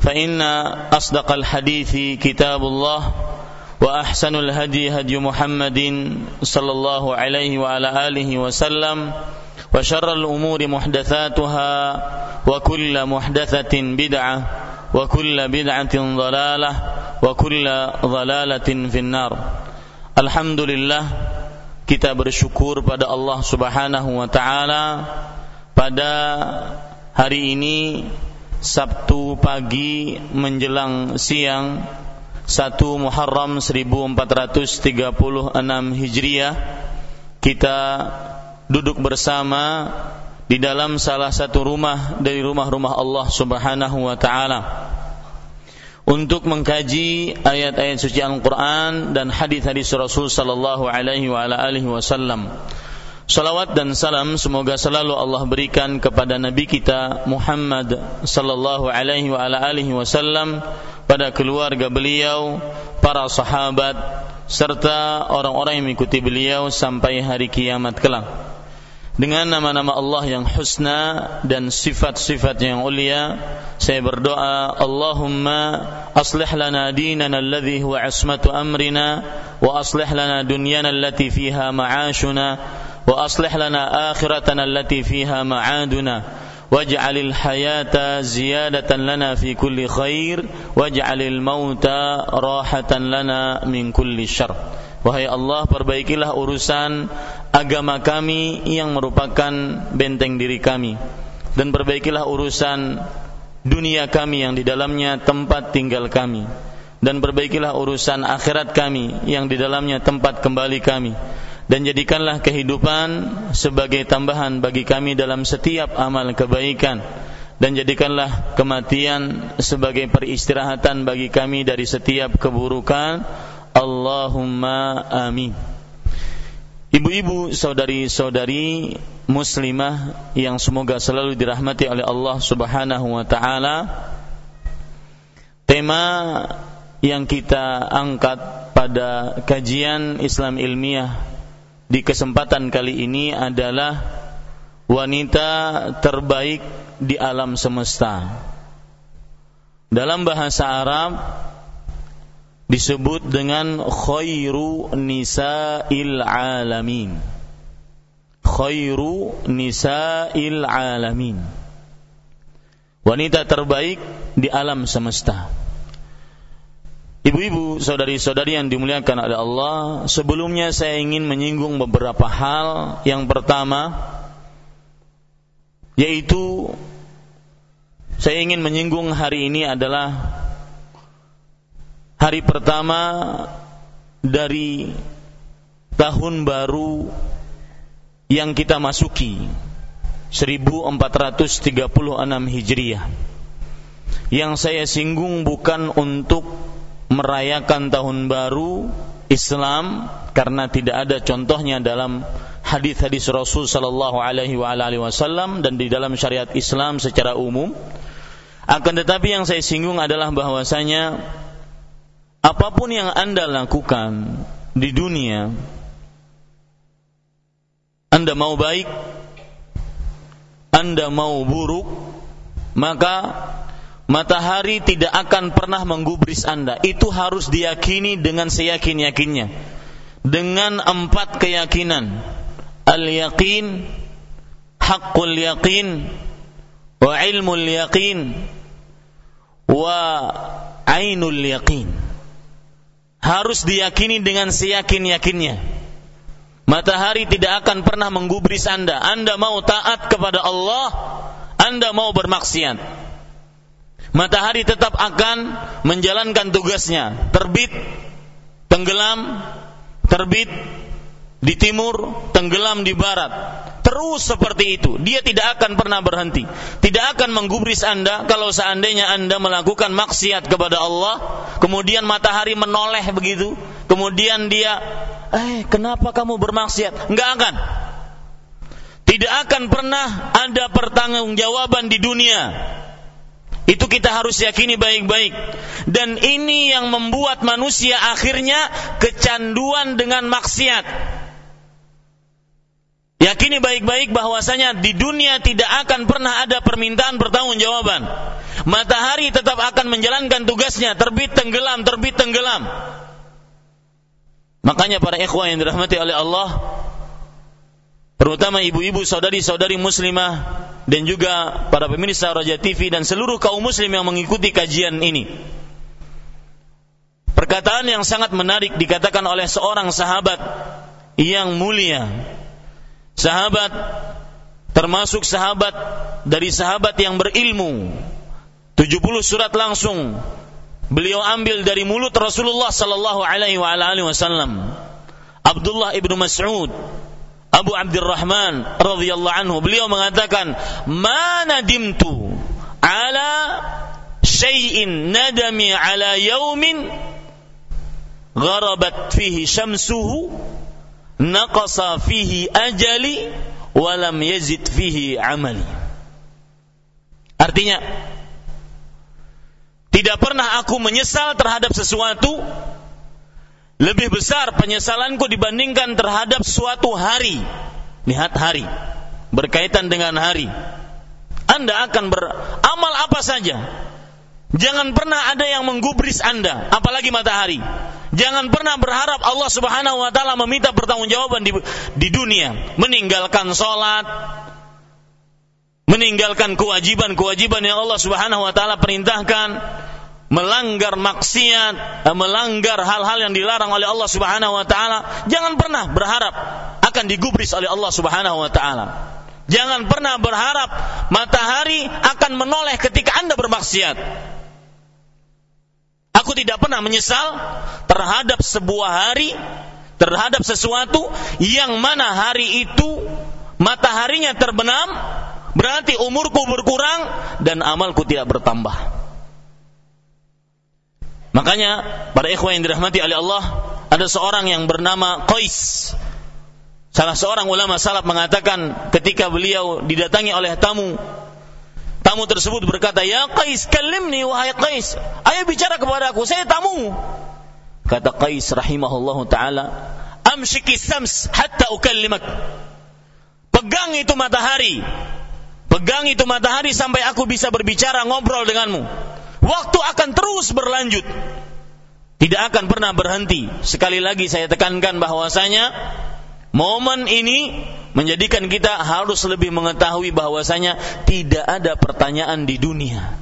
فإن أصدق الحديث كتاب الله وأحسن الهدي هدي محمد صلى الله عليه وعلى آله وسلم وشر الأمور محدثاتها وكل محدثة بدعة وكل بدعة ضلالة وكل ضلالة في النار. الحمد لله kita bersyukur pada Allah Subhanahu wa taala pada hari ini Sabtu pagi menjelang siang 1 Muharram 1436 Hijriah kita duduk bersama di dalam salah satu rumah dari rumah-rumah Allah Subhanahu wa taala untuk mengkaji ayat-ayat suci Al-Quran dan hadis-hadis Rasul Sallallahu Alaihi wa alihi Wasallam. Salawat dan salam semoga selalu Allah berikan kepada Nabi kita Muhammad Sallallahu Alaihi wa ala alihi Wasallam pada keluarga beliau, para sahabat, serta orang-orang yang mengikuti beliau sampai hari kiamat kelak. Dengan nama-nama Allah yang husna dan sifat-sifat yang ulia saya berdoa Allahumma aslih lana dinana alladhi huwa asmatu amrina wa aslih lana dunyana allati fiha ma'ashuna wa aslih lana akhiratana allati fiha ma'aduna واجعل الحياة زيادة لنا في كل خير واجعل الموت راحة لنا من كل شر Wahai Allah perbaikilah urusan agama kami yang merupakan benteng diri kami dan perbaikilah urusan dunia kami yang di dalamnya tempat tinggal kami dan perbaikilah urusan akhirat kami yang di dalamnya tempat kembali kami dan jadikanlah kehidupan sebagai tambahan bagi kami dalam setiap amal kebaikan dan jadikanlah kematian sebagai peristirahatan bagi kami dari setiap keburukan Allahumma amin. Ibu-ibu, saudari-saudari muslimah yang semoga selalu dirahmati oleh Allah Subhanahu wa taala. Tema yang kita angkat pada kajian Islam ilmiah di kesempatan kali ini adalah wanita terbaik di alam semesta. Dalam bahasa Arab disebut dengan khairu nisa'il alamin. Khairu nisa'il alamin. Wanita terbaik di alam semesta Ibu-ibu, saudari-saudari yang dimuliakan oleh Allah, sebelumnya saya ingin menyinggung beberapa hal. Yang pertama, yaitu saya ingin menyinggung hari ini adalah hari pertama dari tahun baru yang kita masuki 1436 Hijriah yang saya singgung bukan untuk merayakan tahun baru Islam karena tidak ada contohnya dalam hadis-hadis Rasul sallallahu alaihi wasallam dan di dalam syariat Islam secara umum. Akan tetapi yang saya singgung adalah bahwasanya apa pun yang Anda lakukan di dunia, Anda mau baik, Anda mau buruk, maka matahari tidak akan pernah menggubris Anda. Itu harus diyakini dengan seyakin-yakinnya. Dengan empat keyakinan. Al-yaqin, haqqul yaqin, wa ilmul yaqin, wa ainul yaqin. Harus diyakini dengan seyakin-yakinnya. Matahari tidak akan pernah menggubris Anda. Anda mau taat kepada Allah, Anda mau bermaksiat matahari tetap akan menjalankan tugasnya. Terbit tenggelam terbit di timur tenggelam di barat. Terus seperti itu. Dia tidak akan pernah berhenti. Tidak akan menggubris anda kalau seandainya anda melakukan maksiat kepada Allah kemudian matahari menoleh begitu kemudian dia eh kenapa kamu bermaksiat? Enggak akan. Tidak akan pernah ada pertanggungjawaban di dunia itu kita harus yakini baik-baik. Dan ini yang membuat manusia akhirnya kecanduan dengan maksiat. Yakini baik-baik bahwasanya di dunia tidak akan pernah ada permintaan pertanggungjawaban. Matahari tetap akan menjalankan tugasnya, terbit tenggelam, terbit tenggelam. Makanya para ikhwah yang dirahmati oleh Allah, terutama ibu-ibu saudari-saudari muslimah dan juga para pemirsa Raja TV dan seluruh kaum muslim yang mengikuti kajian ini. Perkataan yang sangat menarik dikatakan oleh seorang sahabat yang mulia. Sahabat termasuk sahabat dari sahabat yang berilmu. 70 surat langsung beliau ambil dari mulut Rasulullah sallallahu alaihi wasallam. Abdullah ibnu Mas'ud Abu Abdurrahman radhiyallahu anhu beliau mengatakan ma nadimtu ala syai'in nadami ala yaumin gharabat fihi syamsuhu naqasa fihi ajali walam yazid fihi amali. Artinya tidak pernah aku menyesal terhadap sesuatu lebih besar penyesalanku dibandingkan terhadap suatu hari. Lihat hari. Berkaitan dengan hari. Anda akan beramal apa saja. Jangan pernah ada yang menggubris Anda, apalagi matahari. Jangan pernah berharap Allah Subhanahu wa taala meminta pertanggungjawaban di, di dunia, meninggalkan salat, meninggalkan kewajiban-kewajiban yang Allah Subhanahu wa taala perintahkan, melanggar maksiat, eh, melanggar hal-hal yang dilarang oleh Allah Subhanahu wa taala, jangan pernah berharap akan digubris oleh Allah Subhanahu wa taala. Jangan pernah berharap matahari akan menoleh ketika Anda bermaksiat. Aku tidak pernah menyesal terhadap sebuah hari, terhadap sesuatu yang mana hari itu mataharinya terbenam, berarti umurku berkurang dan amalku tidak bertambah. Makanya para ikhwan yang dirahmati oleh Allah, ada seorang yang bernama Qais. Salah seorang ulama salaf mengatakan ketika beliau didatangi oleh tamu, tamu tersebut berkata, "Ya Qais, kalimni wahai Qais, ayo bicara kepada aku, saya tamu." Kata Qais rahimahullahu taala, "Amshiki sams hatta ukallimak." Pegang itu matahari. Pegang itu matahari sampai aku bisa berbicara ngobrol denganmu waktu akan terus berlanjut. Tidak akan pernah berhenti. Sekali lagi saya tekankan bahwasanya momen ini menjadikan kita harus lebih mengetahui bahwasanya tidak ada pertanyaan di dunia.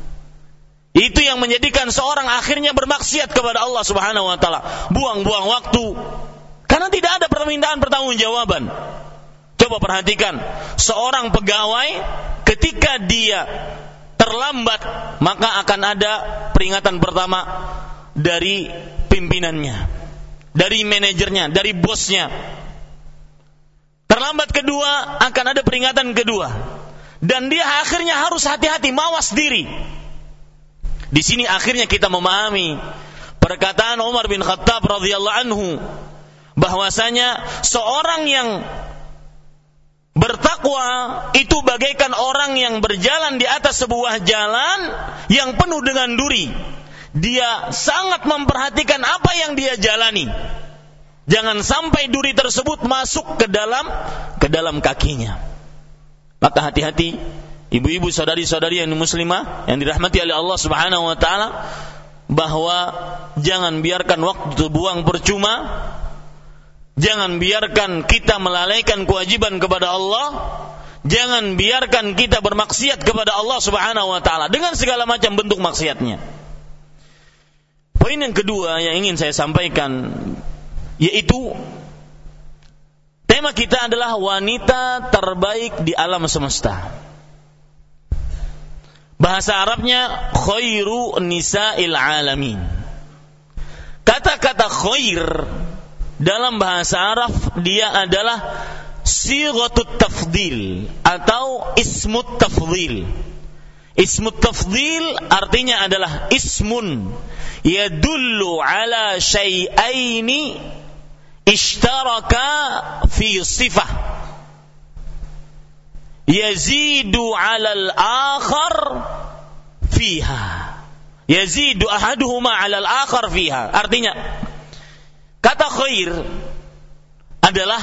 Itu yang menjadikan seorang akhirnya bermaksiat kepada Allah Subhanahu wa taala. Buang-buang waktu karena tidak ada permintaan pertanggungjawaban. Coba perhatikan, seorang pegawai ketika dia terlambat maka akan ada peringatan pertama dari pimpinannya, dari manajernya, dari bosnya. Terlambat kedua akan ada peringatan kedua. Dan dia akhirnya harus hati-hati, mawas diri. Di sini akhirnya kita memahami perkataan Umar bin Khattab radhiyallahu anhu bahwasanya seorang yang Bertakwa itu bagaikan orang yang berjalan di atas sebuah jalan yang penuh dengan duri. dia sangat memperhatikan apa yang dia jalani. Jangan sampai duri tersebut masuk ke dalam ke dalam kakinya. Maka hati-hati ibu-ibu saudari-saudari yang muslimah yang dirahmati oleh Allah Subhanahu wa taala bahwa jangan biarkan waktu terbuang percuma. Jangan biarkan kita melalaikan kewajiban kepada Allah. Jangan biarkan kita bermaksiat kepada Allah Subhanahu wa taala dengan segala macam bentuk maksiatnya. Poin yang kedua yang ingin saya sampaikan yaitu tema kita adalah wanita terbaik di alam semesta. Bahasa Arabnya khairu nisa'il alamin. Kata-kata khair dalam bahasa Arab dia adalah sighatut tafdil atau ismut tafdil. Ismut tafdil artinya adalah ismun. Yadullu ala syai'aini ishtaraka fi sifah. Yazidu ala al-akhar fiha. Yazidu ahaduhuma ala al-akhar fiha. Artinya kata khair adalah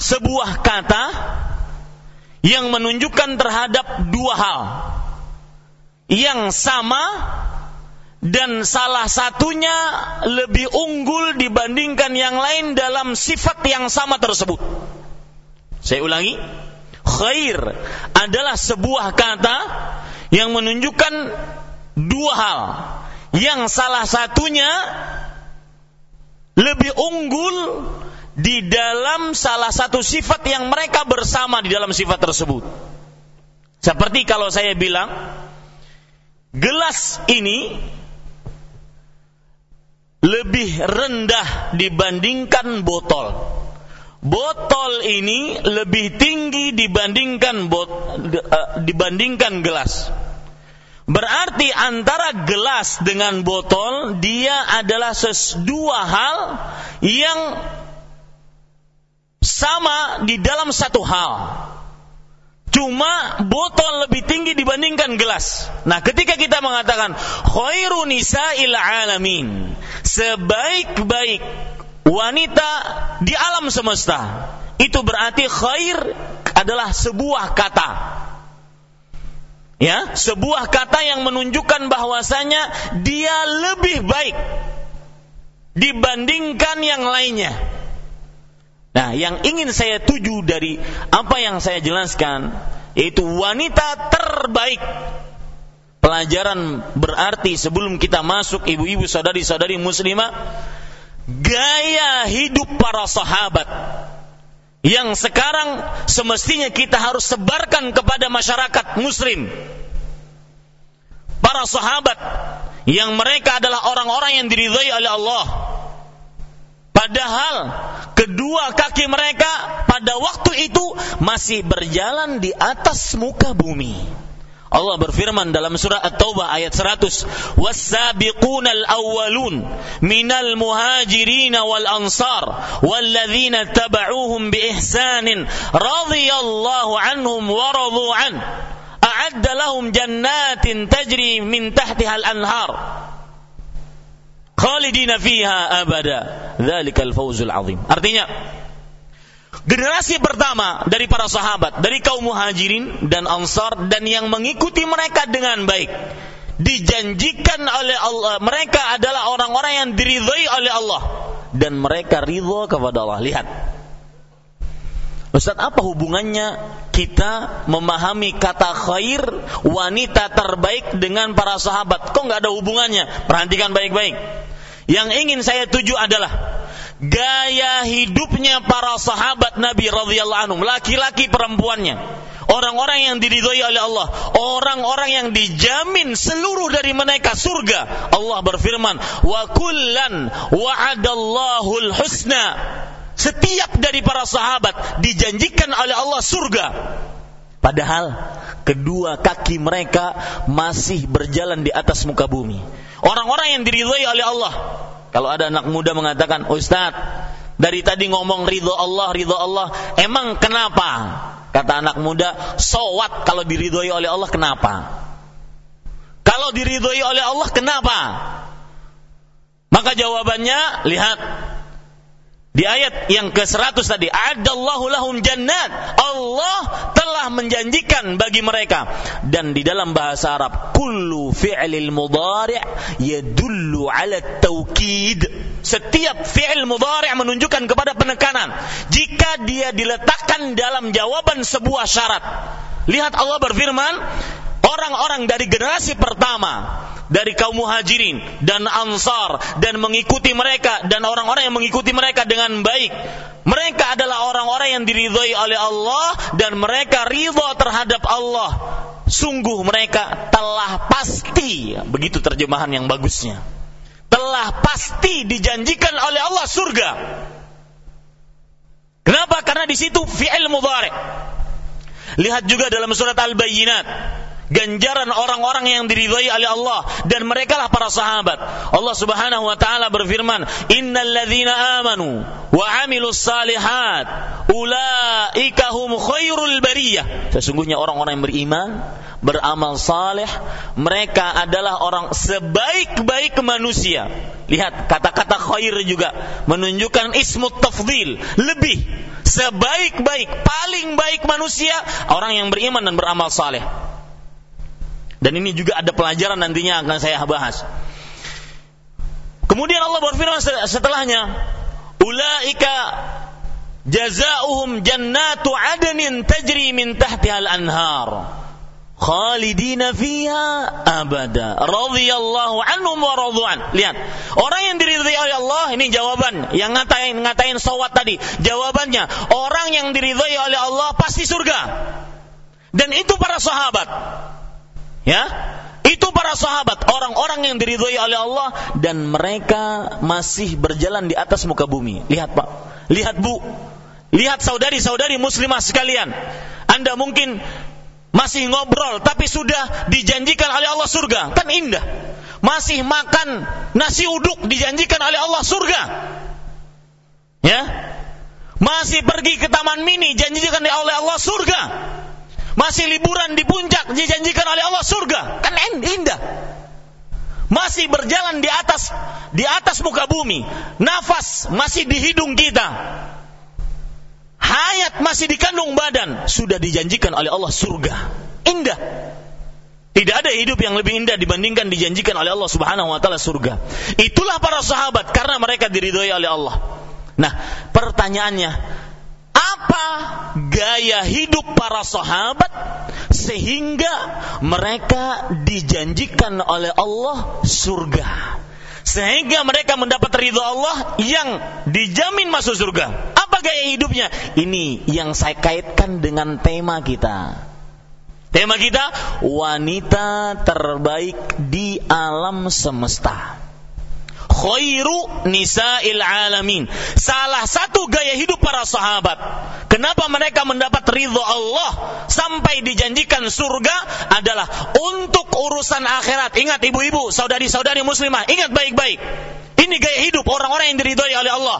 sebuah kata yang menunjukkan terhadap dua hal yang sama dan salah satunya lebih unggul dibandingkan yang lain dalam sifat yang sama tersebut. Saya ulangi, khair adalah sebuah kata yang menunjukkan dua hal. Yang salah satunya lebih unggul di dalam salah satu sifat yang mereka bersama di dalam sifat tersebut. Seperti kalau saya bilang, gelas ini lebih rendah dibandingkan botol. Botol ini lebih tinggi dibandingkan bot, uh, dibandingkan gelas. Berarti antara gelas dengan botol dia adalah dua hal yang sama di dalam satu hal. Cuma botol lebih tinggi dibandingkan gelas. Nah, ketika kita mengatakan khairu nisa'il alamin, sebaik-baik wanita di alam semesta, itu berarti khair adalah sebuah kata. Ya, sebuah kata yang menunjukkan bahwasanya dia lebih baik dibandingkan yang lainnya. Nah, yang ingin saya tuju dari apa yang saya jelaskan yaitu wanita terbaik. Pelajaran berarti sebelum kita masuk ibu-ibu saudari-saudari muslimah gaya hidup para sahabat yang sekarang semestinya kita harus sebarkan kepada masyarakat muslim. Para sahabat yang mereka adalah orang-orang yang diridhai oleh Allah Padahal kedua kaki mereka pada waktu itu masih berjalan di atas muka bumi. Allah berfirman dalam surah At-Taubah ayat 100, "Was-sabiqunal awwalun minal muhajirin wal ansar walladzina tabauhum bi ihsanin radhiyallahu anhum wa radu an." A'adda lahum jannatin tajri min tahtiha al-anhar khalidina fiha abada. Dzalikal fawzul azim. Artinya generasi pertama dari para sahabat, dari kaum muhajirin dan ansar dan yang mengikuti mereka dengan baik dijanjikan oleh Allah mereka adalah orang-orang yang diridhai oleh Allah dan mereka ridho kepada Allah. Lihat. Ustaz, apa hubungannya kita memahami kata khair wanita terbaik dengan para sahabat? Kok nggak ada hubungannya? Perhatikan baik-baik. Yang ingin saya tuju adalah gaya hidupnya para sahabat Nabi radhiyallahu anhum, laki-laki perempuannya. Orang-orang yang diridhoi oleh Allah, orang-orang yang dijamin seluruh dari mereka surga. Allah berfirman, "Wa kullan wa'adallahu husna." Setiap dari para sahabat dijanjikan oleh Allah surga. Padahal kedua kaki mereka masih berjalan di atas muka bumi. Orang-orang yang diridhoi oleh Allah. Kalau ada anak muda mengatakan, Ustaz, dari tadi ngomong ridho Allah, ridho Allah, emang kenapa? Kata anak muda, sowat kalau diridhoi oleh Allah kenapa? Kalau diridhoi oleh Allah kenapa? Maka jawabannya lihat di ayat yang ke-100 tadi, "Adallahu lahum jannat." Allah telah menjanjikan bagi mereka dan di dalam bahasa Arab kullu fi'lil mudhari' yadullu 'ala taukid. Setiap fi'il mudhari' menunjukkan kepada penekanan jika dia diletakkan dalam jawaban sebuah syarat. Lihat Allah berfirman, orang-orang dari generasi pertama dari kaum muhajirin dan ansar dan mengikuti mereka dan orang-orang yang mengikuti mereka dengan baik. Mereka adalah orang-orang yang diridhoi oleh Allah dan mereka ridho terhadap Allah. Sungguh mereka telah pasti, begitu terjemahan yang bagusnya. Telah pasti dijanjikan oleh Allah surga. Kenapa? Karena di situ fi'il mudhari. Lihat juga dalam surat Al-Bayyinat ganjaran orang-orang yang diridhai oleh Allah dan mereka lah para sahabat. Allah Subhanahu wa taala berfirman, "Innal ladzina amanu wa 'amilus salihat ulaika hum khairul bariyah." Sesungguhnya orang-orang yang beriman, beramal saleh, mereka adalah orang sebaik-baik manusia. Lihat kata-kata khair juga menunjukkan ismu tafdil, lebih sebaik-baik, paling baik manusia orang yang beriman dan beramal saleh. Dan ini juga ada pelajaran nantinya akan saya bahas. Kemudian Allah berfirman setelahnya, "Ulaika jazaohum jannatu adnin tajri min tahtiha al-anhar." khalidina fiha abada radhiyallahu anhum wa radwan lihat orang yang diridhai oleh Allah ini jawaban yang ngatain ngatain sawat tadi jawabannya orang yang diridhai oleh Allah pasti surga dan itu para sahabat Ya, itu para sahabat, orang-orang yang diridhoi oleh Allah dan mereka masih berjalan di atas muka bumi. Lihat Pak, lihat Bu, lihat saudari-saudari muslimah sekalian. Anda mungkin masih ngobrol tapi sudah dijanjikan oleh Allah surga. Kan indah. Masih makan nasi uduk dijanjikan oleh Allah surga. Ya. Masih pergi ke taman mini dijanjikan oleh Allah surga masih liburan di puncak dijanjikan oleh Allah surga. Kan indah. Masih berjalan di atas di atas muka bumi. Nafas masih di hidung kita. Hayat masih di kandung badan. Sudah dijanjikan oleh Allah surga. Indah. Tidak ada hidup yang lebih indah dibandingkan dijanjikan oleh Allah Subhanahu wa taala surga. Itulah para sahabat karena mereka diridhoi oleh Allah. Nah, pertanyaannya, apa gaya hidup para sahabat sehingga mereka dijanjikan oleh Allah surga? Sehingga mereka mendapat ridho Allah yang dijamin masuk surga. Apa gaya hidupnya? Ini yang saya kaitkan dengan tema kita. Tema kita wanita terbaik di alam semesta khairu nisa'il alamin. Salah satu gaya hidup para sahabat. Kenapa mereka mendapat ridho Allah sampai dijanjikan surga adalah untuk urusan akhirat. Ingat ibu-ibu, saudari-saudari muslimah, ingat baik-baik. Ini gaya hidup orang-orang yang diridhoi oleh Allah.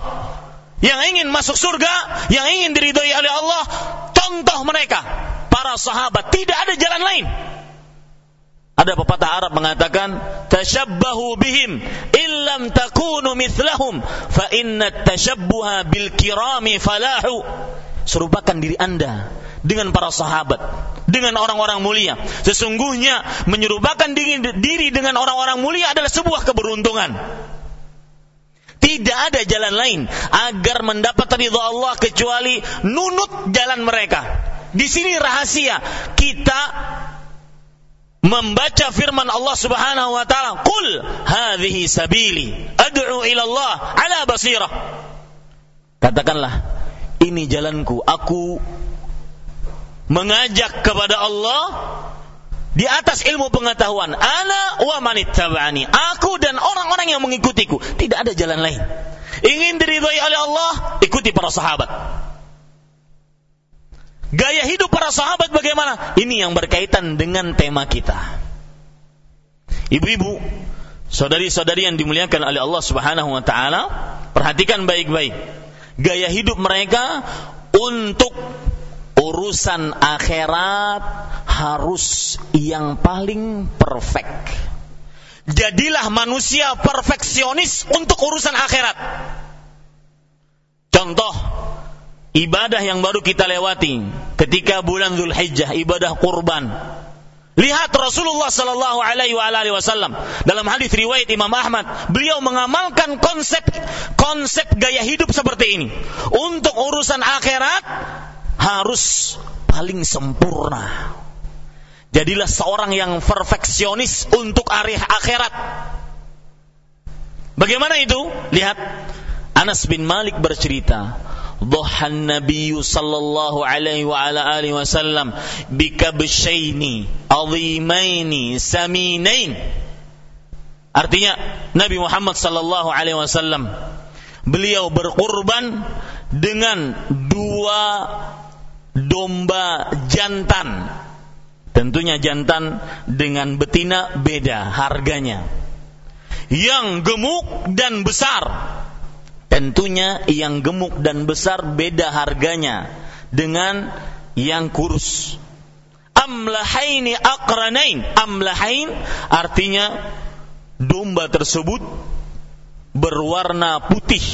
Yang ingin masuk surga, yang ingin diridhoi oleh Allah, contoh mereka para sahabat, tidak ada jalan lain ada pepatah Arab mengatakan, "Tashabbahu bihim illam takunu mithlahum fa inna tashabbuha bil kirami falahu." Serupakan diri Anda dengan para sahabat, dengan orang-orang mulia. Sesungguhnya menyerupakan diri, diri dengan orang-orang mulia adalah sebuah keberuntungan. Tidak ada jalan lain agar mendapat ridha Allah kecuali nunut jalan mereka. Di sini rahasia kita membaca firman Allah Subhanahu wa taala, "Qul hadhihi sabili ad'u ila Allah ala basirah." Katakanlah, ini jalanku, aku mengajak kepada Allah di atas ilmu pengetahuan. Ana wa manittaba'ani. Aku dan orang-orang yang mengikutiku. Tidak ada jalan lain. Ingin diridhai oleh Allah, ikuti para sahabat. Gaya hidup para sahabat bagaimana? Ini yang berkaitan dengan tema kita. Ibu-ibu, saudari-saudari yang dimuliakan oleh Allah Subhanahu wa taala, perhatikan baik-baik. Gaya hidup mereka untuk urusan akhirat harus yang paling perfect. Jadilah manusia perfeksionis untuk urusan akhirat. Contoh, ibadah yang baru kita lewati ketika bulan Zulhijjah, ibadah kurban. Lihat Rasulullah Sallallahu Alaihi Wasallam dalam hadis riwayat Imam Ahmad, beliau mengamalkan konsep konsep gaya hidup seperti ini. Untuk urusan akhirat harus paling sempurna. Jadilah seorang yang perfeksionis untuk arih akhirat. Bagaimana itu? Lihat Anas bin Malik bercerita, dhaha النبي صلى sallallahu alaihi wa ala alihi wasallam bikabshaini azimaini saminain Artinya Nabi Muhammad sallallahu alaihi wasallam beliau berkorban dengan dua domba jantan. Tentunya jantan dengan betina beda harganya. Yang gemuk dan besar Tentunya yang gemuk dan besar beda harganya dengan yang kurus. Amlahaini akranain. Amlahain artinya domba tersebut berwarna putih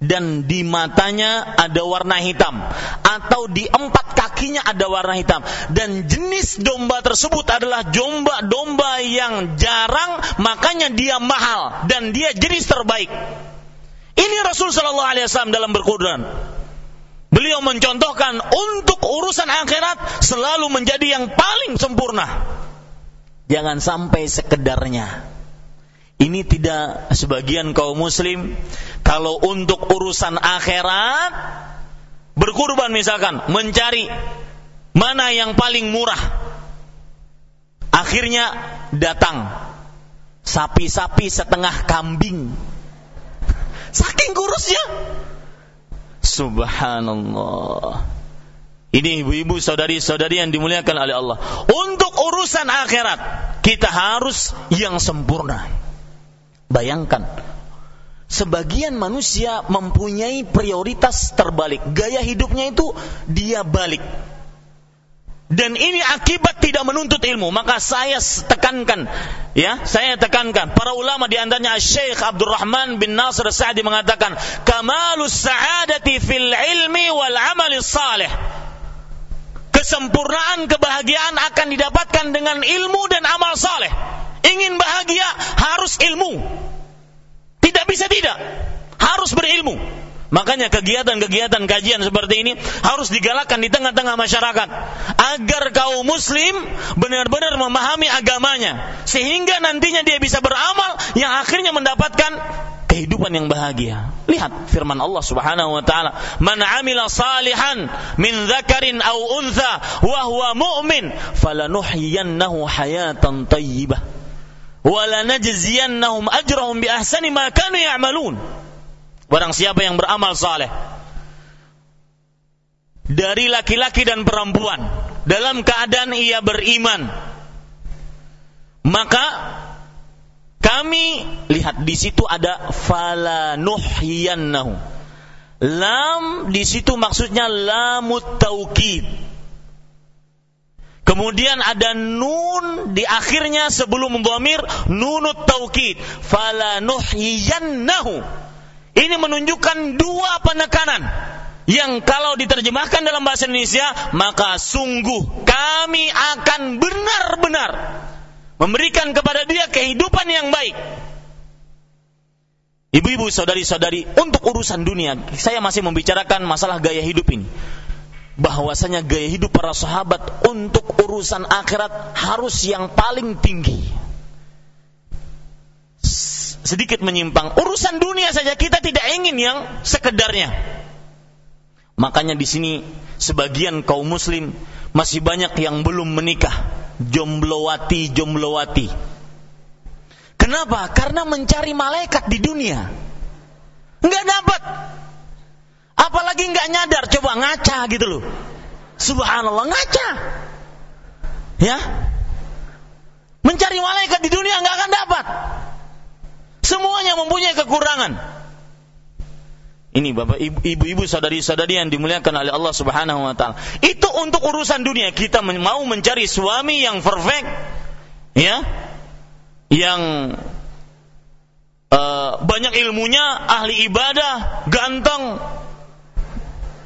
dan di matanya ada warna hitam atau di empat kakinya ada warna hitam dan jenis domba tersebut adalah domba-domba yang jarang makanya dia mahal dan dia jenis terbaik ini Rasul Shallallahu Alaihi Wasallam dalam berkurban. Beliau mencontohkan untuk urusan akhirat selalu menjadi yang paling sempurna. Jangan sampai sekedarnya. Ini tidak sebagian kaum muslim kalau untuk urusan akhirat berkurban misalkan mencari mana yang paling murah. Akhirnya datang sapi-sapi setengah kambing Saking kurusnya. Subhanallah. Ini ibu-ibu saudari-saudari yang dimuliakan oleh Allah. Untuk urusan akhirat, kita harus yang sempurna. Bayangkan, sebagian manusia mempunyai prioritas terbalik. Gaya hidupnya itu dia balik dan ini akibat tidak menuntut ilmu. Maka saya tekankan ya saya tekankan. Para ulama di antaranya Syekh Abdurrahman bin Nasir Sa'di mengatakan kamalus sa'adati fil ilmi wal amali salih. Kesempurnaan kebahagiaan akan didapatkan dengan ilmu dan amal saleh. Ingin bahagia harus ilmu. Tidak bisa tidak harus berilmu Makanya kegiatan-kegiatan kajian seperti ini harus digalakkan di tengah-tengah masyarakat agar kaum muslim benar-benar memahami agamanya sehingga nantinya dia bisa beramal yang akhirnya mendapatkan kehidupan yang bahagia. Lihat firman Allah Subhanahu wa taala, "Man 'amila salihan min dzakarin aw untha wa huwa mu'min, falanuhyiyannahu hayatan thayyibah wa lanajziyannahum ajrahum bi ahsani ma kanu ya'malun." Barang siapa yang beramal saleh dari laki-laki dan perempuan dalam keadaan ia beriman maka kami lihat di situ ada falanuhyiyannahu. Lam di situ maksudnya lamut taukid. Kemudian ada nun di akhirnya sebelum dhamir nunut taukid. Falanuhyiyannahu ini menunjukkan dua penekanan yang kalau diterjemahkan dalam bahasa Indonesia maka sungguh kami akan benar-benar memberikan kepada dia kehidupan yang baik. Ibu-ibu, saudari-saudari, untuk urusan dunia, saya masih membicarakan masalah gaya hidup ini. Bahwasanya gaya hidup para sahabat untuk urusan akhirat harus yang paling tinggi sedikit menyimpang. Urusan dunia saja kita tidak ingin yang sekedarnya. Makanya di sini sebagian kaum muslim masih banyak yang belum menikah, jomblowati, jomblowati. Kenapa? Karena mencari malaikat di dunia. Enggak dapat. Apalagi enggak nyadar, coba ngaca gitu loh. Subhanallah, ngaca. Ya. Mencari malaikat di dunia enggak akan dapat. Semuanya mempunyai kekurangan. Ini Bapak ibu-ibu saudari-saudari yang dimuliakan oleh Allah Subhanahu wa taala. Itu untuk urusan dunia kita mau mencari suami yang perfect ya. Yang uh, banyak ilmunya, ahli ibadah, ganteng,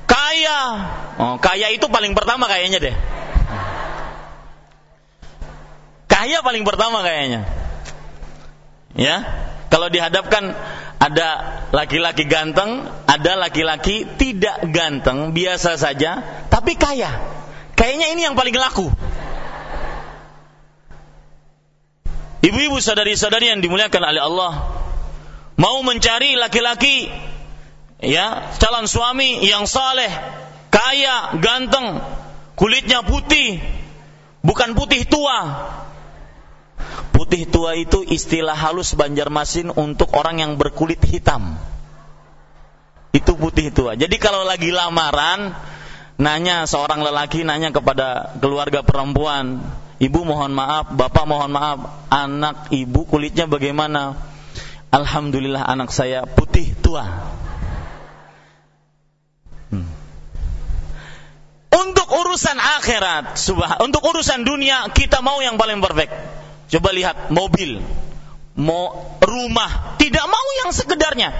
kaya. Oh, kaya itu paling pertama kayaknya deh. Kaya paling pertama kayaknya. Ya. Kalau dihadapkan ada laki-laki ganteng, ada laki-laki tidak ganteng, biasa saja, tapi kaya. Kayaknya ini yang paling laku. Ibu-ibu sadari-sadari yang dimuliakan oleh Allah, mau mencari laki-laki ya, calon suami yang saleh, kaya, ganteng, kulitnya putih, bukan putih tua, Putih tua itu istilah halus Banjarmasin untuk orang yang berkulit hitam. Itu putih tua. Jadi kalau lagi lamaran, nanya seorang lelaki nanya kepada keluarga perempuan, "Ibu mohon maaf, Bapak mohon maaf, anak ibu kulitnya bagaimana?" Alhamdulillah anak saya putih tua. Hmm. Untuk urusan akhirat, subah, untuk urusan dunia kita mau yang paling perfect Coba lihat mobil, mau rumah, tidak mau yang sekedarnya.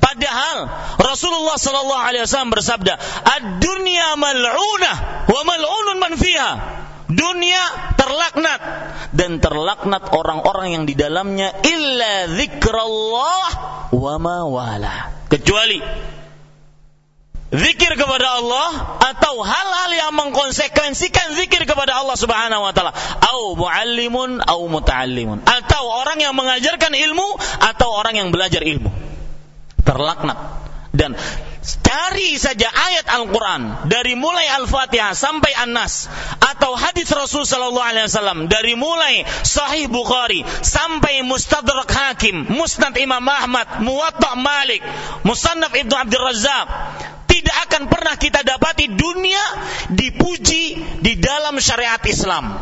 Padahal Rasulullah sallallahu alaihi wasallam bersabda, "Ad-dunya mal'unah wa mal'unun man fiha." Dunia terlaknat dan terlaknat orang-orang yang di dalamnya illa zikrullah wa ma wala. Kecuali zikir kepada Allah atau hal-hal yang mengkonsekuensikan zikir kepada Allah Subhanahu wa taala. Au muallimun au muta'allimun. Atau orang yang mengajarkan ilmu atau orang yang belajar ilmu. Terlaknat. Dan cari saja ayat Al-Quran dari mulai Al-Fatihah sampai An-Nas atau hadis Rasul Sallallahu Alaihi Wasallam dari mulai Sahih Bukhari sampai Mustadrak Hakim, Musnad Imam Ahmad, Muwatta Malik, Musannaf Ibnu Abdul Razak tidak akan pernah kita dapati dunia dipuji di dalam syariat Islam.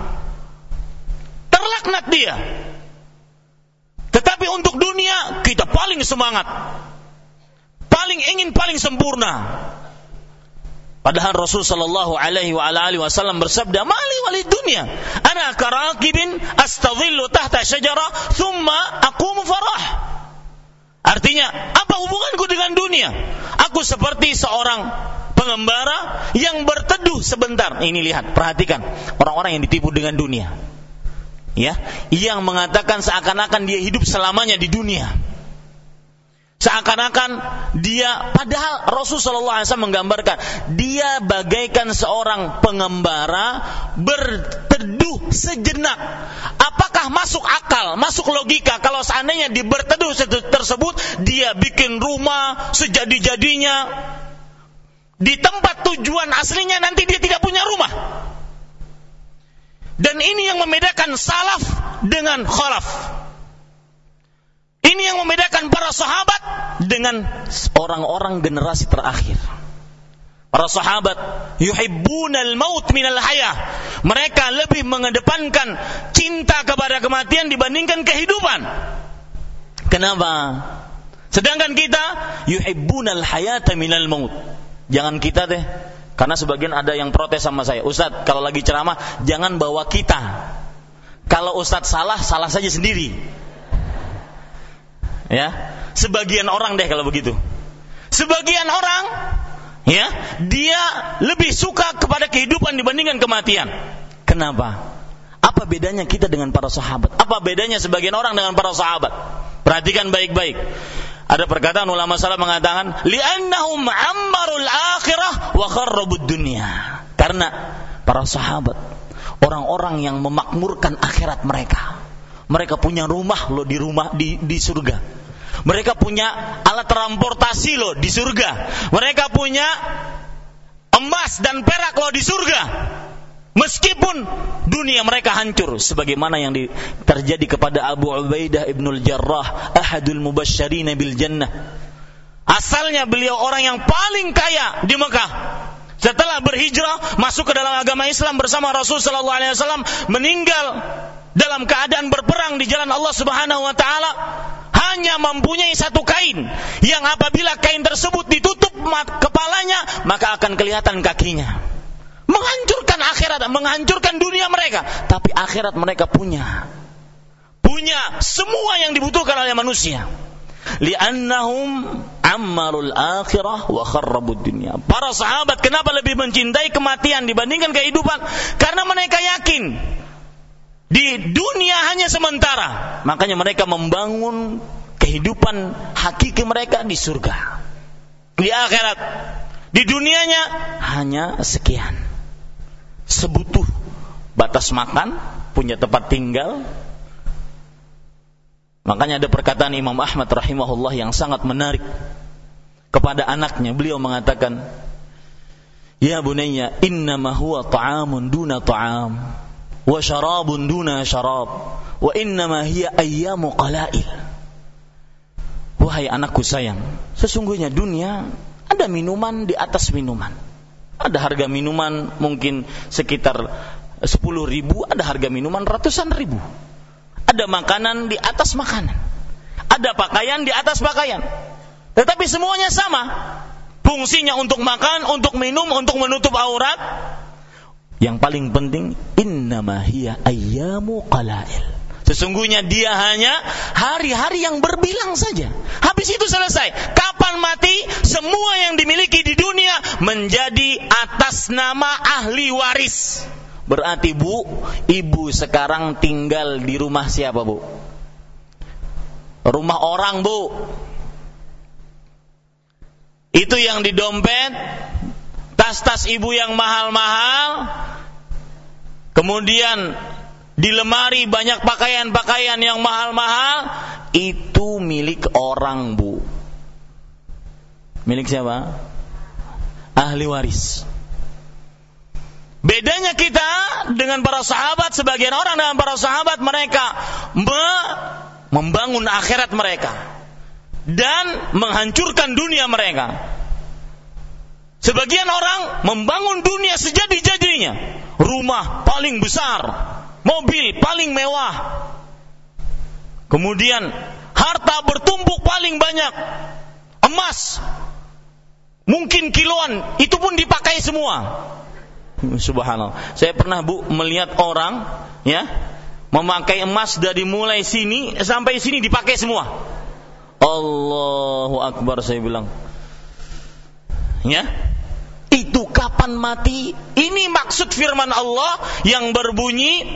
Terlaknat dia. Tetapi untuk dunia kita paling semangat. Paling ingin paling sempurna. Padahal Rasul sallallahu alaihi wa alihi wasallam bersabda, "Mali wali dunia, ana karakibin astadhillu tahta syajara, thumma aqumu farah." Artinya, apa hubunganku dengan dunia? Aku seperti seorang pengembara yang berteduh sebentar. Ini lihat, perhatikan orang-orang yang ditipu dengan dunia. Ya, yang mengatakan seakan-akan dia hidup selamanya di dunia. Seakan-akan dia padahal Rasulullah SAW menggambarkan dia bagaikan seorang pengembara berteduh sejenak. Apakah masuk akal, masuk logika kalau seandainya di berteduh tersebut dia bikin rumah sejadi-jadinya di tempat tujuan aslinya nanti dia tidak punya rumah. Dan ini yang membedakan salaf dengan khalaf. Ini yang membedakan para sahabat dengan orang-orang generasi terakhir. Para sahabat yuhibbunal maut minal hayah. Mereka lebih mengedepankan cinta kepada kematian dibandingkan kehidupan. Kenapa? Sedangkan kita yuhibbunal hayata minal maut. Jangan kita deh. Karena sebagian ada yang protes sama saya. Ustadz, kalau lagi ceramah jangan bawa kita. Kalau Ustadz salah, salah saja sendiri. Ya, sebagian orang deh kalau begitu. Sebagian orang ya, dia lebih suka kepada kehidupan dibandingkan kematian. Kenapa? Apa bedanya kita dengan para sahabat? Apa bedanya sebagian orang dengan para sahabat? Perhatikan baik-baik. Ada perkataan ulama salaf mengatakan, "Li'annahum ammarul akhirah wa kharrabud dunya." Karena para sahabat orang-orang yang memakmurkan akhirat mereka. Mereka punya rumah loh di rumah di di surga mereka punya alat transportasi loh di surga. Mereka punya emas dan perak loh di surga. Meskipun dunia mereka hancur sebagaimana yang terjadi kepada Abu Ubaidah ibnul Jarrah, ahadul mubasysyirin bil jannah. Asalnya beliau orang yang paling kaya di Mekah. Setelah berhijrah masuk ke dalam agama Islam bersama Rasul sallallahu alaihi wasallam meninggal dalam keadaan berperang di jalan Allah Subhanahu wa taala hanya mempunyai satu kain yang apabila kain tersebut ditutup kepalanya maka akan kelihatan kakinya menghancurkan akhirat menghancurkan dunia mereka tapi akhirat mereka punya punya semua yang dibutuhkan oleh manusia li'annahum ammarul akhirah wa kharrabud dunya. Para sahabat kenapa lebih mencintai kematian dibandingkan kehidupan? Karena mereka yakin di dunia hanya sementara. Makanya mereka membangun kehidupan hakiki mereka di surga. Di akhirat. Di dunianya hanya sekian. Sebutuh batas makan, punya tempat tinggal, Makanya ada perkataan Imam Ahmad rahimahullah yang sangat menarik kepada anaknya. Beliau mengatakan, "Ya bunayya, innama huwa ta'amun duna ta'am wa syarabun duna syarab wa innama hiya ayyamu qalail." Wahai anakku sayang, sesungguhnya dunia ada minuman di atas minuman. Ada harga minuman mungkin sekitar 10 ribu, ada harga minuman ratusan ribu ada makanan di atas makanan. Ada pakaian di atas pakaian. Tetapi semuanya sama. Fungsinya untuk makan, untuk minum, untuk menutup aurat. Yang paling penting, innama hiya ayyamu qalail. Sesungguhnya dia hanya hari-hari yang berbilang saja. Habis itu selesai. Kapan mati, semua yang dimiliki di dunia menjadi atas nama ahli waris. Berarti bu, ibu sekarang tinggal di rumah siapa bu? Rumah orang bu. Itu yang di dompet, tas-tas ibu yang mahal-mahal, kemudian di lemari banyak pakaian-pakaian yang mahal-mahal, itu milik orang bu. Milik siapa? Ahli waris. Bedanya kita dengan para sahabat, sebagian orang dengan para sahabat mereka me membangun akhirat mereka dan menghancurkan dunia mereka. Sebagian orang membangun dunia sejadi-jadinya, rumah paling besar, mobil paling mewah. Kemudian harta bertumpuk paling banyak, emas mungkin kiloan, itu pun dipakai semua Subhanallah. Saya pernah Bu melihat orang ya memakai emas dari mulai sini sampai sini dipakai semua. Allahu Akbar saya bilang. Ya. Itu kapan mati? Ini maksud firman Allah yang berbunyi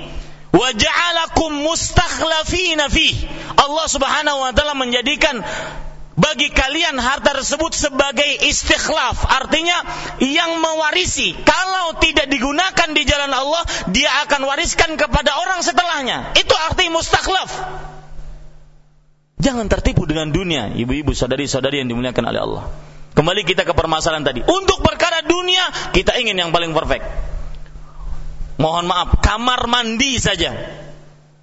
wa ja'alakum mustakhlafina fi. Allah Subhanahu wa taala menjadikan bagi kalian harta tersebut sebagai istikhlaf artinya yang mewarisi kalau tidak digunakan di jalan Allah dia akan wariskan kepada orang setelahnya itu arti mustakhlaf jangan tertipu dengan dunia ibu-ibu saudari-saudari yang dimuliakan oleh Allah kembali kita ke permasalahan tadi untuk perkara dunia kita ingin yang paling perfect mohon maaf kamar mandi saja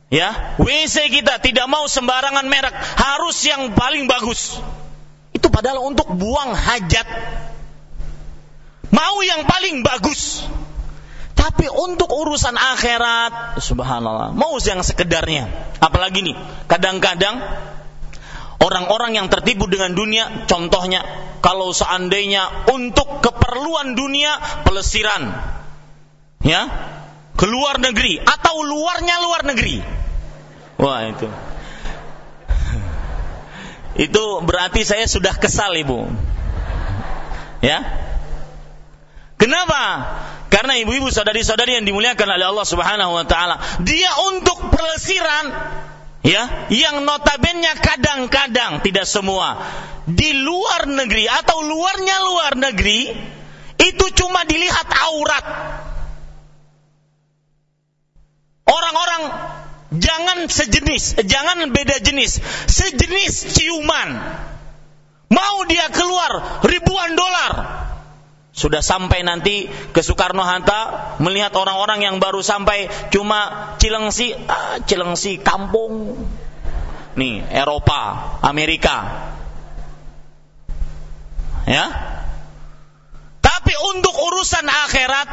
Ya, WC kita tidak mau sembarangan merek, harus yang paling bagus. Itu padahal untuk buang hajat. Mau yang paling bagus. Tapi untuk urusan akhirat, subhanallah, mau yang sekedarnya. Apalagi nih, kadang-kadang orang-orang yang tertipu dengan dunia, contohnya kalau seandainya untuk keperluan dunia pelesiran, ya, ke luar negeri atau luarnya luar negeri Wah itu. Itu berarti saya sudah kesal ibu. Ya. Kenapa? Karena ibu-ibu saudari-saudari yang dimuliakan oleh Allah Subhanahu wa taala, dia untuk pelesiran ya, yang notabene kadang-kadang tidak semua di luar negeri atau luarnya luar negeri itu cuma dilihat aurat. Orang-orang Jangan sejenis, jangan beda jenis, sejenis ciuman. Mau dia keluar ribuan dolar. Sudah sampai nanti ke Soekarno Hatta melihat orang-orang yang baru sampai cuma Cilengsi, ah, Cilengsi kampung. Nih, Eropa, Amerika. Ya, tapi untuk urusan akhirat,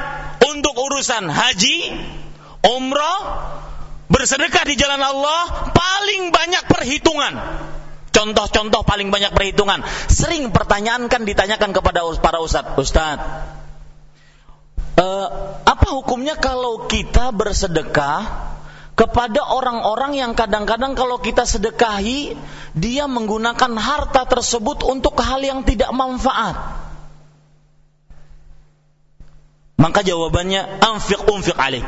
untuk urusan haji, umroh, bersedekah di jalan Allah paling banyak perhitungan. Contoh-contoh paling banyak perhitungan. Sering pertanyaan kan ditanyakan kepada para ustadz. Ustadz, uh, apa hukumnya kalau kita bersedekah kepada orang-orang yang kadang-kadang kalau kita sedekahi dia menggunakan harta tersebut untuk hal yang tidak manfaat. Maka jawabannya anfiq unfiq alik.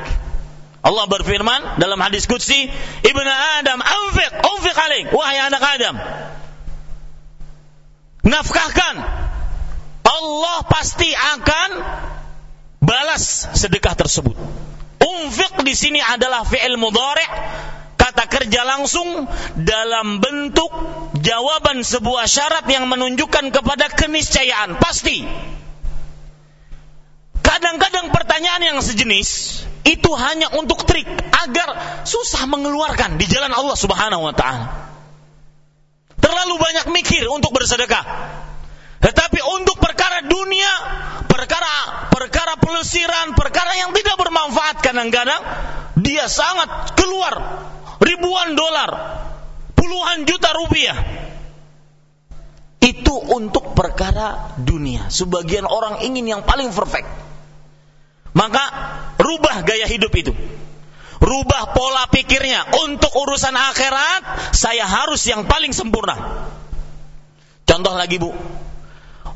Allah berfirman dalam hadis qudsi, "Ibnu Adam, anfiq unfiq alik." Wahai anak Adam, nafkahkan. Allah pasti akan balas sedekah tersebut. Unfiq di sini adalah fi'il mudhari' kata kerja langsung dalam bentuk jawaban sebuah syarat yang menunjukkan kepada keniscayaan pasti. Kadang-kadang pertanyaan yang sejenis itu hanya untuk trik agar susah mengeluarkan di jalan Allah Subhanahu wa taala. Terlalu banyak mikir untuk bersedekah. Tetapi untuk perkara dunia, perkara perkara pelesiran, perkara yang tidak bermanfaat kadang-kadang dia sangat keluar ribuan dolar, puluhan juta rupiah. Itu untuk perkara dunia. Sebagian orang ingin yang paling perfect. Maka rubah gaya hidup itu. Rubah pola pikirnya. Untuk urusan akhirat, saya harus yang paling sempurna. Contoh lagi bu,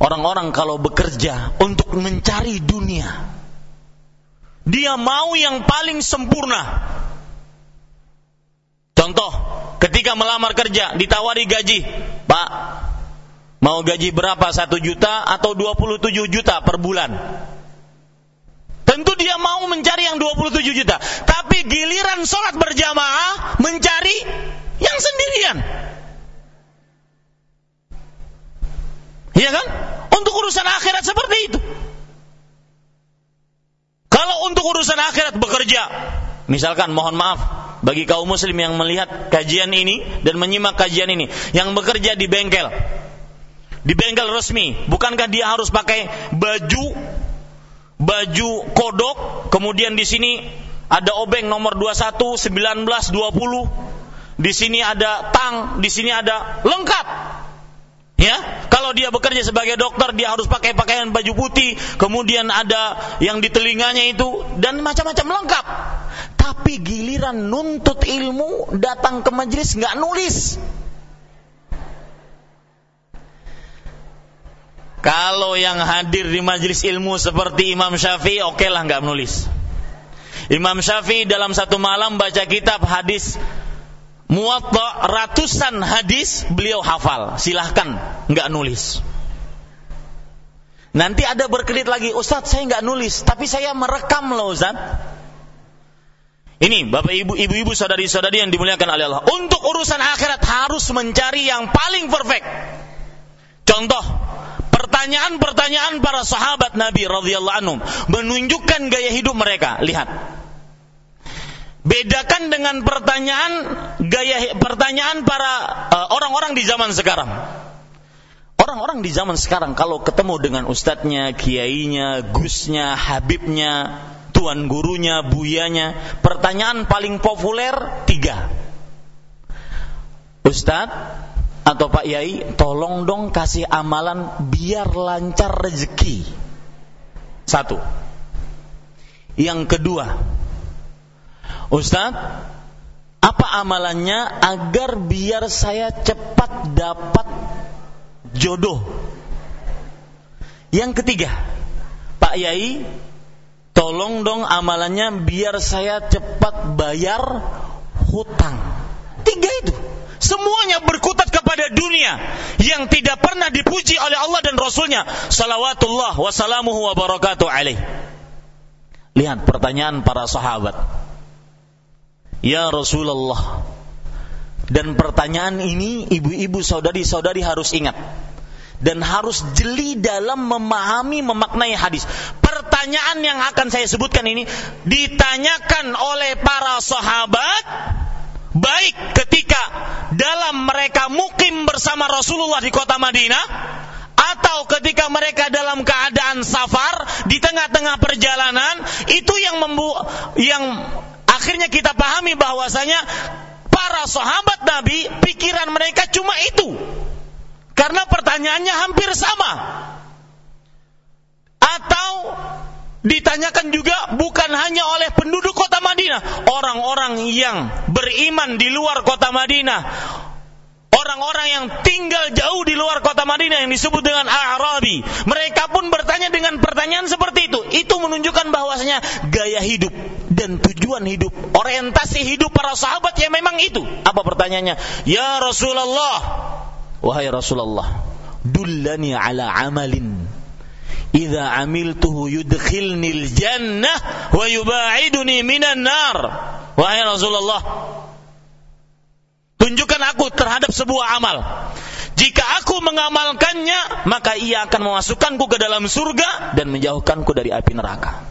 Orang-orang kalau bekerja untuk mencari dunia, dia mau yang paling sempurna. Contoh, ketika melamar kerja, ditawari gaji, Pak, mau gaji berapa? Satu juta atau 27 juta per bulan? Tentu dia mau mencari yang 27 juta. Tapi giliran sholat berjamaah, mencari yang sendirian. Iya kan? Untuk urusan akhirat seperti itu. Kalau untuk urusan akhirat bekerja, misalkan mohon maaf bagi kaum muslim yang melihat kajian ini dan menyimak kajian ini, yang bekerja di bengkel, di bengkel resmi, bukankah dia harus pakai baju baju kodok, kemudian di sini ada obeng nomor 21, 19, 20. Di sini ada tang, di sini ada lengkap. Ya, kalau dia bekerja sebagai dokter dia harus pakai pakaian baju putih, kemudian ada yang di telinganya itu dan macam-macam lengkap. Tapi giliran nuntut ilmu datang ke majelis nggak nulis. Kalau yang hadir di majelis ilmu seperti Imam Syafi'i, oke okay lah nggak nulis. Imam Syafi'i dalam satu malam baca kitab hadis Muwatta ratusan hadis beliau hafal. Silahkan, nggak nulis. Nanti ada berkelit lagi, Ustadz saya nggak nulis, tapi saya merekam loh Ustadz. Ini bapak ibu, ibu-ibu, saudari-saudari yang dimuliakan oleh Allah. Untuk urusan akhirat harus mencari yang paling perfect. Contoh, pertanyaan-pertanyaan para sahabat Nabi radhiyallahu anhum menunjukkan gaya hidup mereka. Lihat, Bedakan dengan pertanyaan gaya pertanyaan para uh, orang-orang di zaman sekarang. Orang-orang di zaman sekarang kalau ketemu dengan ustadznya, kiainya, gusnya, habibnya, tuan gurunya, buyanya, pertanyaan paling populer tiga. Ustadz atau Pak Yai, tolong dong kasih amalan biar lancar rezeki. Satu. Yang kedua, Ustadz, apa amalannya agar biar saya cepat dapat jodoh? Yang ketiga, Pak Yai, tolong dong amalannya biar saya cepat bayar hutang. Tiga itu. Semuanya berkutat kepada dunia yang tidak pernah dipuji oleh Allah dan Rasulnya. Salawatullah wassalamuhu wa barakatuh alaih. Lihat pertanyaan para sahabat Ya Rasulullah. Dan pertanyaan ini ibu-ibu saudari-saudari harus ingat dan harus jeli dalam memahami memaknai hadis. Pertanyaan yang akan saya sebutkan ini ditanyakan oleh para sahabat baik ketika dalam mereka mukim bersama Rasulullah di kota Madinah atau ketika mereka dalam keadaan safar di tengah-tengah perjalanan itu yang membu yang akhirnya kita pahami bahwasanya Para sahabat Nabi, pikiran mereka cuma itu. Karena pertanyaannya hampir sama. Atau ditanyakan juga bukan hanya oleh penduduk kota Madinah, orang-orang yang beriman di luar kota Madinah, orang-orang yang tinggal jauh di luar kota Madinah yang disebut dengan Arabi. Mereka pun bertanya dengan pertanyaan seperti itu. Itu menunjukkan bahwasanya gaya hidup dan tujuan hidup, orientasi hidup para sahabat ya memang itu. Apa pertanyaannya? Ya Rasulullah, wahai Rasulullah, dullani ala amalin idza amiltuhu yudkhilnil jannah wa yubaiduni minan nar. Wahai Rasulullah, tunjukkan aku terhadap sebuah amal. Jika aku mengamalkannya, maka ia akan memasukkanku ke dalam surga dan menjauhkanku dari api neraka.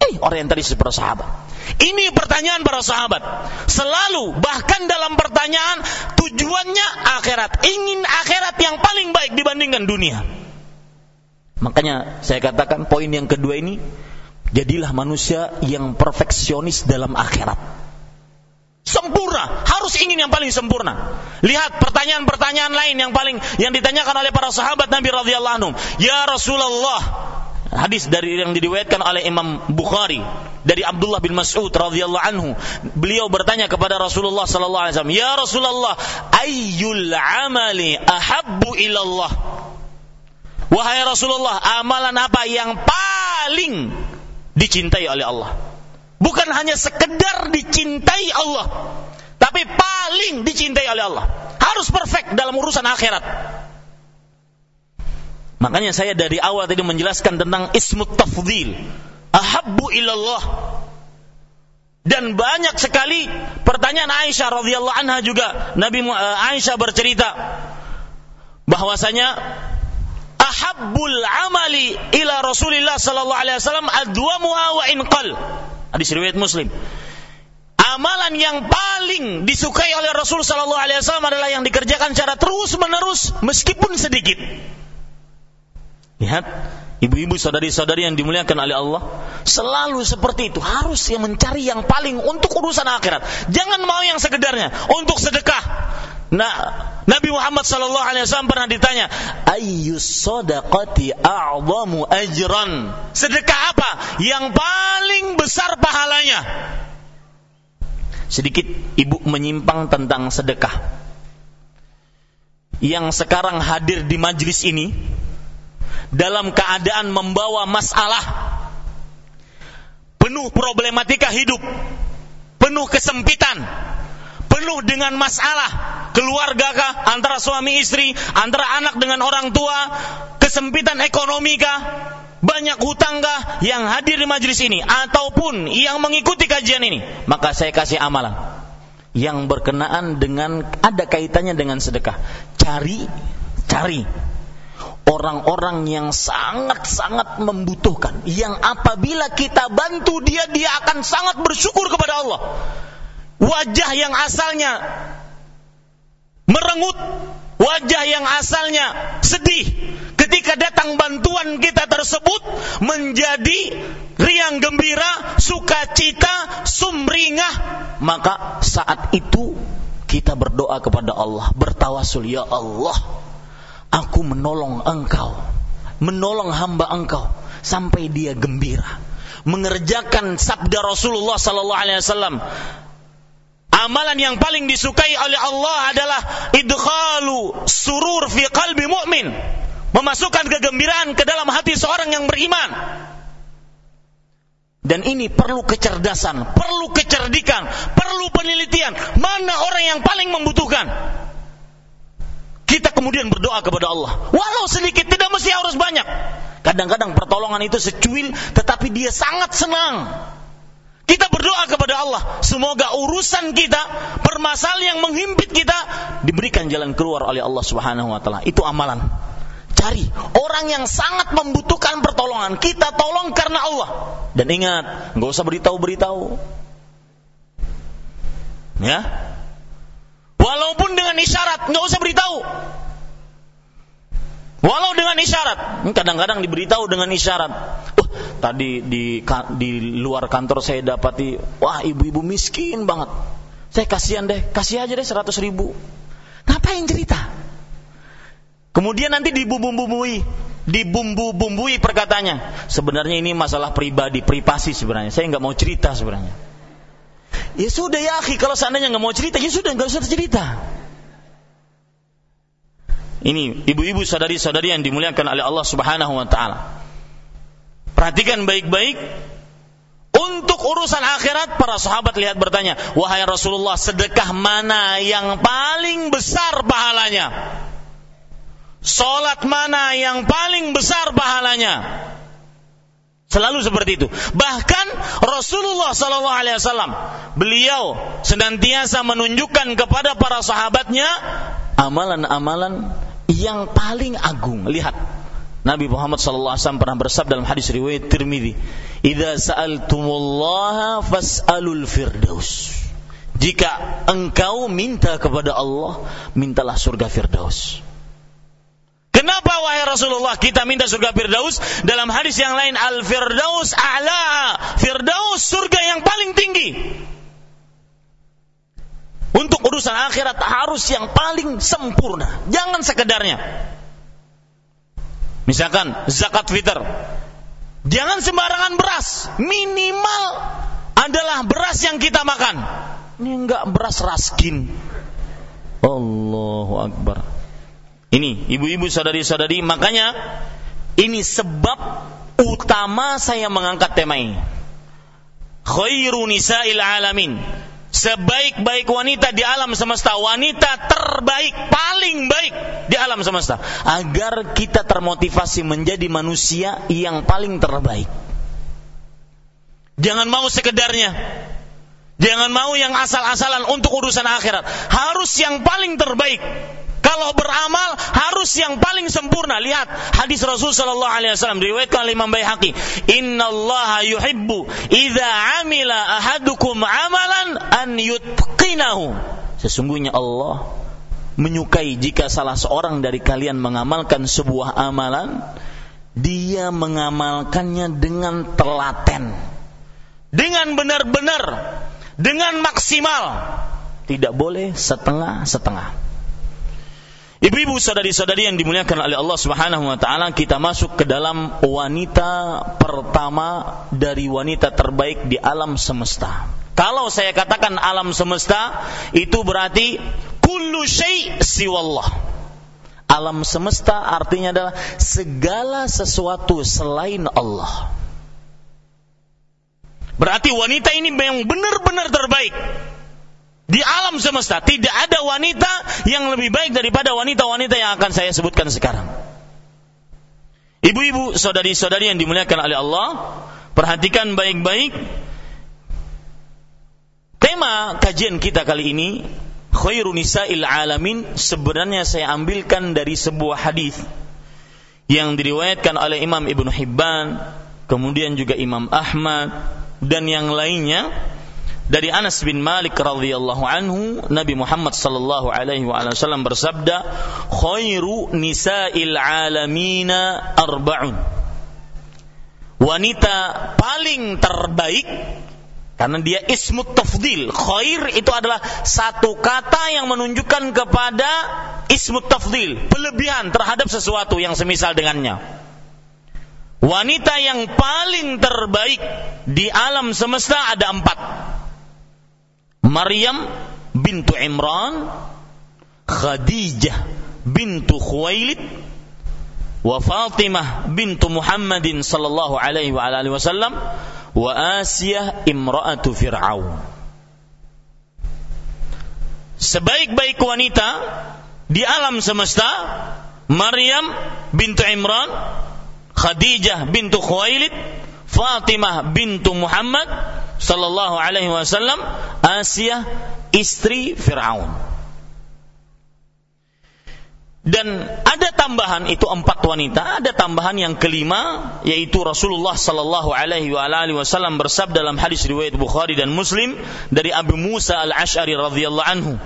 Eh, orientalis para sahabat. Ini pertanyaan para sahabat. Selalu, bahkan dalam pertanyaan, tujuannya akhirat. Ingin akhirat yang paling baik dibandingkan dunia. Makanya saya katakan poin yang kedua ini jadilah manusia yang perfeksionis dalam akhirat. Sempurna, harus ingin yang paling sempurna. Lihat pertanyaan-pertanyaan lain yang paling yang ditanyakan oleh para sahabat Nabi radhiyallahu anhu. Ya Rasulullah, hadis dari yang diriwayatkan oleh Imam Bukhari dari Abdullah bin Mas'ud radhiyallahu anhu beliau bertanya kepada Rasulullah sallallahu alaihi wasallam ya Rasulullah ayyul amali ahabbu ilallah Wahai Rasulullah, amalan apa yang paling dicintai oleh Allah? Bukan hanya sekedar dicintai Allah, tapi paling dicintai oleh Allah. Harus perfect dalam urusan akhirat. Makanya saya dari awal tadi menjelaskan tentang ismut tafdhil. Ahabbu ilallah. Dan banyak sekali pertanyaan Aisyah radhiyallahu anha juga Nabi Aisyah bercerita bahwasanya ahabbul amali ila Rasulillah sallallahu alaihi wasallam adwamuha wa in qal. Hadis riwayat Muslim. Amalan yang paling disukai oleh Rasul sallallahu alaihi wasallam adalah yang dikerjakan secara terus-menerus meskipun sedikit. Lihat, ibu-ibu saudari-saudari yang dimuliakan oleh Allah, selalu seperti itu, harus yang mencari yang paling untuk urusan akhirat. Jangan mau yang sekedarnya, untuk sedekah, Nah, Nabi Muhammad sallallahu alaihi wasallam pernah ditanya, "Ayyus sadaqati a'zamu ajran?" Sedekah apa yang paling besar pahalanya? Sedikit ibu menyimpang tentang sedekah. Yang sekarang hadir di majlis ini dalam keadaan membawa masalah penuh problematika hidup, penuh kesempitan, penuh dengan masalah keluarga kah antara suami istri antara anak dengan orang tua kesempitan ekonomi kah banyak hutang kah yang hadir di majelis ini ataupun yang mengikuti kajian ini. Maka saya kasih amalan yang berkenaan dengan ada kaitannya dengan sedekah. Cari cari orang-orang yang sangat-sangat membutuhkan yang apabila kita bantu dia dia akan sangat bersyukur kepada Allah wajah yang asalnya merengut, wajah yang asalnya sedih. Ketika datang bantuan kita tersebut menjadi riang gembira, sukacita, sumringah, maka saat itu kita berdoa kepada Allah, bertawasul, ya Allah, aku menolong engkau, menolong hamba engkau sampai dia gembira. Mengerjakan sabda Rasulullah sallallahu alaihi wasallam amalan yang paling disukai oleh Allah adalah idkhalu surur fi qalbi mu'min memasukkan kegembiraan ke dalam hati seorang yang beriman dan ini perlu kecerdasan, perlu kecerdikan, perlu penelitian. Mana orang yang paling membutuhkan? Kita kemudian berdoa kepada Allah. Walau sedikit, tidak mesti harus banyak. Kadang-kadang pertolongan itu secuil, tetapi dia sangat senang. Kita berdoa kepada Allah, semoga urusan kita, permasalahan yang menghimpit kita diberikan jalan keluar oleh Allah Subhanahu wa taala. Itu amalan. Cari orang yang sangat membutuhkan pertolongan, kita tolong karena Allah. Dan ingat, nggak usah beritahu-beritahu. Ya. Walaupun dengan isyarat, nggak usah beritahu. Walau dengan isyarat, kadang-kadang diberitahu dengan isyarat. Uh, tadi di di luar kantor saya dapati, wah ibu-ibu miskin banget. Saya kasihan deh, kasih aja deh 100 ribu. Ngapain cerita? Kemudian nanti dibumbu-bumbui, dibumbu-bumbui perkatanya. Sebenarnya ini masalah pribadi, privasi sebenarnya. Saya nggak mau cerita sebenarnya. Ya sudah ya kalau seandainya nggak mau cerita, ya sudah nggak usah cerita. Ini ibu-ibu sadari-sadari yang dimuliakan oleh Allah Subhanahu wa taala. Perhatikan baik-baik untuk urusan akhirat para sahabat lihat bertanya, "Wahai Rasulullah, sedekah mana yang paling besar pahalanya?" Salat mana yang paling besar pahalanya? Selalu seperti itu. Bahkan Rasulullah Sallallahu Alaihi Wasallam beliau senantiasa menunjukkan kepada para sahabatnya amalan-amalan yang paling agung. Lihat, Nabi Muhammad wasallam pernah bersabda dalam hadis riwayat Tirmizi, "Idza sa'altumullaha fas'alul firdaus." Jika engkau minta kepada Allah, mintalah surga Firdaus. Kenapa wahai Rasulullah kita minta surga Firdaus? Dalam hadis yang lain Al-Firdaus a'la. Firdaus surga yang paling tinggi. Untuk urusan akhirat harus yang paling sempurna, jangan sekedarnya. Misalkan zakat fitr. Jangan sembarangan beras, minimal adalah beras yang kita makan. Ini enggak beras raskin. Allahu Akbar. Ini ibu-ibu sadari-sadari, makanya ini sebab utama saya mengangkat tema ini. Khairu nisa'il alamin sebaik-baik wanita di alam semesta, wanita terbaik, paling baik di alam semesta, agar kita termotivasi menjadi manusia yang paling terbaik. Jangan mau sekedarnya. Jangan mau yang asal-asalan untuk urusan akhirat. Harus yang paling terbaik. Kalau beramal harus yang paling sempurna. Lihat hadis Rasul sallallahu alaihi wasallam diriwayatkan oleh Imam Baihaqi, "Innallaha yuhibbu idza amila ahadukum amalan an yutqinahu." Sesungguhnya Allah menyukai jika salah seorang dari kalian mengamalkan sebuah amalan, dia mengamalkannya dengan telaten. Dengan benar-benar, dengan maksimal. Tidak boleh setengah-setengah. Ibu-ibu saudari-saudari yang dimuliakan oleh Allah Subhanahu wa taala, kita masuk ke dalam wanita pertama dari wanita terbaik di alam semesta. Kalau saya katakan alam semesta, itu berarti kullu syai' siwallah. Alam semesta artinya adalah segala sesuatu selain Allah. Berarti wanita ini memang benar-benar terbaik di alam semesta tidak ada wanita yang lebih baik daripada wanita-wanita yang akan saya sebutkan sekarang. Ibu-ibu, saudari-saudari yang dimuliakan oleh Allah, perhatikan baik-baik tema kajian kita kali ini khairu nisa'il alamin sebenarnya saya ambilkan dari sebuah hadis yang diriwayatkan oleh Imam Ibnu Hibban, kemudian juga Imam Ahmad dan yang lainnya dari Anas bin Malik radhiyallahu anhu Nabi Muhammad sallallahu alaihi wasallam bersabda khairu nisa'il alamina arba'un. Wanita paling terbaik karena dia ismut tafdil khair itu adalah satu kata yang menunjukkan kepada ismut tafdil pelebihan terhadap sesuatu yang semisal dengannya. Wanita yang paling terbaik di alam semesta ada empat Maryam bintu Imran, Khadijah bintu Khuwailid, wa Fatimah bintu Muhammadin sallallahu alaihi wa alihi wasallam, wa Asiyah imra'atu Fir'aun. Sebaik-baik wanita di alam semesta, Maryam bintu Imran, Khadijah bintu Khuwailid, Fatimah bintu Muhammad sallallahu alaihi wasallam Asia istri Firaun. Dan ada tambahan itu empat wanita, ada tambahan yang kelima yaitu Rasulullah sallallahu alaihi wasallam bersabda dalam hadis riwayat Bukhari dan Muslim dari Abu Musa al-Ash'ari radhiyallahu anhu,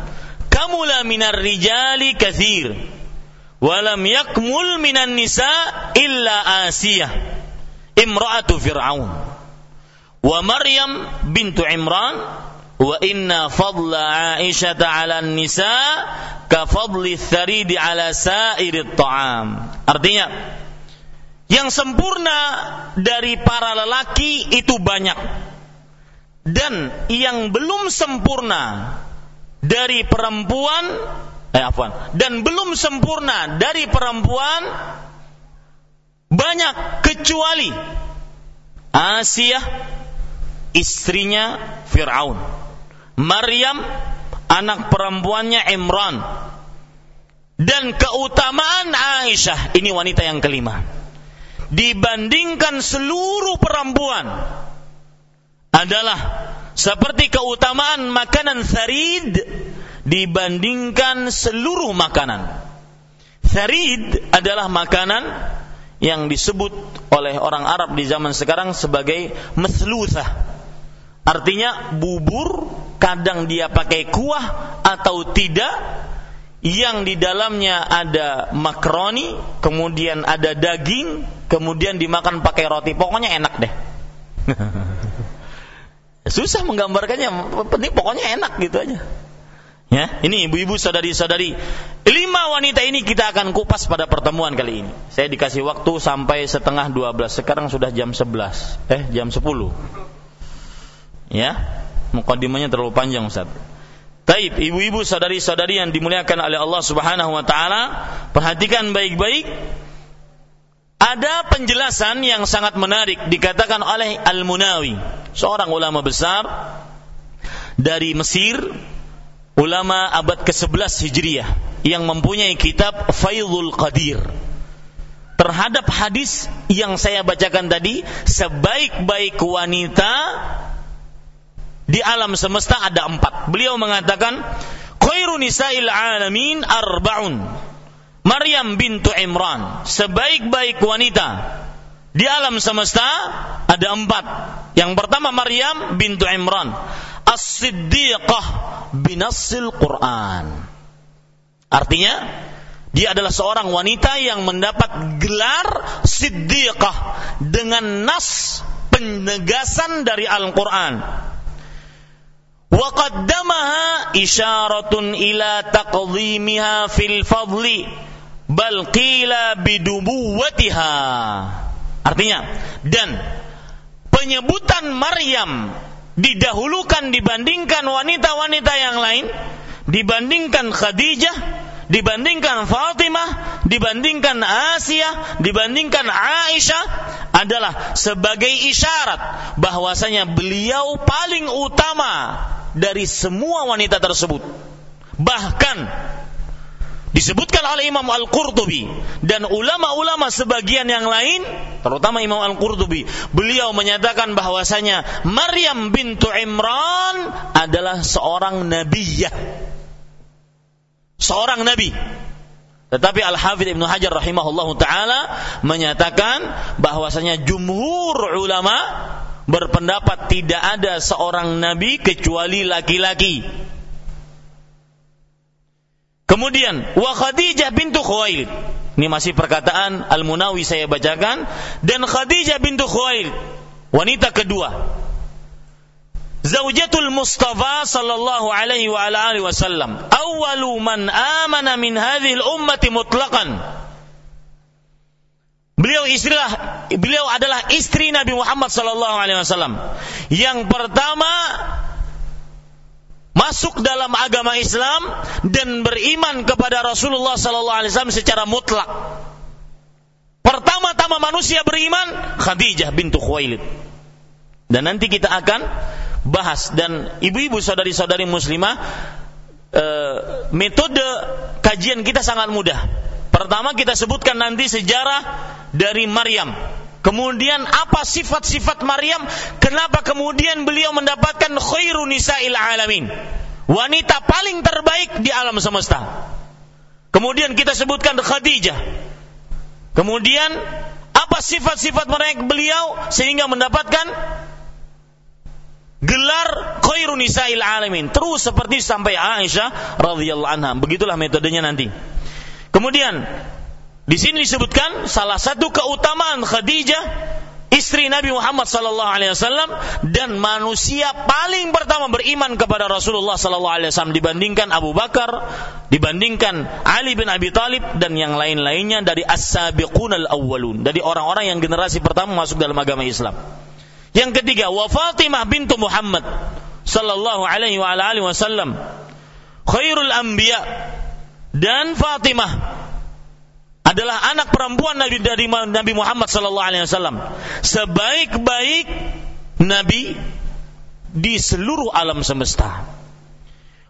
"Kamula minar rijali kathir, walam yakmul minan nisa illa Asiyah." imra'atu Fir'aun wa Maryam bintu Imran wa inna fadla Aisyah 'ala nisa ka fadli tharidi 'ala sairi ta'am. Artinya yang sempurna dari para lelaki itu banyak dan yang belum sempurna dari perempuan eh afwan dan belum sempurna dari perempuan banyak kecuali Asia istrinya Firaun Maryam anak perempuannya Imran dan keutamaan Aisyah ini wanita yang kelima dibandingkan seluruh perempuan adalah seperti keutamaan makanan sarid dibandingkan seluruh makanan. Sarid adalah makanan yang disebut oleh orang Arab di zaman sekarang sebagai mesluthah. Artinya bubur kadang dia pakai kuah atau tidak yang di dalamnya ada makroni, kemudian ada daging, kemudian dimakan pakai roti. Pokoknya enak deh. Susah menggambarkannya, penting pokoknya enak gitu aja. Ya, ini ibu-ibu saudari-saudari. Lima wanita ini kita akan kupas pada pertemuan kali ini. Saya dikasih waktu sampai setengah dua belas. Sekarang sudah jam sebelas. Eh, jam sepuluh. Ya, mukadimahnya terlalu panjang Ustaz. Taib, ibu-ibu saudari-saudari yang dimuliakan oleh Allah Subhanahu wa taala, perhatikan baik-baik ada penjelasan yang sangat menarik dikatakan oleh Al-Munawi, seorang ulama besar dari Mesir, ulama abad ke-11 Hijriah yang mempunyai kitab Faidul Qadir. Terhadap hadis yang saya bacakan tadi, sebaik-baik wanita di alam semesta ada empat. Beliau mengatakan, Khairu nisa'il alamin arba'un Maryam bintu Imran, sebaik-baik wanita di alam semesta ada empat. Yang pertama Maryam bintu Imran, as-siddiqah Quran. Artinya dia adalah seorang wanita yang mendapat gelar siddiqah dengan nas penegasan dari Al-Qur'an. Wa qaddamaha isyaratun ila taqdhimiha fil fadli bal. Artinya, dan penyebutan Maryam didahulukan dibandingkan wanita-wanita yang lain, dibandingkan Khadijah, dibandingkan Fatimah, dibandingkan Asia, dibandingkan Aisyah adalah sebagai isyarat bahwasanya beliau paling utama dari semua wanita tersebut. Bahkan disebutkan oleh Imam Al-Qurtubi dan ulama-ulama sebagian yang lain terutama Imam Al-Qurtubi beliau menyatakan bahwasanya Maryam bintu Imran adalah seorang nabiyah seorang nabi tetapi Al-Hafidh Ibnu Hajar rahimahullah taala menyatakan bahwasanya jumhur ulama berpendapat tidak ada seorang nabi kecuali laki-laki Kemudian wa Khadijah bintu Khuwailid. Ini masih perkataan Al-Munawi saya bacakan dan Khadijah bintu Khuwailid wanita kedua. Zaujatul Mustafa sallallahu alaihi wa alihi wasallam. Awwalu man amana min hadhihi ummati mutlaqan. Beliau istrilah beliau adalah istri Nabi Muhammad sallallahu alaihi wasallam. Yang pertama masuk dalam agama Islam dan beriman kepada Rasulullah sallallahu alaihi wasallam secara mutlak. Pertama-tama manusia beriman Khadijah bintu Khuwailid. Dan nanti kita akan bahas dan ibu-ibu saudari-saudari muslimah e, metode kajian kita sangat mudah. Pertama kita sebutkan nanti sejarah dari Maryam Kemudian apa sifat-sifat Maryam? Kenapa kemudian beliau mendapatkan khairun nisa'il alamin? Wanita paling terbaik di alam semesta. Kemudian kita sebutkan Khadijah. Kemudian apa sifat-sifat mereka beliau sehingga mendapatkan gelar khairun nisa'il alamin. Terus seperti sampai Aisyah radhiyallahu anha. Begitulah metodenya nanti. Kemudian di sini disebutkan salah satu keutamaan Khadijah istri Nabi Muhammad sallallahu alaihi wasallam dan manusia paling pertama beriman kepada Rasulullah sallallahu alaihi wasallam dibandingkan Abu Bakar, dibandingkan Ali bin Abi Thalib dan yang lain-lainnya dari as-sabiqun al-awwalun, dari orang-orang yang generasi pertama masuk dalam agama Islam. Yang ketiga, wa Fatimah bintu Muhammad sallallahu alaihi wasallam khairul anbiya dan Fatimah adalah anak perempuan Nabi dari Nabi Muhammad sallallahu alaihi wasallam. Sebaik-baik nabi di seluruh alam semesta.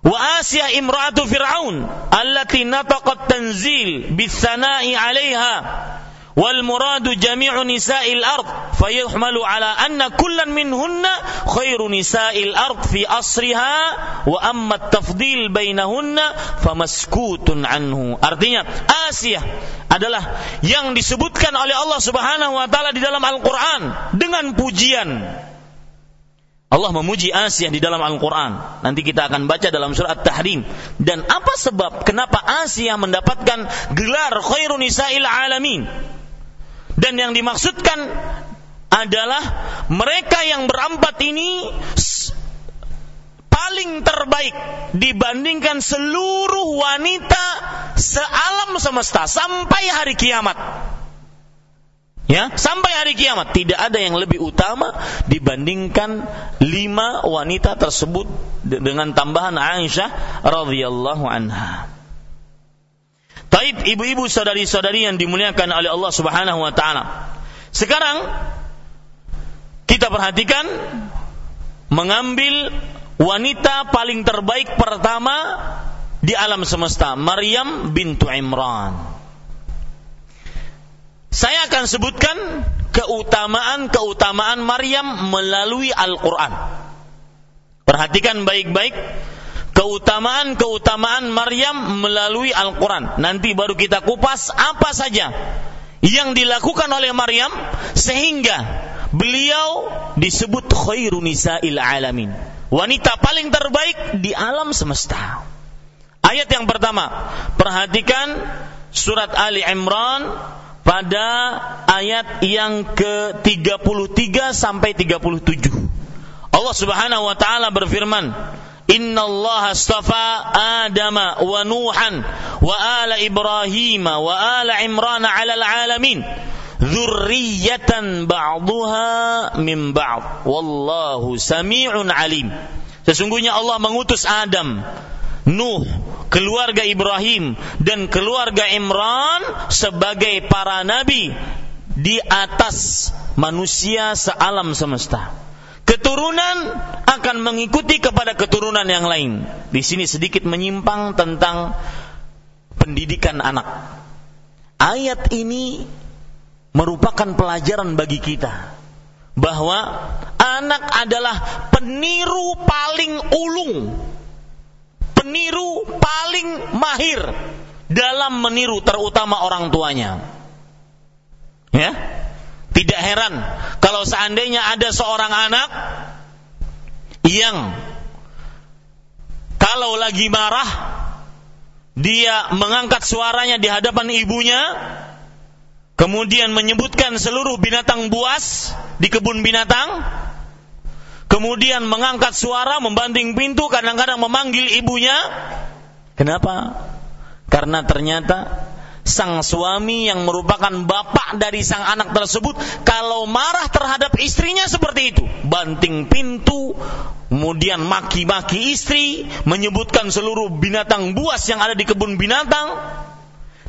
Wa Asia imra'atu Fir'aun allati nataqat tanzil bisana'i 'alaiha wal muradu jami'u nisa'il ard على ala anna kullan minhunna khairu nisa'il ard fi asriha wa amma tafdil bainahunna anhu artinya Asia adalah yang disebutkan oleh Allah Subhanahu wa taala di dalam Al-Qur'an dengan pujian Allah memuji Asia di dalam Al-Quran. Nanti kita akan baca dalam surat Tahrim. Dan apa sebab kenapa Asia mendapatkan gelar khairun nisa'il alamin? Dan yang dimaksudkan adalah mereka yang berempat ini paling terbaik dibandingkan seluruh wanita sealam semesta sampai hari kiamat. Ya, sampai hari kiamat tidak ada yang lebih utama dibandingkan lima wanita tersebut dengan tambahan Aisyah radhiyallahu anha. Taib ibu-ibu saudari-saudari yang dimuliakan oleh Allah Subhanahu wa taala. Sekarang kita perhatikan mengambil wanita paling terbaik pertama di alam semesta, Maryam bintu Imran. Saya akan sebutkan keutamaan-keutamaan Maryam melalui Al-Qur'an. Perhatikan baik-baik keutamaan-keutamaan Maryam melalui Al-Quran. Nanti baru kita kupas apa saja yang dilakukan oleh Maryam sehingga beliau disebut khairu nisa'il alamin. Wanita paling terbaik di alam semesta. Ayat yang pertama, perhatikan surat Ali Imran pada ayat yang ke-33 sampai 37. Allah Subhanahu wa taala berfirman, Inna Allah astafa Adam wa Nuhan wa ala Ibrahim wa ala Imran ala alamin. Dzurriyyatan ba'daha min ba'd. Wallahu sami'un alim. Sesungguhnya Allah mengutus Adam Nuh keluarga Ibrahim dan keluarga Imran sebagai para nabi di atas manusia sealam semesta keturunan akan mengikuti kepada keturunan yang lain. Di sini sedikit menyimpang tentang pendidikan anak. Ayat ini merupakan pelajaran bagi kita bahwa anak adalah peniru paling ulung, peniru paling mahir dalam meniru terutama orang tuanya. Ya, tidak heran kalau seandainya ada seorang anak yang kalau lagi marah dia mengangkat suaranya di hadapan ibunya kemudian menyebutkan seluruh binatang buas di kebun binatang kemudian mengangkat suara membanting pintu kadang-kadang memanggil ibunya. Kenapa? Karena ternyata sang suami yang merupakan bapak dari sang anak tersebut kalau marah terhadap istrinya seperti itu banting pintu kemudian maki-maki istri menyebutkan seluruh binatang buas yang ada di kebun binatang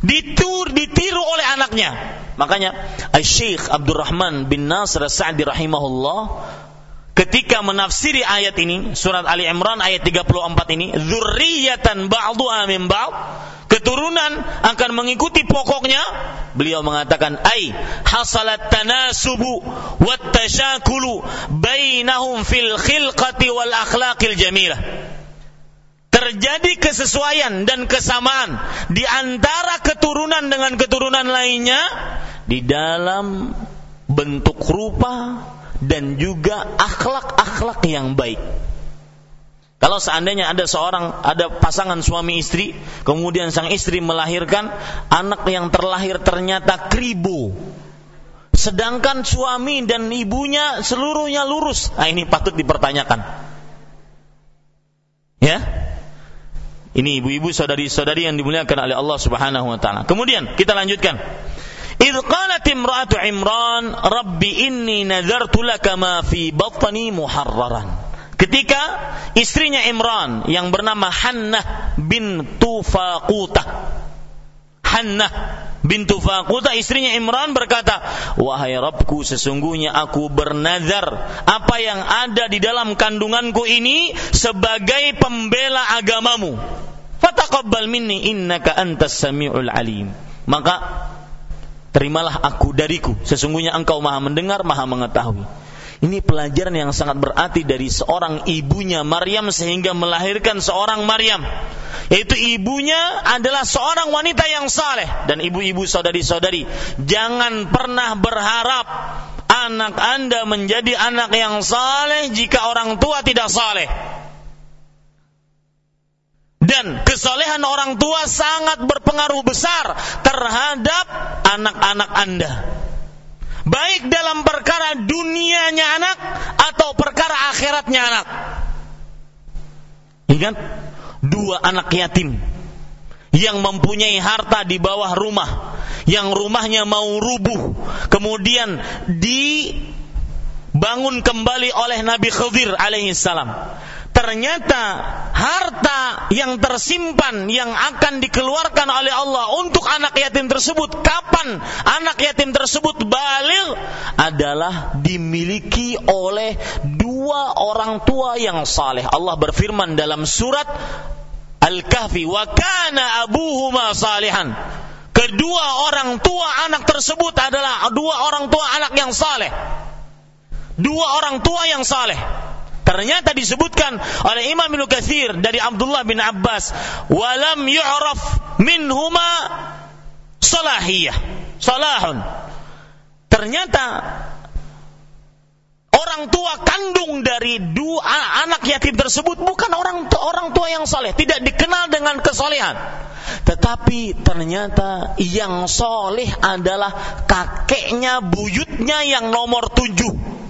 ditur ditiru oleh anaknya. Makanya Syekh Abdurrahman bin Nasr Sa'di rahimahullah ketika menafsiri ayat ini surat Ali Imran ayat 34 ini dzurriyyatan ba'dhuha min ba'd keturunan akan mengikuti pokoknya beliau mengatakan ai hasalat tanasubu wat tashakulu bainahum fil khilqati wal akhlaqil jamilah. Terjadi kesesuaian dan kesamaan di antara keturunan dengan keturunan lainnya di dalam bentuk rupa dan juga akhlak-akhlak yang baik kalau seandainya ada seorang, ada pasangan suami istri, kemudian sang istri melahirkan anak yang terlahir ternyata kribo, sedangkan suami dan ibunya seluruhnya lurus. Nah, ini patut dipertanyakan. Ya. Ini ibu-ibu saudari-saudari yang dimuliakan oleh Allah Subhanahu wa taala. Kemudian kita lanjutkan. Idh qalat imra'atu Imran, "Rabbi inni nadartu laka ma fi batni muharraran." Ketika istrinya Imran yang bernama Hannah bintu Faqutah. Hannah bintu Faqutah istrinya Imran berkata, "Wahai Rabbku, sesungguhnya aku bernazar apa yang ada di dalam kandunganku ini sebagai pembela agamamu. Fataqabbal minni innaka antas samiul alim." Maka terimalah aku dariku, sesungguhnya engkau Maha mendengar, Maha mengetahui. Ini pelajaran yang sangat berarti dari seorang ibunya Maryam sehingga melahirkan seorang Maryam. Yaitu ibunya adalah seorang wanita yang saleh dan ibu-ibu saudari-saudari jangan pernah berharap anak Anda menjadi anak yang saleh jika orang tua tidak saleh. Dan kesalehan orang tua sangat berpengaruh besar terhadap anak-anak Anda baik dalam perkara dunianya anak atau perkara akhiratnya anak. Ingat, dua anak yatim yang mempunyai harta di bawah rumah, yang rumahnya mau rubuh, kemudian dibangun kembali oleh Nabi Khidir alaihi salam ternyata harta yang tersimpan yang akan dikeluarkan oleh Allah untuk anak yatim tersebut kapan anak yatim tersebut balik adalah dimiliki oleh dua orang tua yang saleh. Allah berfirman dalam surat Al-Kahfi wa kana abuhuma salihan. Kedua orang tua anak tersebut adalah dua orang tua anak yang saleh. Dua orang tua yang saleh Ternyata disebutkan oleh Imam Ibnu Katsir dari Abdullah bin Abbas, "Walam yu'raf minhuma salahiyah." Salahun. Ternyata orang tua kandung dari dua anak yatim tersebut bukan orang tua, orang tua yang saleh, tidak dikenal dengan kesolehan. Tetapi ternyata yang soleh adalah kakeknya, buyutnya yang nomor tujuh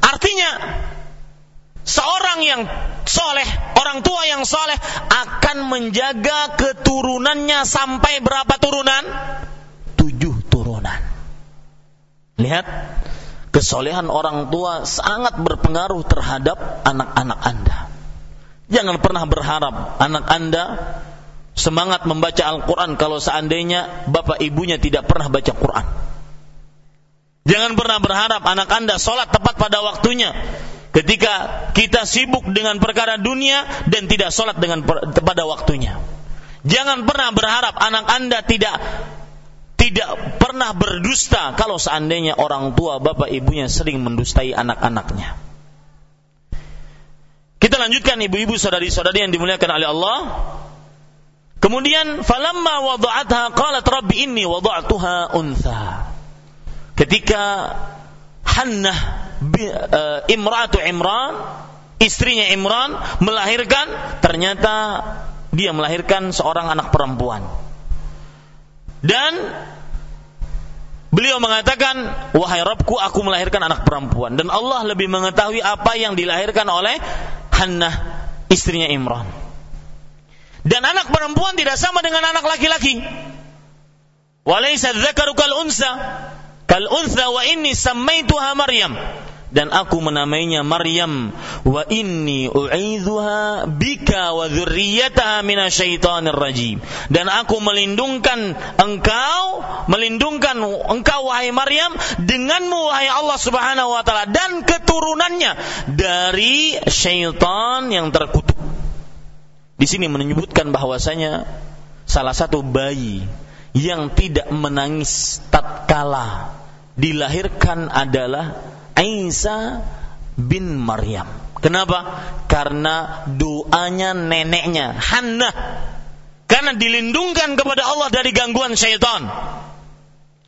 Artinya seorang yang soleh, orang tua yang soleh akan menjaga keturunannya sampai berapa turunan? Tujuh turunan. Lihat, kesolehan orang tua sangat berpengaruh terhadap anak-anak Anda. Jangan pernah berharap anak Anda semangat membaca Al-Quran kalau seandainya bapak ibunya tidak pernah baca Quran. Jangan pernah berharap anak Anda sholat tepat pada waktunya. Ketika kita sibuk dengan perkara dunia dan tidak sholat dengan pada waktunya. Jangan pernah berharap anak Anda tidak tidak pernah berdusta kalau seandainya orang tua bapak ibunya sering mendustai anak-anaknya. Kita lanjutkan ibu-ibu saudari-saudari yang dimuliakan oleh Allah. Kemudian falamma wada'atha qalat rabbi inni wada'tuha untha ketika Hannah uh, Imratu Imran istrinya Imran melahirkan ternyata dia melahirkan seorang anak perempuan. Dan beliau mengatakan wahai Rabbku aku melahirkan anak perempuan. Dan Allah lebih mengetahui apa yang dilahirkan oleh Hannah istrinya Imran. Dan anak perempuan tidak sama dengan anak laki-laki. Walaysa dzakaru kal unsa kal untha wa inni sammaituha Maryam. Dan aku menamainya Maryam. Wa inni u'idzuha bika wa dzurriyyataha minasyaitonir rajim. Dan aku melindungkan engkau melindungkan engkau wahai Maryam denganmu wahai Allah Subhanahu wa taala dan keturunannya dari syaitan yang terkutuk. Di sini menyebutkan bahwasanya salah satu bayi yang tidak menangis tatkala dilahirkan adalah Isa bin Maryam. Kenapa? Karena doanya neneknya Hannah. Karena dilindungkan kepada Allah dari gangguan syaitan.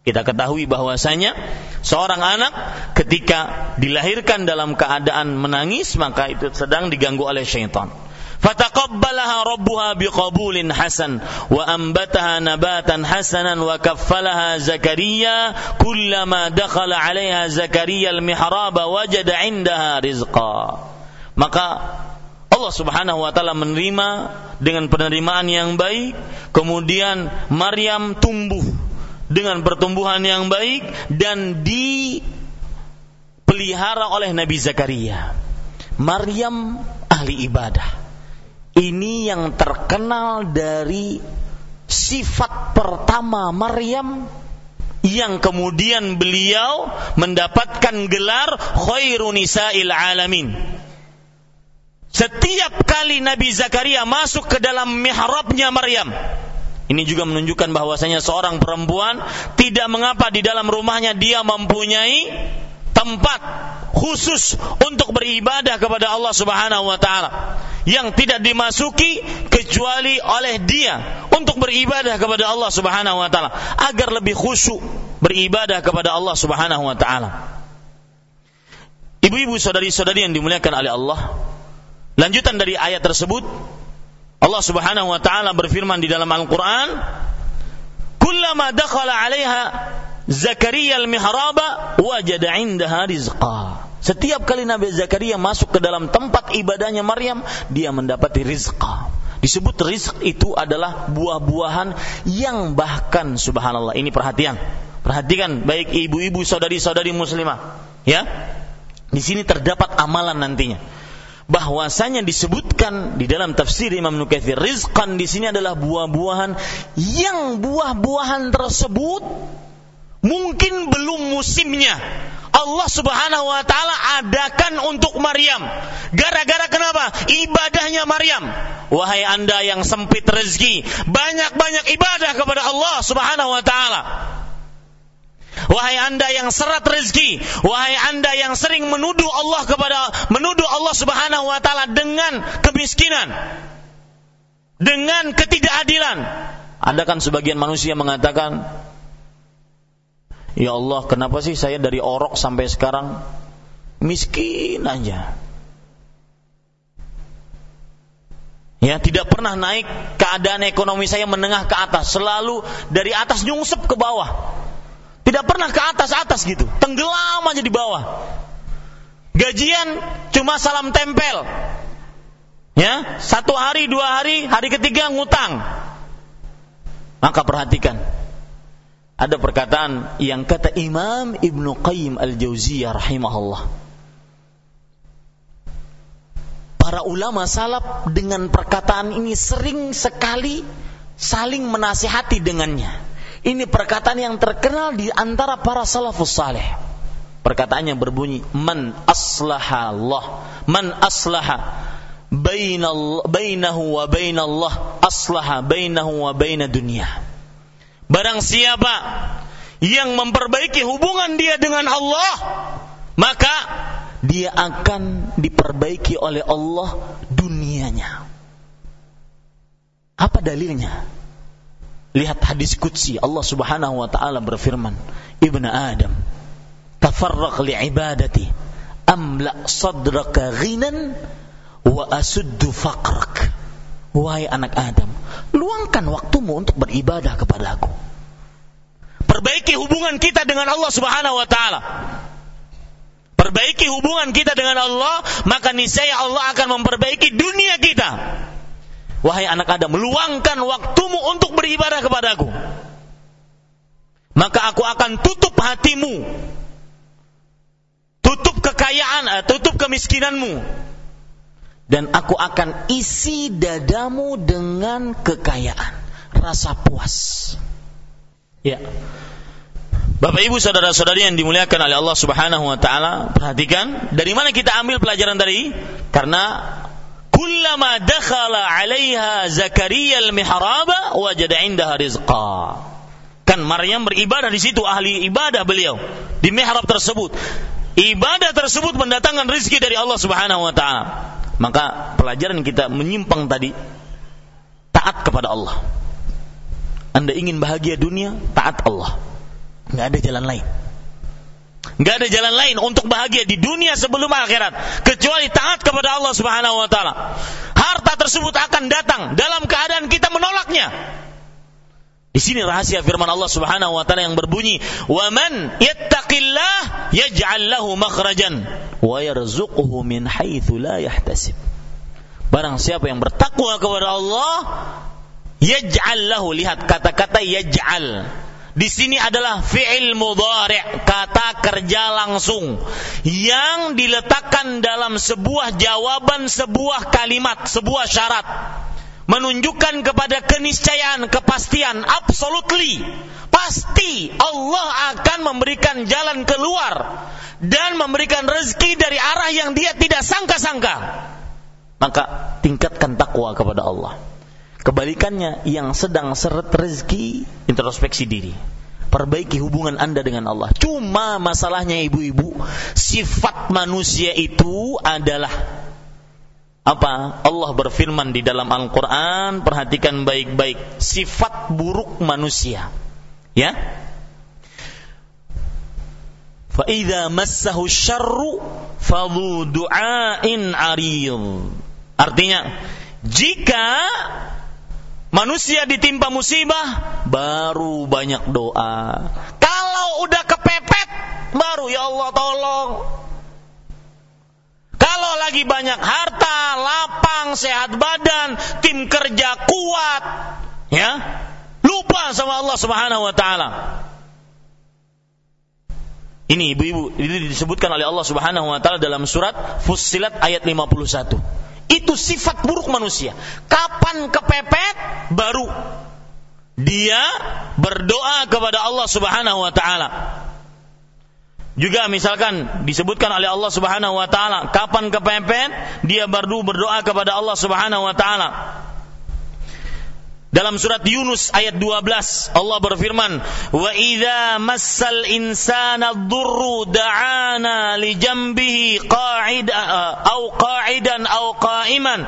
Kita ketahui bahwasanya seorang anak ketika dilahirkan dalam keadaan menangis maka itu sedang diganggu oleh syaitan. فتقبلها ربها بقبول حسن وأنبتها نباتا حسنا وكفلها زكريا كلما دخل عليها زكريا المحراب وجد عندها رزقا. Maka Allah Subhanahu wa taala menerima dengan penerimaan yang baik kemudian Maryam tumbuh dengan pertumbuhan yang baik dan dipelihara oleh Nabi Zakaria. Maryam ahli ibadah ini yang terkenal dari sifat pertama Maryam yang kemudian beliau mendapatkan gelar khairu nisa'il alamin. Setiap kali Nabi Zakaria masuk ke dalam mihrabnya Maryam, ini juga menunjukkan bahwasanya seorang perempuan tidak mengapa di dalam rumahnya dia mempunyai tempat khusus untuk beribadah kepada Allah Subhanahu wa taala yang tidak dimasuki kecuali oleh dia untuk beribadah kepada Allah Subhanahu wa taala agar lebih khusyuk beribadah kepada Allah Subhanahu wa taala. Ibu-ibu saudari-saudari yang dimuliakan oleh Allah, lanjutan dari ayat tersebut Allah Subhanahu wa taala berfirman di dalam Al-Qur'an, "Kullama dakhala 'alaiha Zakaria al-mihraba wajada indaha rizqa. Setiap kali Nabi Zakaria masuk ke dalam tempat ibadahnya Maryam, dia mendapati rizqa. Disebut rizq itu adalah buah-buahan yang bahkan subhanallah ini perhatian. Perhatikan baik ibu-ibu saudari-saudari muslimah, ya. Di sini terdapat amalan nantinya. Bahwasanya disebutkan di dalam tafsir Imam Nukathir rizqan di sini adalah buah-buahan yang buah-buahan tersebut mungkin belum musimnya. Allah Subhanahu wa taala adakan untuk Maryam. Gara-gara kenapa? Ibadahnya Maryam. Wahai Anda yang sempit rezeki, banyak-banyak ibadah kepada Allah Subhanahu wa taala. Wahai Anda yang serat rezeki, wahai Anda yang sering menuduh Allah kepada menuduh Allah Subhanahu wa taala dengan kemiskinan, dengan ketidakadilan. Ada kan sebagian manusia mengatakan, Ya Allah, kenapa sih saya dari orok sampai sekarang miskin aja? Ya, tidak pernah naik keadaan ekonomi saya menengah ke atas, selalu dari atas nyungsep ke bawah. Tidak pernah ke atas-atas gitu, tenggelam aja di bawah. Gajian cuma salam tempel. Ya, satu hari, dua hari, hari ketiga ngutang. Maka perhatikan, ada perkataan yang kata Imam Ibnu Qayyim Al-Jauziyah rahimahullah. Para ulama salaf dengan perkataan ini sering sekali saling menasihati dengannya. Ini perkataan yang terkenal di antara para salafus saleh. Perkataannya berbunyi, "Man aslaha Allah, man aslaha bainahu wa bainallah, aslaha bainahu wa baina dunia." Barang siapa yang memperbaiki hubungan dia dengan Allah, maka dia akan diperbaiki oleh Allah dunianya. Apa dalilnya? Lihat hadis qudsi Allah Subhanahu wa taala berfirman, "Ibnu Adam, tafarraq li ibadati, amla sadraka ghinan wa asuddu faqrak." Wahai anak Adam, luangkan waktumu untuk beribadah kepada aku. Perbaiki hubungan kita dengan Allah Subhanahu wa taala. Perbaiki hubungan kita dengan Allah, maka niscaya Allah akan memperbaiki dunia kita. Wahai anak Adam, luangkan waktumu untuk beribadah kepadaku. Maka aku akan tutup hatimu. Tutup kekayaan, eh, tutup kemiskinanmu dan aku akan isi dadamu dengan kekayaan, rasa puas. Ya. Bapak Ibu saudara-saudari yang dimuliakan oleh Allah Subhanahu wa taala, perhatikan dari mana kita ambil pelajaran dari karena kullama dakhala 'alaiha Zakaria al-mihraba wajada 'indaha rizqa. Kan Maryam beribadah di situ ahli ibadah beliau di mihrab tersebut. Ibadah tersebut mendatangkan rizki dari Allah Subhanahu wa taala. Maka pelajaran kita menyimpang tadi taat kepada Allah. Anda ingin bahagia dunia, taat Allah. Nggak ada jalan lain. Nggak ada jalan lain untuk bahagia di dunia sebelum akhirat kecuali taat kepada Allah Subhanahu wa taala. Harta harta tersebut akan datang dalam keadaan kita menolaknya. Di sini rahasia firman Allah Subhanahu wa taala yang berbunyi, "Wa man yattaqillah yaj'al lahu makhrajan wa yarzuquhu min haitsu la yahtasib." Barang siapa yang bertakwa kepada Allah, yaj'al lahu lihat kata-kata yaj'al di sini adalah fi'il mudhari' kata kerja langsung yang diletakkan dalam sebuah jawaban sebuah kalimat sebuah syarat menunjukkan kepada keniscayaan kepastian absolutely pasti Allah akan memberikan jalan keluar dan memberikan rezeki dari arah yang dia tidak sangka-sangka maka tingkatkan takwa kepada Allah Kebalikannya yang sedang seret rezeki introspeksi diri. Perbaiki hubungan Anda dengan Allah. Cuma masalahnya ibu-ibu, sifat manusia itu adalah apa? Allah berfirman di dalam Al-Qur'an perhatikan baik-baik sifat buruk manusia. Ya? Fa idza massahu syarru du'ain artinya jika manusia ditimpa musibah baru banyak doa. Kalau udah kepepet baru ya Allah tolong. Kalau lagi banyak harta, lapang, sehat badan, tim kerja kuat, ya, lupa sama Allah Subhanahu wa taala. Ini ibu-ibu, ini disebutkan oleh Allah Subhanahu wa taala dalam surat Fussilat ayat 51. Itu sifat buruk manusia. Kapan kepepet baru dia berdoa kepada Allah Subhanahu wa taala. Juga misalkan disebutkan oleh Allah Subhanahu wa taala, kapan kepepet dia baru berdoa kepada Allah Subhanahu wa taala. Dalam surat Yunus ayat 12 Allah berfirman, "Wa idza massal insana dhurru da'ana li jambihi qa'ida au qa'idan au qa'iman."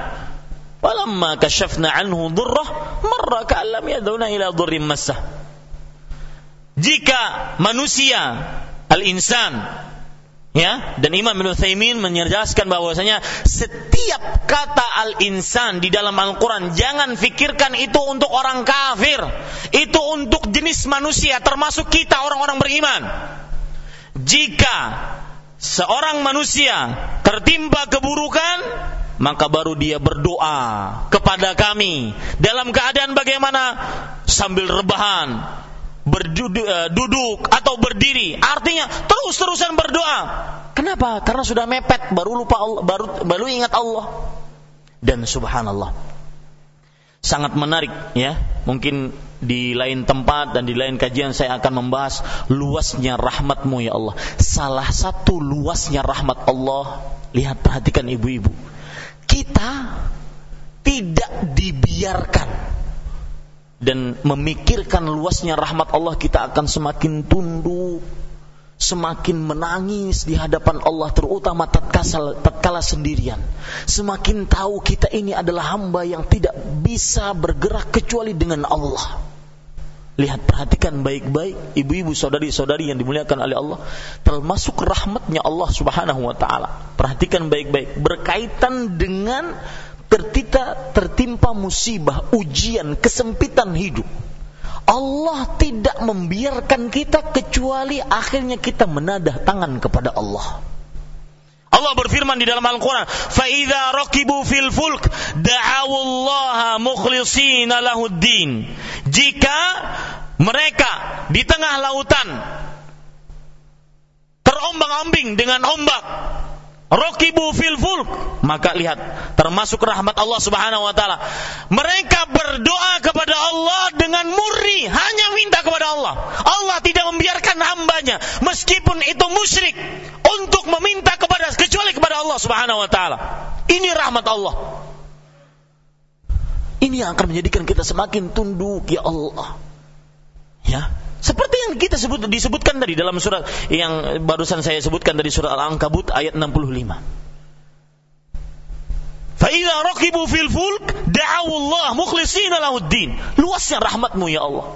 Falamma kashafna anhu dhurrah marra ka'an lam yaduna ila dhurrin massah. Jika manusia al-insan. Ya, dan Imam Ibn Thaymin menjelaskan bahwasanya setiap kata al-insan di dalam Al-Quran jangan fikirkan itu untuk orang kafir. Itu untuk jenis manusia termasuk kita orang-orang beriman. Jika seorang manusia tertimpa keburukan, maka baru dia berdoa kepada kami. Dalam keadaan bagaimana? Sambil rebahan berduduk duduk atau berdiri. Artinya terus-terusan berdoa. Kenapa? Karena sudah mepet baru lupa Allah, baru baru ingat Allah. Dan subhanallah. Sangat menarik ya. Mungkin di lain tempat dan di lain kajian saya akan membahas luasnya rahmatmu ya Allah. Salah satu luasnya rahmat Allah. Lihat perhatikan ibu-ibu. Kita tidak dibiarkan dan memikirkan luasnya rahmat Allah kita akan semakin tunduk semakin menangis di hadapan Allah terutama tatkala, tatkala sendirian. Semakin tahu kita ini adalah hamba yang tidak bisa bergerak kecuali dengan Allah. Lihat perhatikan baik-baik ibu-ibu saudari-saudari yang dimuliakan oleh Allah termasuk rahmatnya Allah Subhanahu wa taala. Perhatikan baik-baik berkaitan dengan tertita tertimpa musibah, ujian, kesempitan hidup. Allah tidak membiarkan kita kecuali akhirnya kita menadah tangan kepada Allah. Allah berfirman di dalam Al-Quran, فَإِذَا رَكِبُوا فِي الْفُلْكِ دَعَوُوا اللَّهَ مُخْلِصِينَ لَهُ الدِّينَ Jika mereka di tengah lautan terombang-ambing dengan ombak, Rokibu fil fulk. Maka lihat, termasuk rahmat Allah Subhanahu wa taala. Mereka berdoa kepada Allah dengan murni, hanya minta kepada Allah. Allah tidak membiarkan hambanya meskipun itu musyrik untuk meminta kepada kecuali kepada Allah Subhanahu wa taala. Ini rahmat Allah. Ini yang akan menjadikan kita semakin tunduk ya Allah. Ya, seperti yang kita sebut disebutkan tadi dalam surat yang barusan saya sebutkan dari surat Al-Ankabut ayat 65. Fa'idha rakibu fil fulk da'awu Allah mukhlishina lahuddin. Luasnya rahmatmu ya Allah.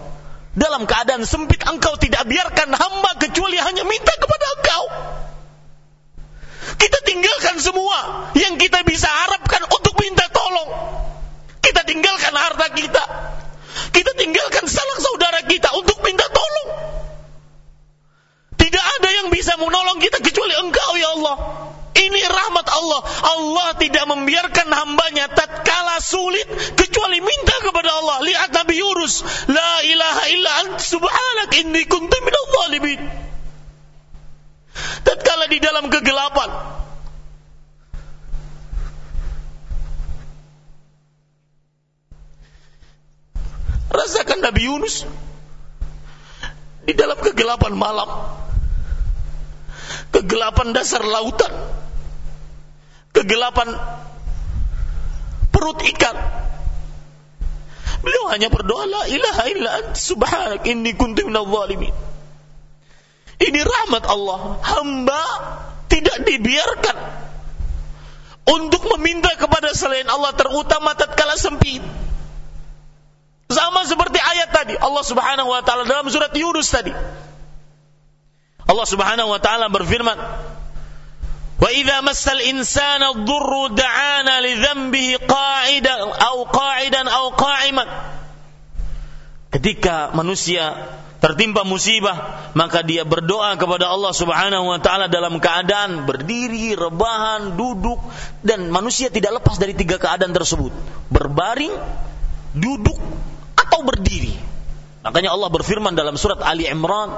Dalam keadaan sempit engkau tidak biarkan hamba kecuali hanya minta kepada engkau. Kita tinggalkan semua yang kita bisa harapkan untuk minta tolong. Kita tinggalkan harta kita. Kita tinggalkan sanak saudara kita untuk minta tolong. Tidak ada yang bisa menolong kita kecuali Engkau ya Allah. Ini rahmat Allah. Allah tidak membiarkan hambanya tatkala sulit kecuali minta kepada Allah. Lihat Nabi Yunus, la ilaha illa ant subhanak inni kuntu zalimin. Tatkala di dalam kegelapan Rasakan Nabi Yunus di dalam kegelapan malam, kegelapan dasar lautan, kegelapan perut ikan. Beliau hanya berdoa la ilaha illa ant subhanak inni kuntu minal zalimin. Ini rahmat Allah. Hamba tidak dibiarkan untuk meminta kepada selain Allah terutama tatkala sempit. Sama seperti ayat tadi Allah Subhanahu wa taala dalam surat Yunus tadi. Allah Subhanahu wa taala berfirman, وَإِذَا مَسَّ massal insana دَعَانَ لِذَنْبِهِ da'ana أَوْ dhanbihi أَوْ aw. Ketika manusia tertimpa musibah, maka dia berdoa kepada Allah Subhanahu wa taala dalam keadaan berdiri, rebahan, duduk dan manusia tidak lepas dari tiga keadaan tersebut. Berbaring, duduk atau berdiri. Makanya Allah berfirman dalam surat Ali Imran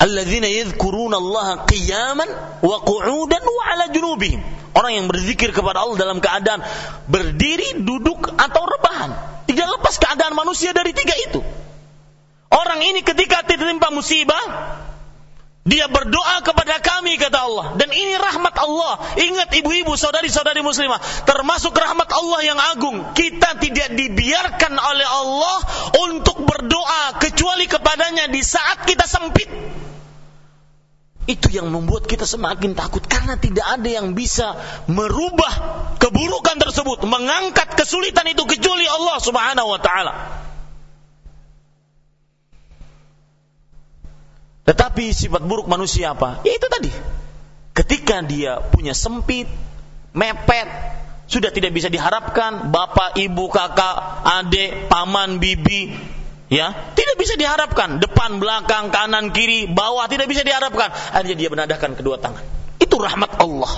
alladzina yadhkuruna Allah qiyaman wa qu'udan wa ala junubihim. Orang yang berzikir kepada Allah dalam keadaan berdiri, duduk atau rebahan. Tidak lepas keadaan manusia dari tiga itu. Orang ini ketika tertimpa musibah, dia berdoa kepada kami kata Allah dan ini rahmat Allah. Ingat ibu-ibu, saudari-saudari muslimah, termasuk rahmat Allah yang agung. Kita tidak dibiarkan oleh Allah untuk berdoa kecuali kepadanya di saat kita sempit. Itu yang membuat kita semakin takut karena tidak ada yang bisa merubah keburukan tersebut, mengangkat kesulitan itu kecuali Allah Subhanahu wa taala. Tetapi sifat buruk manusia apa? Ya itu tadi. Ketika dia punya sempit, mepet, sudah tidak bisa diharapkan bapak, ibu, kakak, adik, paman, bibi, ya tidak bisa diharapkan depan, belakang, kanan, kiri, bawah tidak bisa diharapkan. Akhirnya dia menadahkan kedua tangan. Itu rahmat Allah.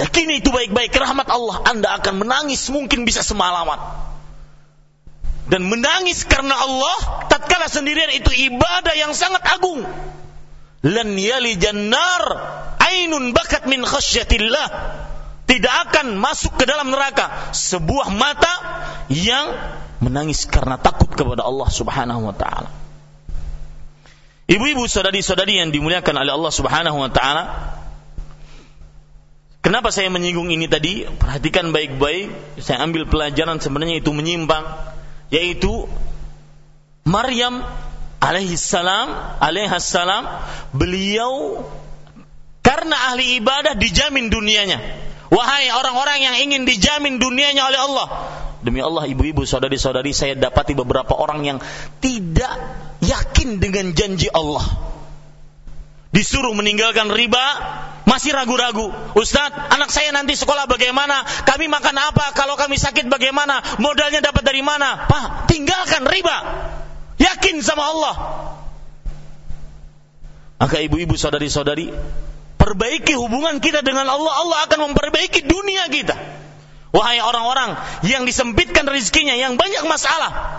Yakini itu baik-baik rahmat Allah. Anda akan menangis mungkin bisa semalaman dan menangis karena Allah tatkala sendirian itu ibadah yang sangat agung lan yali jannar ainun bakat min khasyatillah tidak akan masuk ke dalam neraka sebuah mata yang menangis karena takut kepada Allah Subhanahu wa taala Ibu-ibu saudari-saudari yang dimuliakan oleh Allah Subhanahu wa taala Kenapa saya menyinggung ini tadi? Perhatikan baik-baik. Saya ambil pelajaran sebenarnya itu menyimpang yaitu Maryam alaihissalam alaihissalam beliau karena ahli ibadah dijamin dunianya. Wahai orang-orang yang ingin dijamin dunianya oleh Allah. Demi Allah ibu-ibu saudari-saudari saya dapati beberapa orang yang tidak yakin dengan janji Allah disuruh meninggalkan riba masih ragu-ragu. Ustadz, anak saya nanti sekolah bagaimana? Kami makan apa? Kalau kami sakit bagaimana? Modalnya dapat dari mana? Pak, tinggalkan riba. Yakin sama Allah. Maka ibu-ibu saudari-saudari, perbaiki hubungan kita dengan Allah. Allah akan memperbaiki dunia kita. Wahai orang-orang yang disempitkan rezekinya, yang banyak masalah.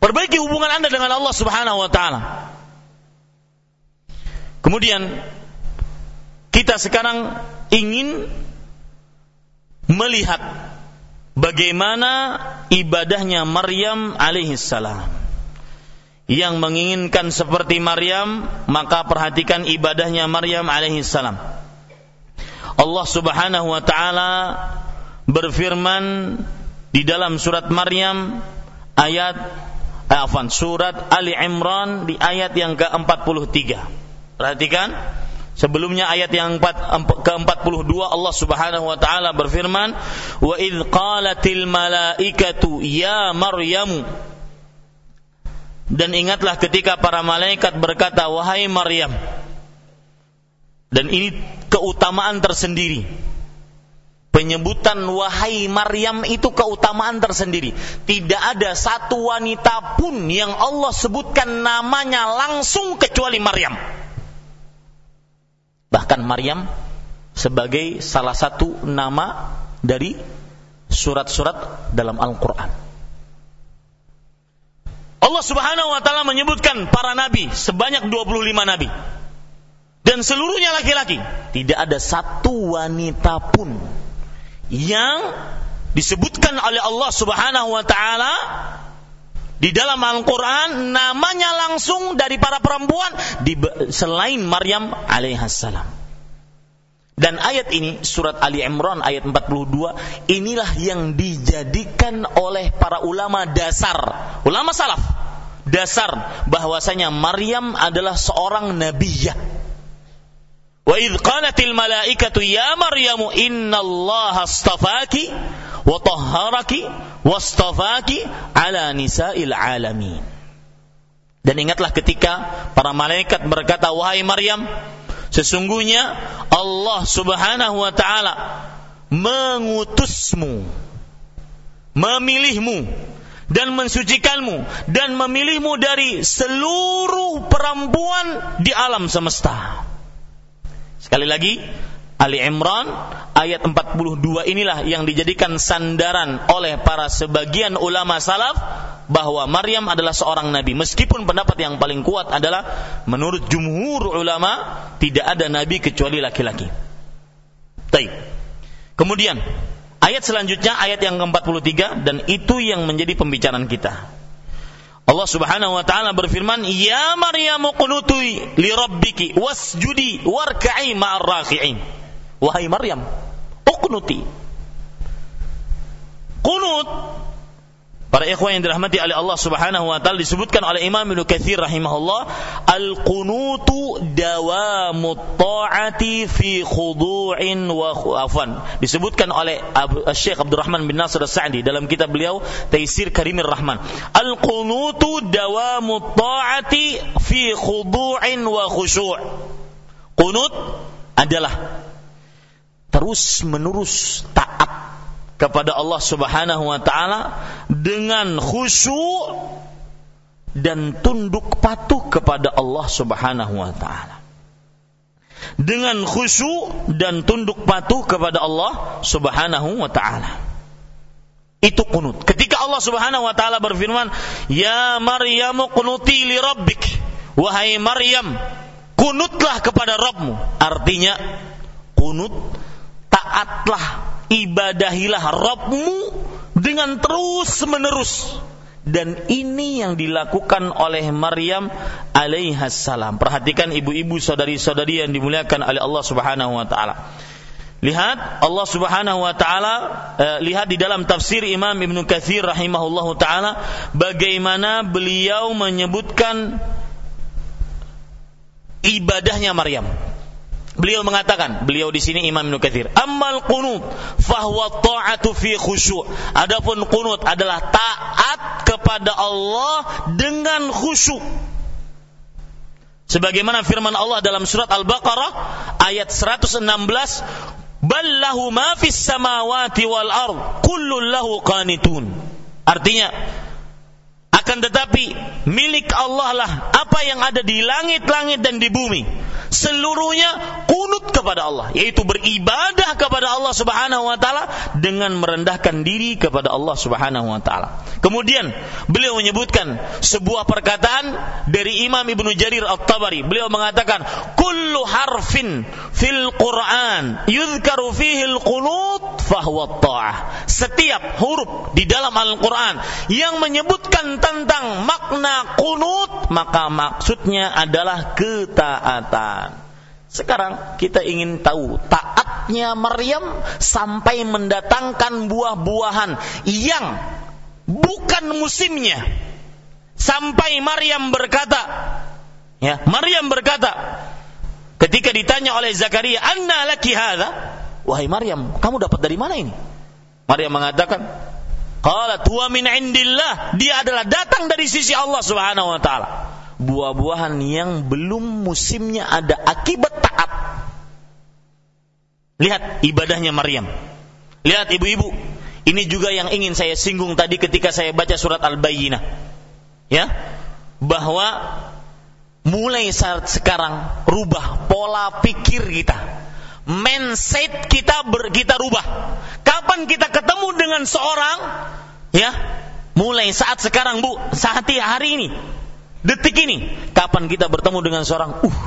Perbaiki hubungan Anda dengan Allah Subhanahu wa taala. Kemudian kita sekarang ingin melihat bagaimana ibadahnya Maryam alaihissalam. Yang menginginkan seperti Maryam, maka perhatikan ibadahnya Maryam alaihissalam. Allah Subhanahu wa taala berfirman di dalam surat Maryam ayat eh, surat Ali Imran di ayat yang ke-43. Perhatikan Sebelumnya ayat yang ke-42 Allah Subhanahu wa taala berfirman, "Wa idz qalatil malaikatu ya Maryam" Dan ingatlah ketika para malaikat berkata, "Wahai Maryam." Dan ini keutamaan tersendiri. Penyebutan wahai Maryam itu keutamaan tersendiri. Tidak ada satu wanita pun yang Allah sebutkan namanya langsung kecuali Maryam. Bahkan Maryam sebagai salah satu nama dari surat-surat dalam Al-Quran. Allah Subhanahu wa taala menyebutkan para nabi sebanyak 25 nabi dan seluruhnya laki-laki. Tidak ada satu wanita pun yang disebutkan oleh Allah Subhanahu wa taala di dalam Al-Qur'an namanya langsung dari para perempuan di, selain Maryam alaihissalam. Dan ayat ini surat Ali Imran ayat 42 inilah yang dijadikan oleh para ulama dasar, ulama salaf dasar bahwasanya Maryam adalah seorang nabiyah Wa idh qalatil malaikatu ya Maryamu innallaha astafaki wa wastafaki ala nisa'il. Dan ingatlah ketika para malaikat berkata, "Wahai Maryam, sesungguhnya Allah Subhanahu wa taala mengutusmu, memilihmu dan mensucikanmu dan memilihmu dari seluruh perempuan di alam semesta." Sekali lagi, Ali Imran ayat 42 inilah yang dijadikan sandaran oleh para sebagian ulama salaf bahwa Maryam adalah seorang nabi meskipun pendapat yang paling kuat adalah menurut jumhur ulama tidak ada nabi kecuali laki-laki. Baik. Kemudian ayat selanjutnya ayat yang ke-43 dan itu yang menjadi pembicaraan kita. Allah Subhanahu wa taala berfirman, "Ya Maryam qunuti li rabbiki wasjudi warka'i ma'ar raki'in." Wahai Maryam, uqnuti. Qunut. Para ikhwan yang dirahmati oleh Allah Subhanahu wa taala disebutkan oleh Imam Ibnu Katsir rahimahullah al-qunutu dawamut ta'ati fi khudu'in wa afwan. Disebutkan oleh Syekh Abdurrahman bin Nasir As-Sa'di dalam kitab beliau Taisir Karimir Rahman. Al-qunutu dawamut ta'ati fi khudu'in wa khushu' qunut adalah terus menerus taat kepada Allah Subhanahu wa taala dengan khusyuk dan tunduk patuh kepada Allah Subhanahu wa taala. Dengan khusyuk dan tunduk patuh kepada Allah Subhanahu wa taala. Itu kunut. Ketika Allah Subhanahu wa taala berfirman, "Ya Maryam qunuti li rabbik." Wahai Maryam, kunutlah kepada Rabbmu. Artinya kunut taatlah ibadahilah Rabbmu dengan terus menerus dan ini yang dilakukan oleh Maryam alaihissalam. Perhatikan ibu-ibu saudari-saudari yang dimuliakan oleh Allah Subhanahu wa taala. Lihat Allah Subhanahu wa taala eh, lihat di dalam tafsir Imam Ibnu Katsir rahimahullahu taala bagaimana beliau menyebutkan ibadahnya Maryam. Beliau mengatakan, beliau di sini Imam Ibnu Katsir, "Ammal qunut fahuwa ta'atu fi khusyu'." Adapun qunut adalah taat kepada Allah dengan khusyuk. Sebagaimana firman Allah dalam surat Al-Baqarah ayat 116, "Ballahu ma fis samawati wal ard, kullun lahu qanitun." Artinya, akan tetapi milik Allah lah apa yang ada di langit-langit dan di bumi seluruhnya kunut kepada Allah yaitu beribadah kepada Allah Subhanahu wa taala dengan merendahkan diri kepada Allah Subhanahu wa taala. Kemudian beliau menyebutkan sebuah perkataan dari Imam Ibnu Jarir At-Tabari. Beliau mengatakan, "Kullu harfin fil Qur'an yuzkaru fihi al-qunut fahuwa ta'ah." Setiap huruf di dalam Al-Qur'an yang menyebutkan tentang makna kunut, maka maksudnya adalah ketaatan. Sekarang kita ingin tahu taatnya Maryam sampai mendatangkan buah-buahan yang bukan musimnya. Sampai Maryam berkata, ya, Maryam berkata ketika ditanya oleh Zakaria, "Anna laki hadza?" Wahai Maryam, kamu dapat dari mana ini? Maryam mengatakan, "Qalat huwa min indillah." Dia adalah datang dari sisi Allah Subhanahu wa taala buah-buahan yang belum musimnya ada akibat taat Lihat ibadahnya Maryam. Lihat ibu-ibu. Ini juga yang ingin saya singgung tadi ketika saya baca surat Al-Bayyinah. Ya. Bahwa mulai saat sekarang rubah pola pikir kita. Mindset kita ber, kita rubah. Kapan kita ketemu dengan seorang ya mulai saat sekarang Bu, saat hari ini, detik ini, kapan kita bertemu dengan seorang uh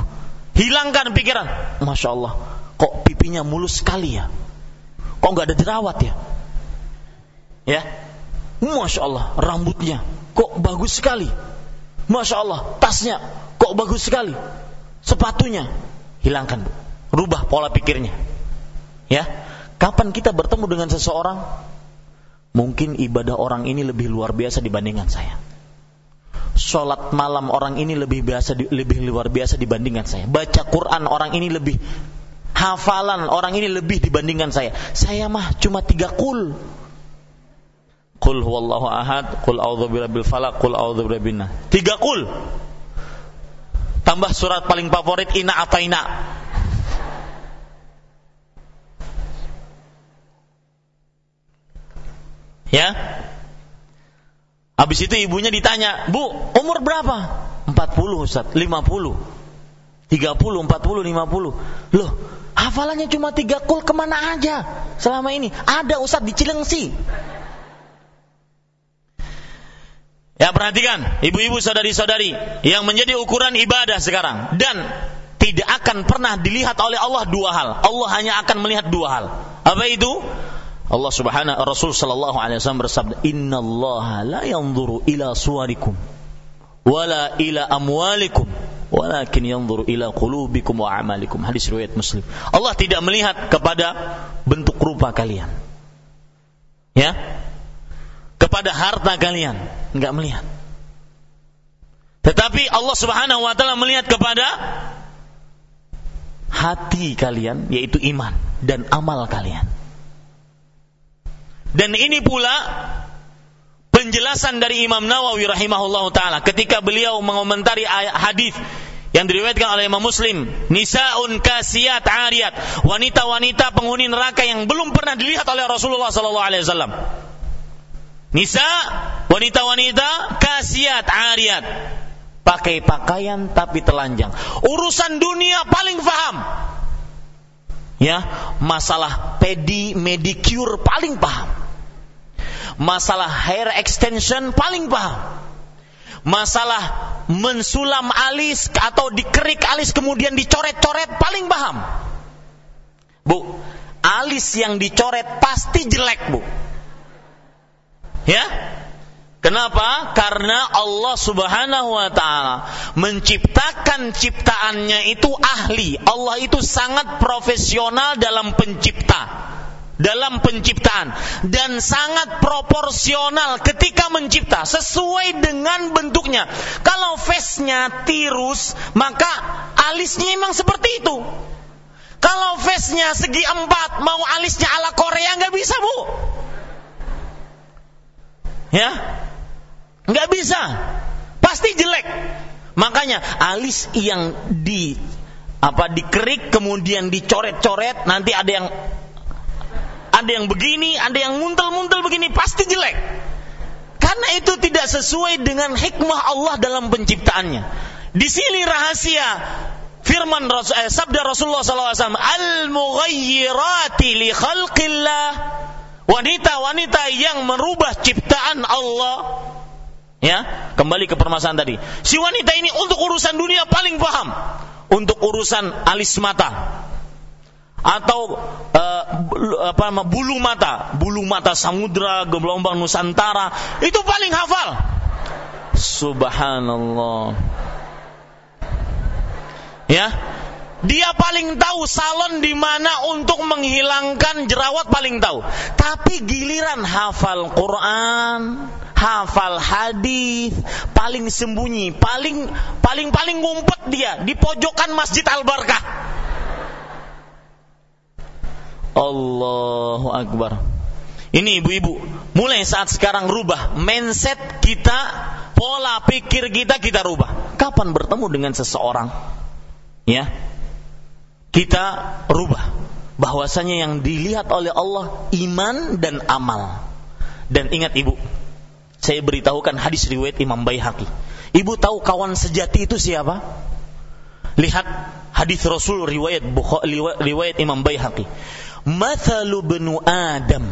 hilangkan pikiran. Masya Allah, kok pipinya mulus sekali ya? Kok nggak ada jerawat ya? Ya, Masya Allah, rambutnya kok bagus sekali. Masya Allah, tasnya kok bagus sekali. Sepatunya, hilangkan bu. Rubah pola pikirnya. Ya, kapan kita bertemu dengan seseorang? Mungkin ibadah orang ini lebih luar biasa dibandingkan saya. Sholat malam orang ini lebih biasa lebih luar biasa dibandingkan saya. Baca Quran orang ini lebih hafalan orang ini lebih dibandingkan saya. Saya mah cuma tiga kul. Kul huwallahu ahad, kul a'udzu birabbil falaq, kul a'udzu birabbin Tiga kul. Tambah surat paling favorit ina ataina. Ya. Habis itu ibunya ditanya, "Bu, umur berapa?" 40, Ustaz. 50. 30, 40, 50. Loh, Hafalannya cuma tiga kul ke mana aja selama ini? Ada Ustadz di Cilengsi. Ya perhatikan, ibu-ibu saudari-saudari yang menjadi ukuran ibadah sekarang dan tidak akan pernah dilihat oleh Allah dua hal. Allah hanya akan melihat dua hal. Apa itu? Allah Subhanahu Rasul sallallahu alaihi wasallam bersabda, "Inna Allah la yanzuru ila suwarikum wala ila amwalikum walakin yanzuru ila qulubikum wa amalikum. Hadis riwayat muslim. Allah tidak melihat kepada bentuk rupa kalian. Ya? Kepada harta kalian. Enggak melihat. Tetapi Allah Subhanahu wa taala melihat kepada hati kalian yaitu iman dan amal kalian dan ini pula penjelasan dari Imam Nawawi rahimahullah taala ketika beliau mengomentari hadis yang diriwayatkan oleh Imam Muslim, nisaun kasiyat ariyat, wanita-wanita penghuni neraka yang belum pernah dilihat oleh Rasulullah sallallahu alaihi wasallam. Nisa, wanita-wanita kasiyat ariyat, pakai pakaian tapi telanjang. Urusan dunia paling paham. Ya, masalah pedi medicure paling paham masalah hair extension paling paham. Masalah mensulam alis atau dikerik alis kemudian dicoret-coret paling paham. Bu, alis yang dicoret pasti jelek, Bu. Ya? Kenapa? Karena Allah Subhanahu wa taala menciptakan ciptaannya itu ahli. Allah itu sangat profesional dalam pencipta dalam penciptaan dan sangat proporsional ketika mencipta sesuai dengan bentuknya. Kalau face-nya tirus, maka alisnya memang seperti itu. Kalau face-nya segi empat, mau alisnya ala Korea nggak bisa bu. Ya, nggak bisa, pasti jelek. Makanya alis yang di apa dikerik kemudian dicoret-coret nanti ada yang ada yang begini, ada yang muntel-muntel begini, pasti jelek. Karena itu tidak sesuai dengan hikmah Allah dalam penciptaannya. Di sini rahasia firman eh, sabda Rasulullah SAW, al-mughayyirati li khalqillah. Wanita-wanita yang merubah ciptaan Allah. Ya, kembali ke permasalahan tadi. Si wanita ini untuk urusan dunia paling paham. Untuk urusan alis mata, atau uh, apa bulu mata, bulu mata samudra, gelombang nusantara, itu paling hafal. Subhanallah. Ya, dia paling tahu salon di mana untuk menghilangkan jerawat paling tahu. Tapi giliran hafal Quran, hafal hadis, paling sembunyi, paling paling paling ngumpet dia di pojokan Masjid Al Barkah Allahu Akbar. Ini ibu-ibu, mulai saat sekarang rubah mindset kita, pola pikir kita kita rubah. Kapan bertemu dengan seseorang? Ya. Kita rubah. bahwasanya yang dilihat oleh Allah iman dan amal. Dan ingat ibu, saya beritahukan hadis riwayat Imam Baihaqi. Ibu tahu kawan sejati itu siapa? Lihat hadis Rasul riwayat riwayat Imam Baihaqi. Mathalu benu Adam.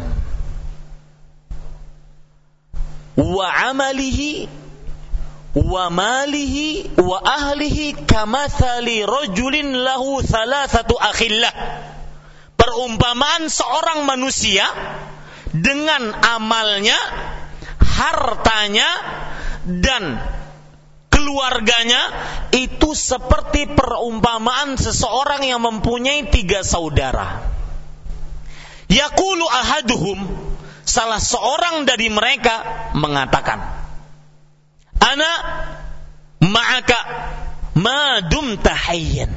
Wa amalihi wa malihi wa ahlihi kamathali rajulin lahu thalathatu akhillah. Perumpamaan seorang manusia dengan amalnya hartanya dan keluarganya itu seperti perumpamaan seseorang yang mempunyai tiga saudara yaqulu ahaduhum salah seorang dari mereka mengatakan Ana ma'aka madum tahayyan.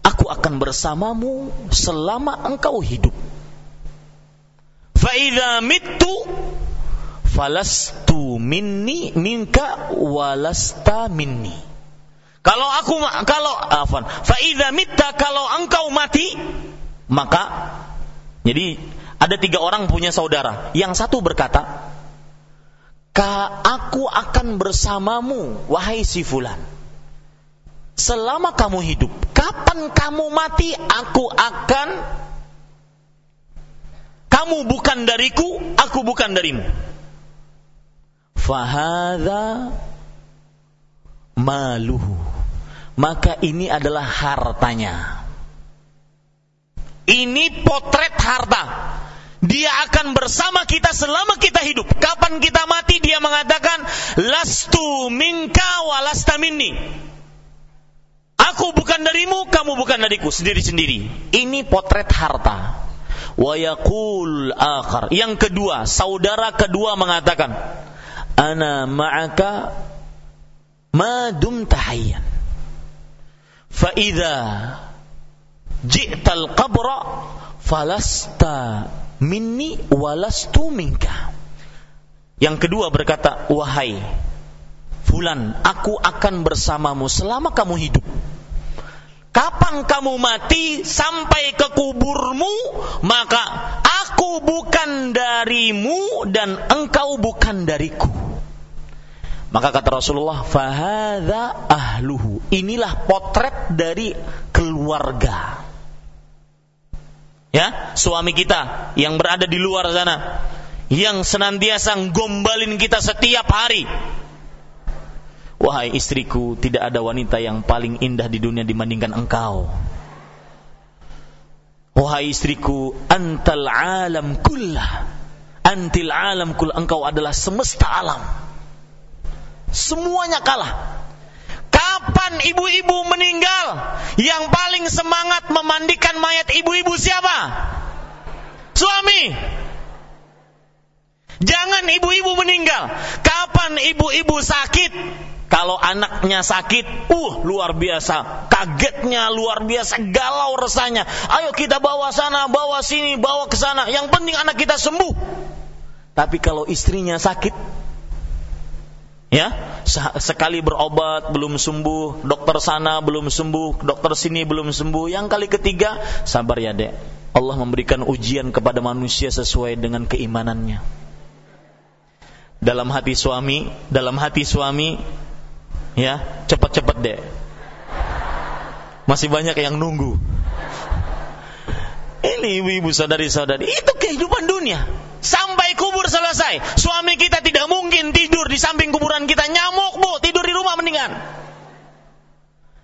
Aku akan bersamamu selama engkau hidup. Fa'idha mittu falastu minni minka walasta minni. Kalau aku kalau afan, fa'idha mitta kalau engkau mati maka jadi ada tiga orang punya saudara. Yang satu berkata, Ka aku akan bersamamu, wahai si fulan. Selama kamu hidup, kapan kamu mati, aku akan kamu bukan dariku, aku bukan darimu. Fahada maluhu. Maka ini adalah hartanya. Ini potret harta dia akan bersama kita selama kita hidup. Kapan kita mati dia mengatakan lastu minka walasta minni. Aku bukan darimu, kamu bukan dariku, sendiri-sendiri. Ini potret harta. Wa yaqul akhar. Yang kedua, saudara kedua mengatakan, "Ana ma'aka ma dumta hayyan." Ji'tal qabra falasta minni walastu minka. Yang kedua berkata, wahai fulan, aku akan bersamamu selama kamu hidup. Kapan kamu mati sampai ke kuburmu, maka aku bukan darimu dan engkau bukan dariku. Maka kata Rasulullah, fahadha ahluhu. Inilah potret dari keluarga ya suami kita yang berada di luar sana yang senantiasa gombalin kita setiap hari. Wahai istriku tidak ada wanita yang paling indah di dunia dibandingkan engkau. Wahai istriku antal alam kullah antil alam kull engkau adalah semesta alam. Semuanya kalah Kapan ibu-ibu meninggal? Yang paling semangat memandikan mayat ibu-ibu siapa? Suami. Jangan ibu-ibu meninggal. Kapan ibu-ibu sakit? Kalau anaknya sakit, uh luar biasa, kagetnya luar biasa, galau resanya. Ayo kita bawa sana, bawa sini, bawa ke sana. Yang penting anak kita sembuh. Tapi kalau istrinya sakit, Ya, sekali berobat belum sembuh, dokter sana belum sembuh, dokter sini belum sembuh. Yang kali ketiga, sabar ya, Dek. Allah memberikan ujian kepada manusia sesuai dengan keimanannya. Dalam hati suami, dalam hati suami, ya, cepat-cepat, Dek. Masih banyak yang nunggu. Ini ibu-ibu saudari-saudari, itu kehidupan dunia. Sampai kubur selesai. Suami kita tidak mungkin tidur di samping kuburan kita. Nyamuk bu, tidur di rumah mendingan.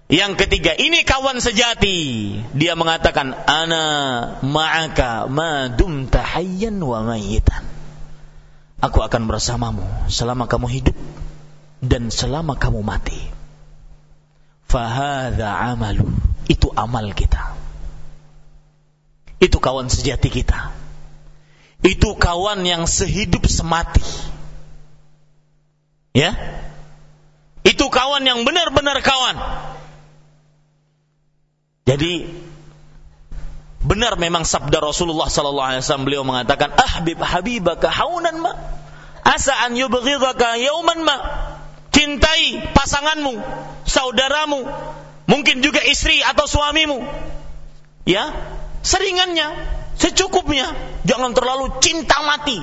Yang ketiga, ini kawan sejati. Dia mengatakan, Ana ma'aka ma dumta hayyan wa mayitan. Aku akan bersamamu selama kamu hidup dan selama kamu mati. Fahada amalu. Itu amal kita. Itu kawan sejati kita itu kawan yang sehidup semati. Ya? Itu kawan yang benar-benar kawan. Jadi benar memang sabda Rasulullah sallallahu alaihi wasallam beliau mengatakan ahbib habibaka haunan ma asa an yubghidaka yauman ma cintai pasanganmu saudaramu mungkin juga istri atau suamimu ya Seringannya, secukupnya. Jangan terlalu cinta mati.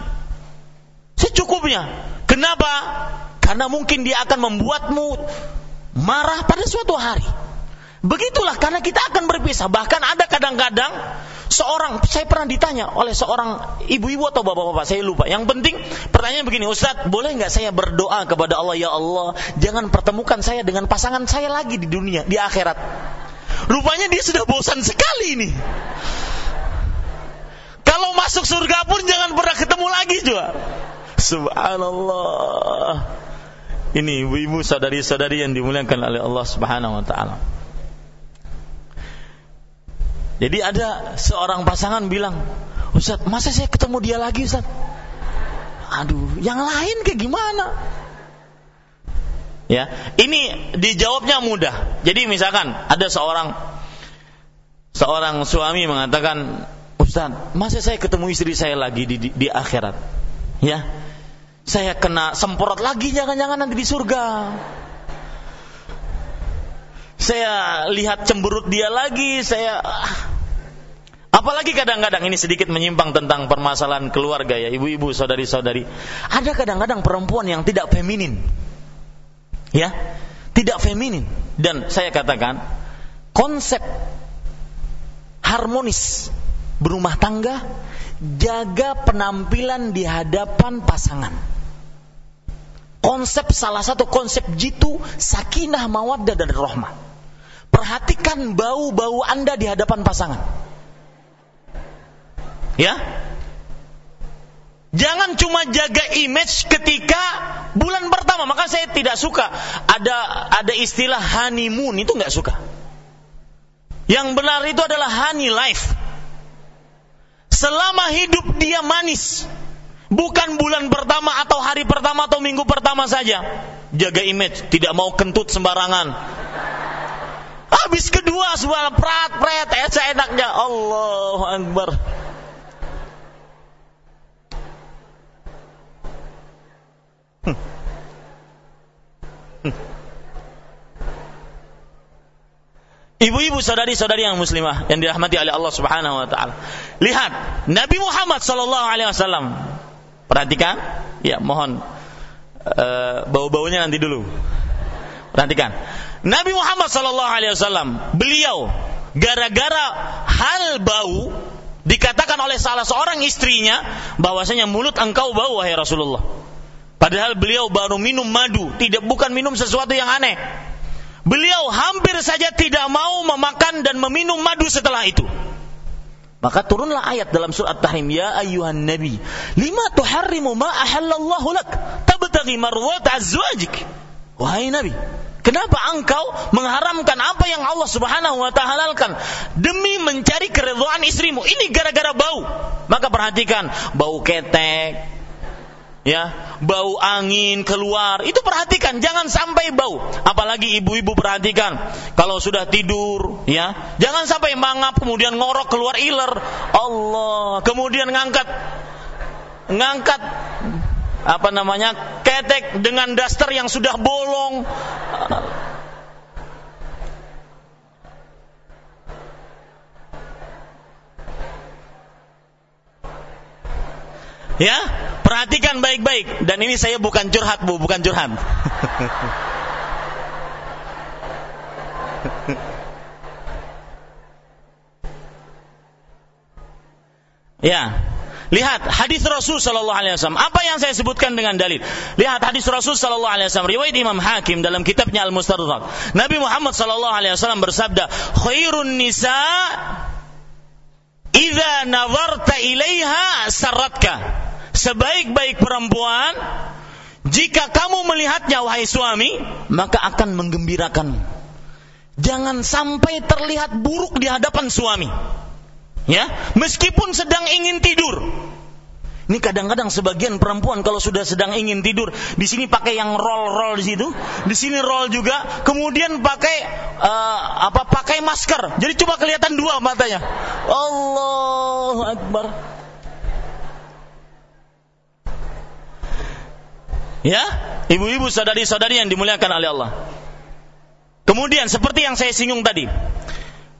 Secukupnya. Kenapa? Karena mungkin dia akan membuatmu marah pada suatu hari. Begitulah karena kita akan berpisah. Bahkan ada kadang-kadang seorang, saya pernah ditanya oleh seorang ibu-ibu atau bapak-bapak, saya lupa. Yang penting pertanyaan begini, Ustaz, boleh nggak saya berdoa kepada Allah, ya Allah, jangan pertemukan saya dengan pasangan saya lagi di dunia, di akhirat. Rupanya dia sudah bosan sekali ini. Kalau masuk surga pun jangan pernah ketemu lagi juga. Subhanallah. Ini ibu-ibu saudari-saudari yang dimuliakan oleh Allah Subhanahu wa taala. Jadi ada seorang pasangan bilang, Ustaz, masa saya ketemu dia lagi Ustaz? Aduh, yang lain kayak gimana? Ya, ini dijawabnya mudah. Jadi misalkan ada seorang seorang suami mengatakan, Ustaz, masa saya ketemu istri saya lagi di, di, di akhirat? Ya, saya kena semprot lagi jangan-jangan nanti di surga saya lihat cemberut dia lagi, saya apalagi kadang-kadang ini sedikit menyimpang tentang permasalahan keluarga ya, ibu-ibu, saudari-saudari. Ada kadang-kadang perempuan yang tidak feminin. Ya, tidak feminin dan saya katakan konsep harmonis berumah tangga jaga penampilan di hadapan pasangan. Konsep salah satu konsep jitu sakinah mawaddah dan rahmah. Perhatikan bau-bau Anda di hadapan pasangan. Ya. Jangan cuma jaga image ketika bulan pertama. Maka saya tidak suka ada ada istilah honeymoon itu nggak suka. Yang benar itu adalah honey life. Selama hidup dia manis. Bukan bulan pertama atau hari pertama atau minggu pertama saja. Jaga image, tidak mau kentut sembarangan Habis kedua suara prat pret ya seenaknya Allah Akbar. Hmm. Ibu-ibu saudari-saudari yang muslimah yang dirahmati oleh Allah Subhanahu wa taala. Lihat Nabi Muhammad sallallahu alaihi wasallam. Perhatikan, ya mohon uh, bau-baunya nanti dulu. Perhatikan. Nabi Muhammad sallallahu alaihi wasallam, beliau gara-gara hal bau dikatakan oleh salah seorang istrinya bahwasanya mulut engkau bau wahai Rasulullah. Padahal beliau baru minum madu, tidak bukan minum sesuatu yang aneh. Beliau hampir saja tidak mau memakan dan meminum madu setelah itu. Maka turunlah ayat dalam surat Tahrim, ya ayyuhan nabi, lima tuharrimu ma ahallallahu lak, tabtaghi marwat azwajik. Wahai nabi, Kenapa engkau mengharamkan apa yang Allah Subhanahu wa taala halalkan demi mencari keridhaan istrimu? Ini gara-gara bau. Maka perhatikan, bau ketek, ya, bau angin keluar. Itu perhatikan, jangan sampai bau. Apalagi ibu-ibu perhatikan, kalau sudah tidur, ya, jangan sampai mangap kemudian ngorok keluar iler. Allah, kemudian ngangkat ngangkat apa namanya ketek dengan daster yang sudah bolong Ya, perhatikan baik-baik. Dan ini saya bukan curhat, Bu, bukan curhat. ya, Lihat hadis Rasul sallallahu alaihi wasallam. Apa yang saya sebutkan dengan dalil? Lihat hadis Rasul sallallahu alaihi wasallam riwayat Imam Hakim dalam kitabnya Al-Mustadrak. Nabi Muhammad sallallahu alaihi wasallam bersabda, "Khairun nisa idza nazarta ilaiha saratka." Sebaik-baik perempuan jika kamu melihatnya wahai suami, maka akan menggembirakan. Jangan sampai terlihat buruk di hadapan suami. Ya, meskipun sedang ingin tidur. Ini kadang-kadang sebagian perempuan kalau sudah sedang ingin tidur, di sini pakai yang roll-roll di situ, di sini roll juga, kemudian pakai uh, apa? Pakai masker. Jadi cuma kelihatan dua matanya. Allahu Akbar. Ya, ibu-ibu saudari-saudari yang dimuliakan oleh Allah. Kemudian seperti yang saya singgung tadi,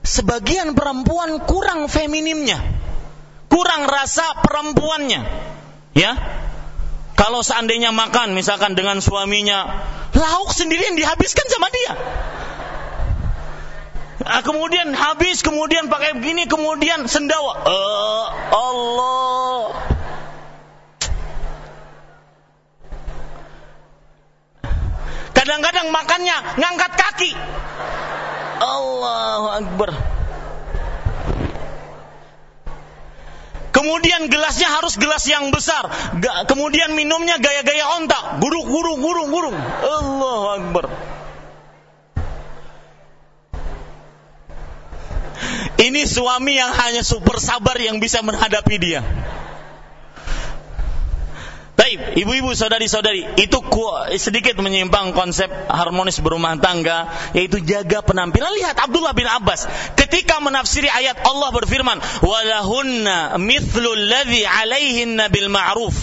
sebagian perempuan kurang feminimnya, kurang rasa perempuannya. Ya, kalau seandainya makan misalkan dengan suaminya, lauk sendiri yang dihabiskan sama dia. Nah, kemudian habis, kemudian pakai begini, kemudian sendawa. Uh, Allah. Kadang-kadang makannya ngangkat kaki. Allahu Akbar. Kemudian gelasnya harus gelas yang besar. Kemudian minumnya gaya-gaya ontak. Gurung, gurung, gurung, gurung. Allahu Akbar. Ini suami yang hanya super sabar yang bisa menghadapi dia. Baik, ibu-ibu, saudari-saudari, itu sedikit menyimpang konsep harmonis berumah tangga, yaitu jaga penampilan. Lihat Abdullah bin Abbas, ketika menafsiri ayat Allah berfirman, "Walahunna mithlul ladzi 'alaihinna bil ma'ruf."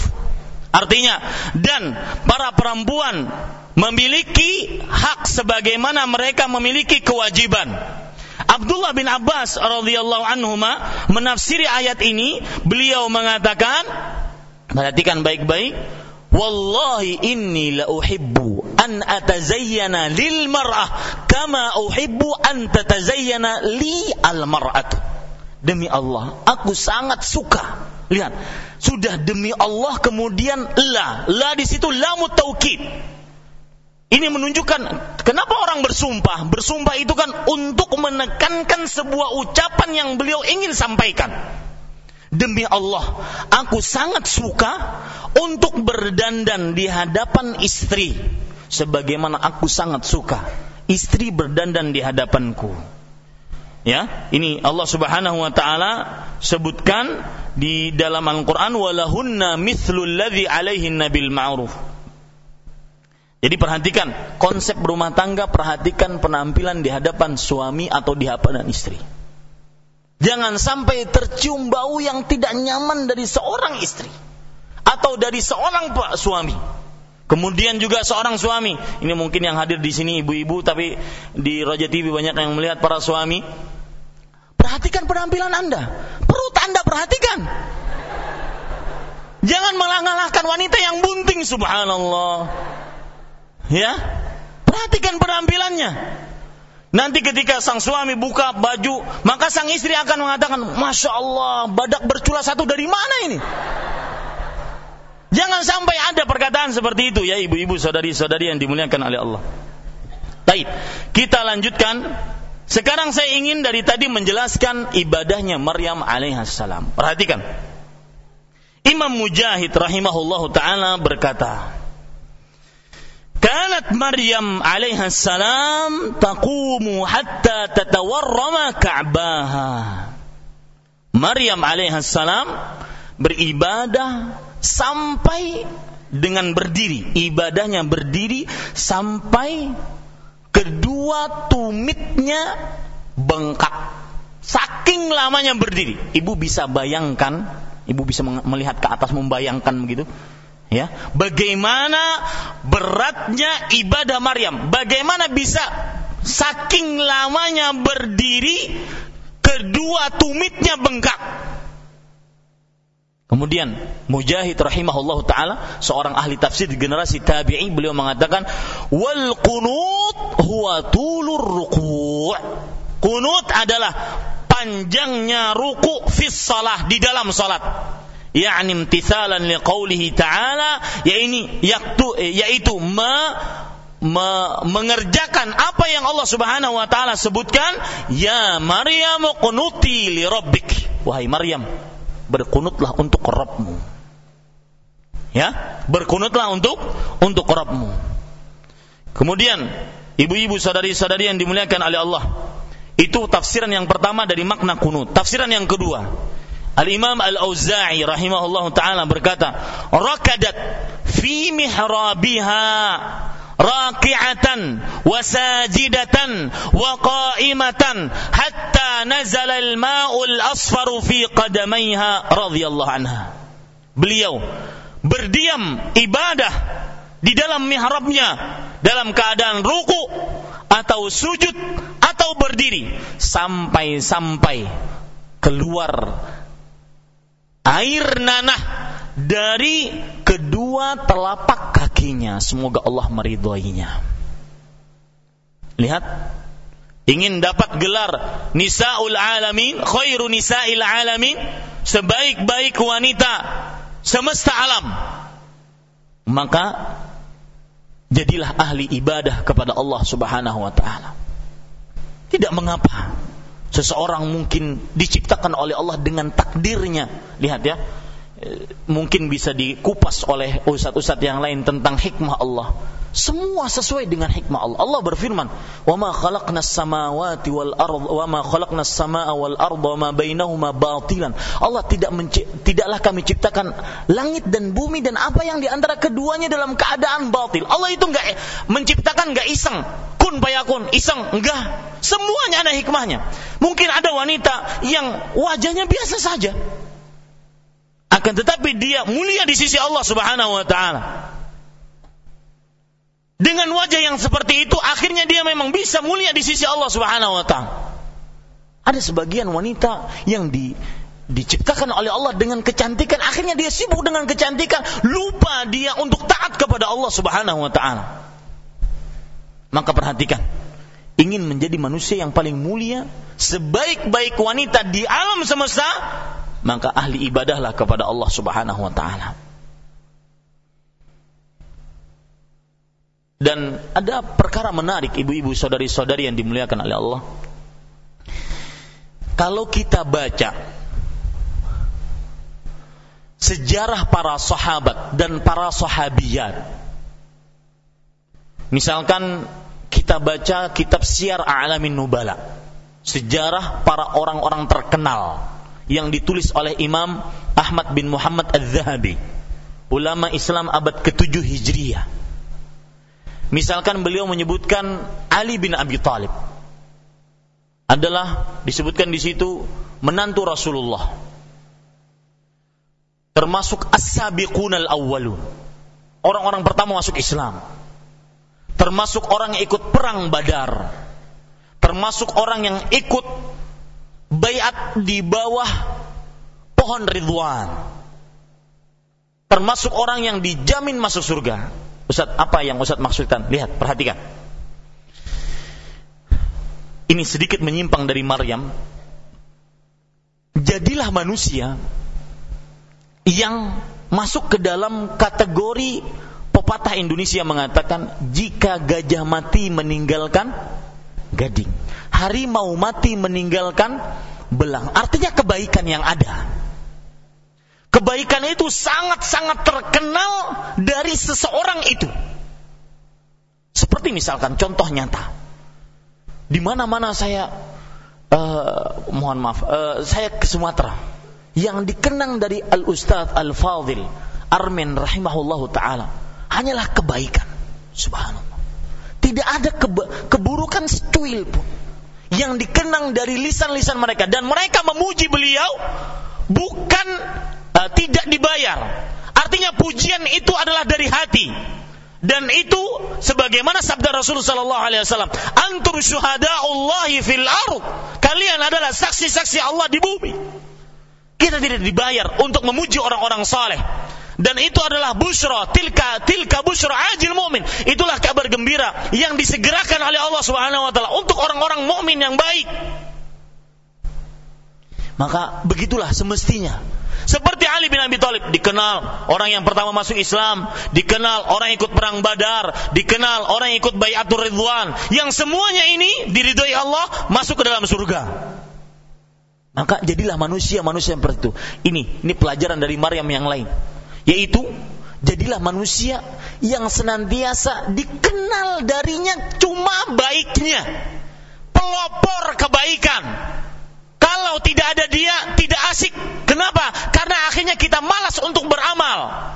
Artinya, dan para perempuan memiliki hak sebagaimana mereka memiliki kewajiban. Abdullah bin Abbas radhiyallahu anhu menafsiri ayat ini, beliau mengatakan, Perhatikan baik-baik. Wallahi inni la uhibbu an atazayyana lil mar'ah kama uhibbu an tatazayyana li al mar'atu. Demi Allah, aku sangat suka. Lihat, sudah demi Allah kemudian la. La di situ lamut taukid. Ini menunjukkan kenapa orang bersumpah. Bersumpah itu kan untuk menekankan sebuah ucapan yang beliau ingin sampaikan. Demi Allah, aku sangat suka untuk berdandan di hadapan istri. Sebagaimana aku sangat suka istri berdandan di hadapanku. Ya, ini Allah Subhanahu wa taala sebutkan di dalam Al-Qur'an walahunna mithlul ladzi alaihin nabil ma'ruf. Jadi perhatikan konsep rumah tangga, perhatikan penampilan di hadapan suami atau di hadapan istri. Jangan sampai tercium bau yang tidak nyaman dari seorang istri atau dari seorang suami. Kemudian juga seorang suami. Ini mungkin yang hadir di sini ibu-ibu tapi di Roja TV banyak yang melihat para suami. Perhatikan penampilan Anda. Perut Anda perhatikan. Jangan malah wanita yang bunting subhanallah. Ya. Perhatikan penampilannya. Nanti ketika sang suami buka baju, maka sang istri akan mengatakan, Masya Allah, badak bercula satu dari mana ini? Jangan sampai ada perkataan seperti itu ya ibu-ibu saudari-saudari yang dimuliakan oleh Allah. Baik, kita lanjutkan. Sekarang saya ingin dari tadi menjelaskan ibadahnya Maryam alaihissalam. Perhatikan. Imam Mujahid rahimahullahu taala berkata, kanat Maryam alaihissalam taqumu hatta tatawarrama ka'baha. Maryam alaihissalam beribadah sampai dengan berdiri, ibadahnya berdiri sampai kedua tumitnya bengkak. Saking lamanya berdiri, ibu bisa bayangkan, ibu bisa melihat ke atas membayangkan begitu Ya, bagaimana beratnya ibadah Maryam? Bagaimana bisa saking lamanya berdiri kedua tumitnya bengkak? Kemudian Mujahid rahimahullah taala seorang ahli tafsir di generasi tabi'i beliau mengatakan wal qunut huwa tulur ruku'. Kunut adalah panjangnya ruku fi salah di dalam salat yakni imtithalan liqaulihi ta'ala yaitu yaitu me, me, mengerjakan apa yang Allah Subhanahu wa taala sebutkan. Ya Maryam qunuti li rabbik. Wahai Maryam berkunutlah untuk Rabbmu. Ya berkunutlah untuk untuk Rabbmu. Kemudian ibu-ibu saudari-saudari yang dimuliakan oleh Allah itu tafsiran yang pertama dari makna kunut. Tafsiran yang kedua Al-Imam Al-Auza'i rahimahullah taala berkata, "Rakadat fi mihrabiha raki'atan wa sajidatan wa qa'imatan hatta nazala al-ma'u al-asfaru fi qadamaiha radhiyallahu anha." Beliau berdiam ibadah di dalam mihrabnya dalam keadaan ruku atau sujud atau berdiri sampai-sampai keluar air nanah dari kedua telapak kakinya. Semoga Allah meridhoinya. Lihat, ingin dapat gelar Nisaul Alamin, khairu Nisail Alamin, sebaik-baik wanita semesta alam. Maka jadilah ahli ibadah kepada Allah Subhanahu wa taala. Tidak mengapa seseorang mungkin diciptakan oleh Allah dengan takdirnya. Lihat ya, mungkin bisa dikupas oleh ustadz-ustadz yang lain tentang hikmah Allah. Semua sesuai dengan hikmah Allah. Allah berfirman, "Wa ma khalaqnas samawati wal ard wa ma khalaqnas samaa wal ard wa ma bainahuma batilan." Allah tidak tidaklah kami ciptakan langit dan bumi dan apa yang di antara keduanya dalam keadaan batil. Allah itu enggak menciptakan enggak iseng. Kun payakun, iseng enggak. Semuanya ada hikmahnya. Mungkin ada wanita yang wajahnya biasa saja, akan tetapi dia mulia di sisi Allah Subhanahu wa taala. Dengan wajah yang seperti itu akhirnya dia memang bisa mulia di sisi Allah Subhanahu wa taala. Ada sebagian wanita yang di diciptakan oleh Allah dengan kecantikan akhirnya dia sibuk dengan kecantikan lupa dia untuk taat kepada Allah Subhanahu wa taala. Maka perhatikan ingin menjadi manusia yang paling mulia sebaik-baik wanita di alam semesta maka ahli ibadahlah kepada Allah Subhanahu wa taala. Dan ada perkara menarik ibu-ibu saudari-saudari yang dimuliakan oleh Allah. Kalau kita baca sejarah para sahabat dan para sahabiyat. Misalkan kita baca kitab Syiar A'lamin Nubala. Sejarah para orang-orang terkenal yang ditulis oleh Imam Ahmad bin Muhammad Az-Zahabi, ulama Islam abad ke-7 Hijriyah. Misalkan beliau menyebutkan Ali bin Abi Thalib adalah disebutkan di situ menantu Rasulullah. Termasuk as-sabiqun al-awwalun. Orang-orang pertama masuk Islam. Termasuk orang yang ikut perang Badar. Termasuk orang yang ikut bayat di bawah pohon Ridwan. Termasuk orang yang dijamin masuk surga. Ustaz, apa yang Ustaz maksudkan? Lihat, perhatikan. Ini sedikit menyimpang dari Maryam. Jadilah manusia yang masuk ke dalam kategori pepatah Indonesia mengatakan jika gajah mati meninggalkan gading harimau mati meninggalkan belang. Artinya kebaikan yang ada. Kebaikan itu sangat-sangat terkenal dari seseorang itu. Seperti misalkan contoh nyata. Di mana-mana saya uh, mohon maaf, uh, saya ke Sumatera yang dikenang dari Al Ustadz Al Fadil Armin rahimahullahu taala hanyalah kebaikan. Subhanallah. Tidak ada keburukan secuil pun yang dikenang dari lisan-lisan mereka dan mereka memuji beliau bukan uh, tidak dibayar. Artinya pujian itu adalah dari hati. Dan itu sebagaimana sabda Rasulullah sallallahu alaihi wasallam, "Antum syuhada'ullahi fil ard." Kalian adalah saksi-saksi Allah di bumi. Kita tidak dibayar untuk memuji orang-orang saleh dan itu adalah busra tilka tilka busra ajil mu'min itulah kabar gembira yang disegerakan oleh Allah Subhanahu wa taala untuk orang-orang mukmin yang baik maka begitulah semestinya seperti Ali bin Abi Thalib dikenal orang yang pertama masuk Islam, dikenal orang yang ikut perang Badar, dikenal orang yang ikut Bayatul Ridwan, yang semuanya ini diridhoi Allah masuk ke dalam surga. Maka jadilah manusia-manusia yang seperti itu. Ini ini pelajaran dari Maryam yang lain yaitu jadilah manusia yang senantiasa dikenal darinya cuma baiknya. Pelopor kebaikan. Kalau tidak ada dia tidak asik. Kenapa? Karena akhirnya kita malas untuk beramal.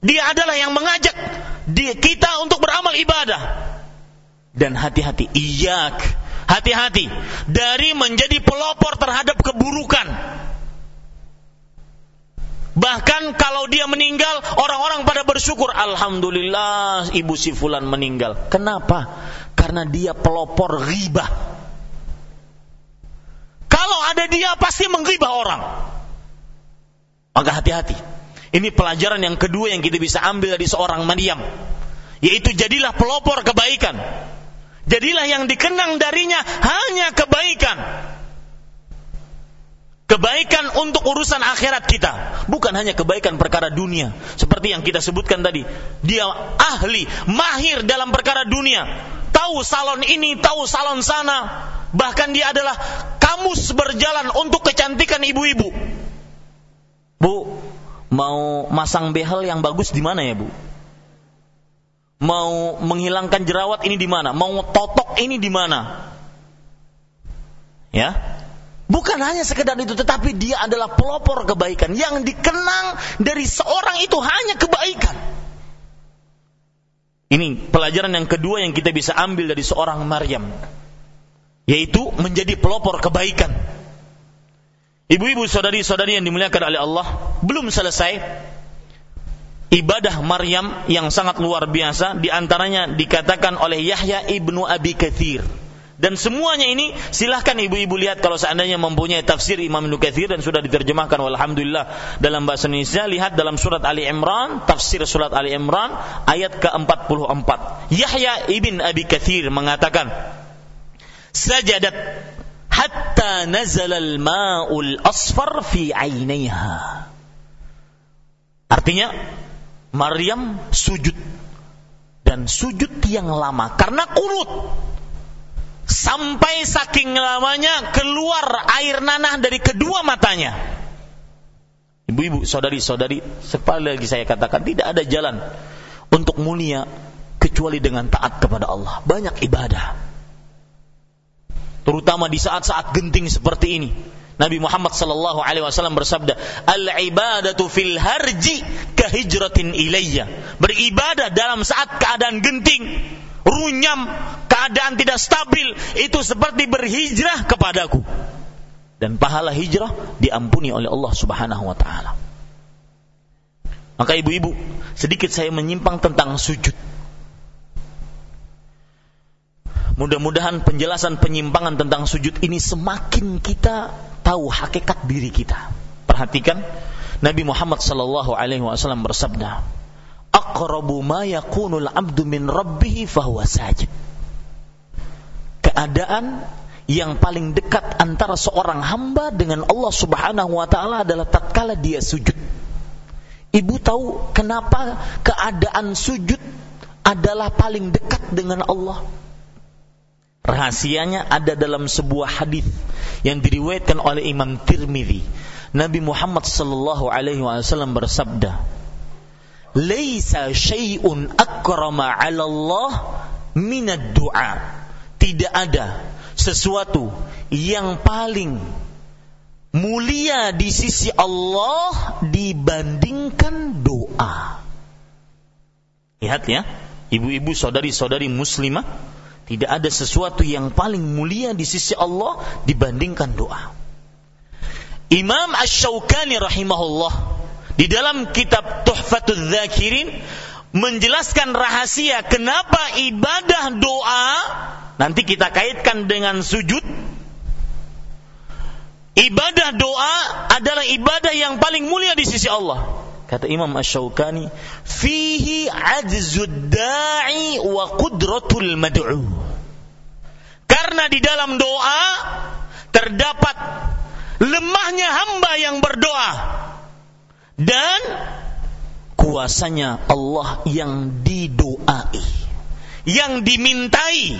Dia adalah yang mengajak kita untuk beramal ibadah. Dan hati-hati iyak hati-hati. Dari menjadi pelopor terhadap keburukan Bahkan kalau dia meninggal, orang-orang pada bersyukur. Alhamdulillah ibu si fulan meninggal. Kenapa? Karena dia pelopor riba. Kalau ada dia pasti menggibah orang. Maka hati-hati. Ini pelajaran yang kedua yang kita bisa ambil dari seorang Maryam. Yaitu jadilah pelopor kebaikan. Jadilah yang dikenang darinya hanya kebaikan. Kebaikan untuk urusan akhirat kita, bukan hanya kebaikan perkara dunia. Seperti yang kita sebutkan tadi, dia ahli, mahir dalam perkara dunia. Tahu salon ini, tahu salon sana. Bahkan dia adalah kamus berjalan untuk kecantikan ibu-ibu. Bu, mau masang behel yang bagus di mana ya, Bu? Mau menghilangkan jerawat ini di mana? Mau totok ini di mana? Ya, Bukan hanya sekedar itu, tetapi dia adalah pelopor kebaikan. Yang dikenang dari seorang itu hanya kebaikan. Ini pelajaran yang kedua yang kita bisa ambil dari seorang Maryam. Yaitu menjadi pelopor kebaikan. Ibu-ibu saudari-saudari yang dimuliakan oleh Allah, belum selesai ibadah Maryam yang sangat luar biasa di antaranya dikatakan oleh Yahya ibnu Abi Kathir dan semuanya ini silahkan ibu-ibu lihat kalau seandainya mempunyai tafsir Imam Nukathir dan sudah diterjemahkan alhamdulillah dalam bahasa Indonesia. Lihat dalam surat Ali Imran tafsir surat Ali Imran ayat ke-44. Yahya ibn Abi Kathir mengatakan sajadat hatta nazal al-ma'ul asfar fi ainaiha artinya Maryam sujud. Dan sujud yang lama karena kurut sampai saking lamanya keluar air nanah dari kedua matanya. Ibu-ibu, saudari-saudari, sekali lagi saya katakan tidak ada jalan untuk mulia kecuali dengan taat kepada Allah. Banyak ibadah. Terutama di saat-saat genting seperti ini. Nabi Muhammad sallallahu alaihi wasallam bersabda, "Al-ibadatu fil harji kahijratin ilayya." Beribadah dalam saat keadaan genting runyam, keadaan tidak stabil, itu seperti berhijrah kepadaku. Dan pahala hijrah diampuni oleh Allah Subhanahu wa taala. Maka ibu-ibu, sedikit saya menyimpang tentang sujud. Mudah-mudahan penjelasan penyimpangan tentang sujud ini semakin kita tahu hakikat diri kita. Perhatikan Nabi Muhammad sallallahu alaihi wasallam bersabda, aqrabu ma yakunul abdu min rabbih fahuwa sajid. Keadaan yang paling dekat antara seorang hamba dengan Allah Subhanahu wa taala adalah tatkala dia sujud. Ibu tahu kenapa keadaan sujud adalah paling dekat dengan Allah? Rahasianya ada dalam sebuah hadis yang diriwayatkan oleh Imam Tirmidzi. Nabi Muhammad sallallahu alaihi wasallam bersabda, laisa syai'un akrama 'ala Allah minad du'a. Tidak ada sesuatu yang paling mulia di sisi Allah dibandingkan doa. Lihat ya, ibu-ibu saudari-saudari muslimah, tidak ada sesuatu yang paling mulia di sisi Allah dibandingkan doa. Imam Ash-Shawkani rahimahullah di dalam kitab Tuhfatul Dzakirin menjelaskan rahasia kenapa ibadah doa nanti kita kaitkan dengan sujud. Ibadah doa adalah ibadah yang paling mulia di sisi Allah. Kata Imam Ash-Shawkani fihi ajzud da'i wa qudratul mad'u. Karena di dalam doa terdapat lemahnya hamba yang berdoa dan kuasanya Allah yang didoai, yang dimintai.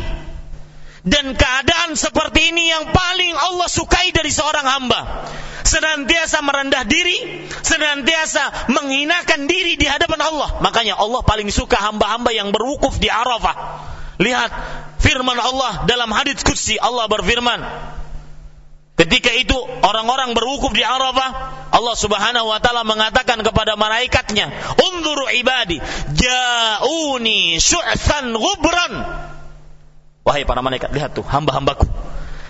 Dan keadaan seperti ini yang paling Allah sukai dari seorang hamba. Senantiasa merendah diri, senantiasa menghinakan diri di hadapan Allah. Makanya Allah paling suka hamba-hamba yang berwukuf di Arafah. Lihat firman Allah dalam hadits qudsi Allah berfirman, Ketika itu orang-orang berwukuf di Arafah, Allah Subhanahu wa taala mengatakan kepada malaikatnya, "Unzuru ibadi, ja'uni syu'san ghubran." Wahai para malaikat, lihat tuh hamba-hambaku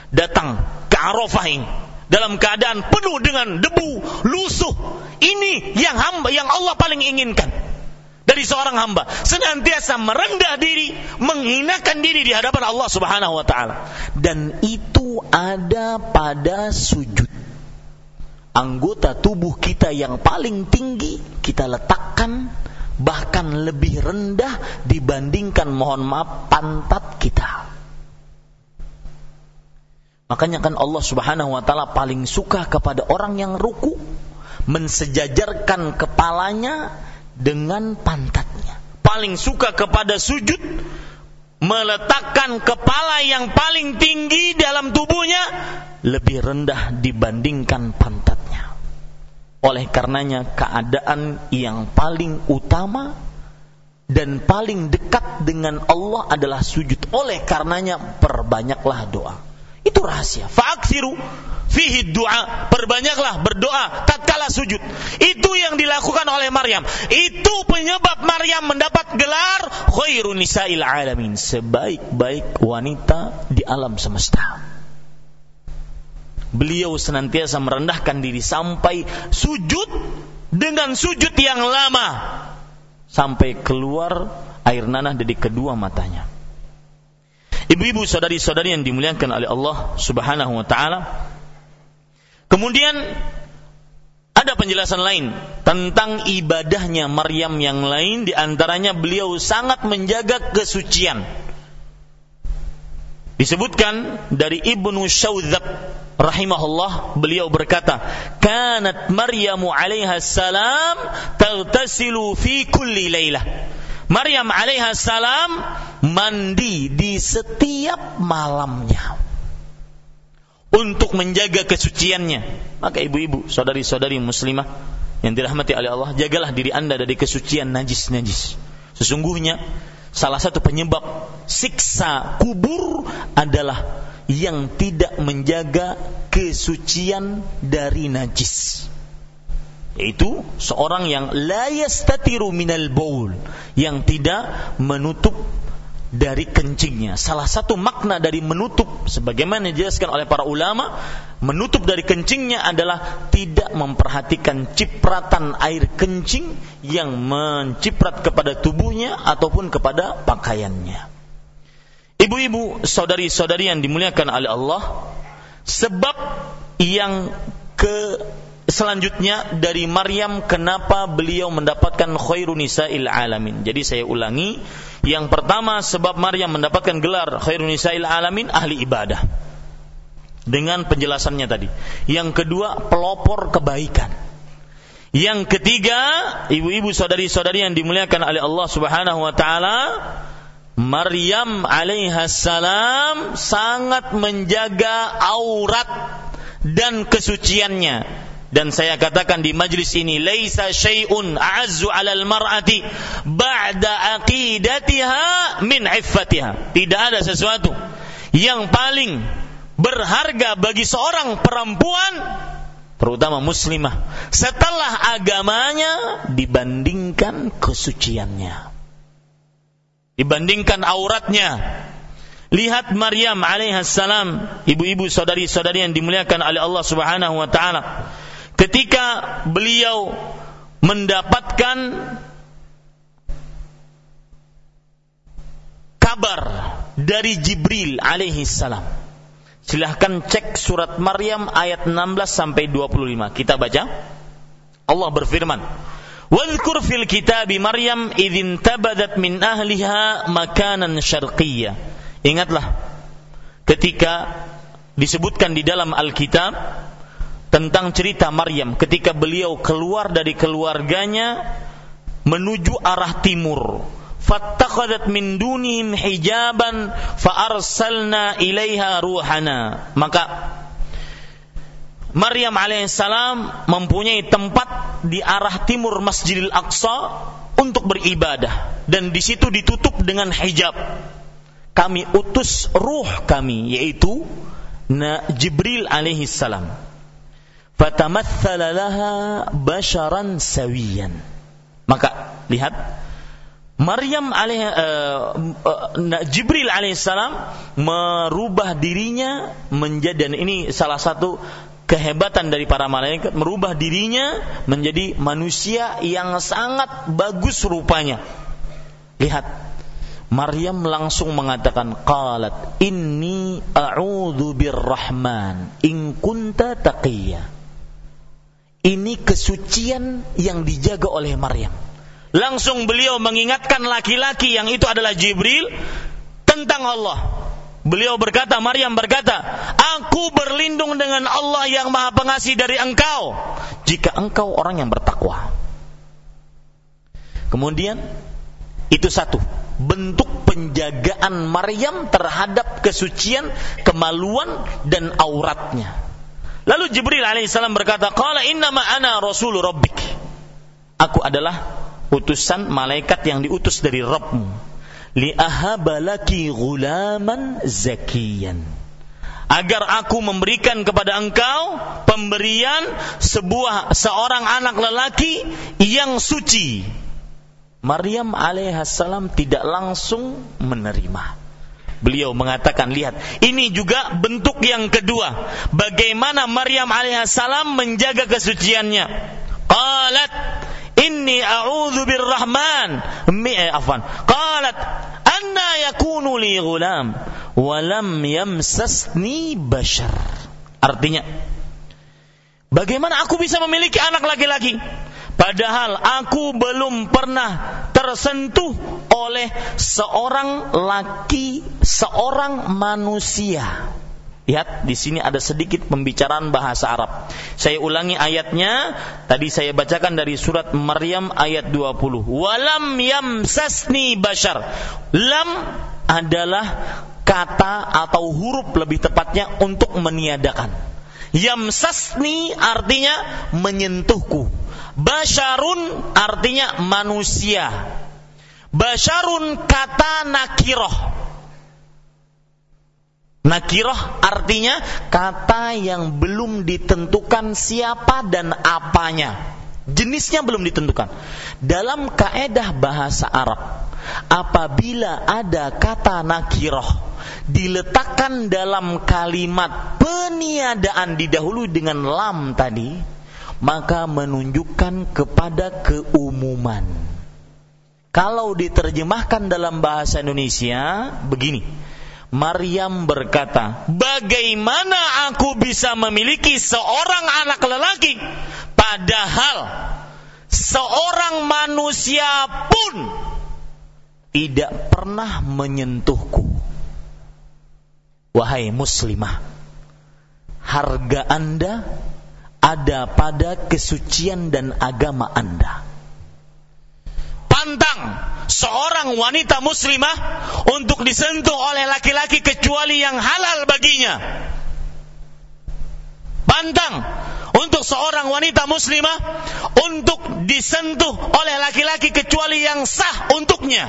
datang ke Arafah ini dalam keadaan penuh dengan debu, lusuh. Ini yang hamba yang Allah paling inginkan. Dari seorang hamba senantiasa merendah diri, menghinakan diri di hadapan Allah Subhanahu wa taala. Dan itu ada pada sujud. Anggota tubuh kita yang paling tinggi kita letakkan bahkan lebih rendah dibandingkan mohon maaf pantat kita. Makanya kan Allah Subhanahu wa taala paling suka kepada orang yang ruku mensejajarkan kepalanya dengan pantatnya. Paling suka kepada sujud meletakkan kepala yang paling tinggi dalam tubuhnya lebih rendah dibandingkan pantatnya. Oleh karenanya keadaan yang paling utama dan paling dekat dengan Allah adalah sujud. Oleh karenanya perbanyaklah doa. Itu rahasia. Fa'aksiru fihi doa. Perbanyaklah berdoa tatkala sujud. Itu yang dilakukan oleh Maryam. Itu penyebab Maryam mendapat gelar khairun nisa'il alamin. Sebaik-baik wanita di alam semesta. Beliau senantiasa merendahkan diri sampai sujud dengan sujud yang lama sampai keluar air nanah dari kedua matanya. Ibu-ibu saudari-saudari yang dimuliakan oleh Allah Subhanahu wa taala. Kemudian ada penjelasan lain tentang ibadahnya Maryam yang lain di antaranya beliau sangat menjaga kesucian. Disebutkan dari Ibnu Syaudzab rahimahullah beliau berkata, "Kanat Maryamu alaiha salam tagtasilu fi kulli lailah." Maryam alaiha salam mandi di setiap malamnya untuk menjaga kesuciannya. Maka ibu-ibu, saudari-saudari muslimah yang dirahmati oleh Allah, jagalah diri Anda dari kesucian najis-najis. Sesungguhnya salah satu penyebab siksa kubur adalah yang tidak menjaga kesucian dari najis yaitu seorang yang la yastatiru minal baul yang tidak menutup dari kencingnya. Salah satu makna dari menutup sebagaimana dijelaskan oleh para ulama, menutup dari kencingnya adalah tidak memperhatikan cipratan air kencing yang menciprat kepada tubuhnya ataupun kepada pakaiannya. Ibu-ibu, saudari-saudari yang dimuliakan oleh Allah, sebab yang ke selanjutnya dari Maryam kenapa beliau mendapatkan khairun nisa'il alamin. Jadi saya ulangi, yang pertama sebab Maryam mendapatkan gelar khairun nisa'il alamin ahli ibadah. Dengan penjelasannya tadi. Yang kedua pelopor kebaikan. Yang ketiga, ibu-ibu saudari-saudari yang dimuliakan oleh Allah Subhanahu wa taala, Maryam alaihissalam sangat menjaga aurat dan kesuciannya dan saya katakan di majlis ini laisa syai'un a'azzu 'alal mar'ati ba'da aqidatiha min 'iffatiha. Tidak ada sesuatu yang paling berharga bagi seorang perempuan terutama muslimah setelah agamanya dibandingkan kesuciannya. Dibandingkan auratnya, Lihat Maryam alaihissalam, ibu-ibu saudari-saudari yang dimuliakan oleh Allah Subhanahu wa taala ketika beliau mendapatkan kabar dari Jibril alaihi salam. Silahkan cek surat Maryam ayat 16 sampai 25. Kita baca. Allah berfirman, "Wadhkur fil kitabi Maryam idzin tabadat min ahliha makanan syarqiyyah." Ingatlah ketika disebutkan di dalam Alkitab tentang cerita Maryam ketika beliau keluar dari keluarganya menuju arah timur. Fattakhadat min dunihim hijaban fa arsalna ilaiha ruhana. Maka Maryam alaihissalam mempunyai tempat di arah timur Masjidil Aqsa untuk beribadah dan di situ ditutup dengan hijab. Kami utus ruh kami yaitu Jibril alaihissalam fatamathala laha basharan sawiyan. Maka lihat Maryam alaih uh, uh, Jibril alaihissalam merubah dirinya menjadi dan ini salah satu kehebatan dari para malaikat merubah dirinya menjadi manusia yang sangat bagus rupanya. Lihat, Maryam langsung mengatakan qalat inni a'udzu birrahman in kunta taqiyya. Ini kesucian yang dijaga oleh Maryam. Langsung beliau mengingatkan laki-laki yang itu adalah Jibril tentang Allah Beliau berkata, Maryam berkata, Aku berlindung dengan Allah yang maha pengasih dari engkau. Jika engkau orang yang bertakwa. Kemudian, itu satu. Bentuk penjagaan Maryam terhadap kesucian, kemaluan, dan auratnya. Lalu Jibril alaihissalam berkata, Qala innama ana rasul rabbik. Aku adalah utusan malaikat yang diutus dari Rabbmu li'ahabalaki gulaman zakiyan agar aku memberikan kepada engkau pemberian sebuah seorang anak lelaki yang suci. Maryam alaihissalam tidak langsung menerima. Beliau mengatakan, lihat, ini juga bentuk yang kedua. Bagaimana Maryam alaihissalam menjaga kesuciannya. Qalat, inni a'udzu birrahman mi eh, afwan qalat anna yakunu li ghulam wa lam yamsasni bashar artinya bagaimana aku bisa memiliki anak laki-laki padahal aku belum pernah tersentuh oleh seorang laki seorang manusia Lihat di sini ada sedikit pembicaraan bahasa Arab. Saya ulangi ayatnya. Tadi saya bacakan dari surat Maryam ayat 20. Walam yamsasni bashar. Lam adalah kata atau huruf lebih tepatnya untuk meniadakan. Yamsasni artinya menyentuhku. Basharun artinya manusia. Basharun kata nakiroh Nakirah artinya kata yang belum ditentukan siapa dan apanya. Jenisnya belum ditentukan. Dalam kaedah bahasa Arab, apabila ada kata nakirah diletakkan dalam kalimat peniadaan didahului dengan lam tadi, maka menunjukkan kepada keumuman. Kalau diterjemahkan dalam bahasa Indonesia begini, Maryam berkata, "Bagaimana aku bisa memiliki seorang anak lelaki padahal seorang manusia pun tidak pernah menyentuhku?" Wahai muslimah, harga Anda ada pada kesucian dan agama Anda pantang seorang wanita muslimah untuk disentuh oleh laki-laki kecuali yang halal baginya. Pantang untuk seorang wanita muslimah untuk disentuh oleh laki-laki kecuali yang sah untuknya.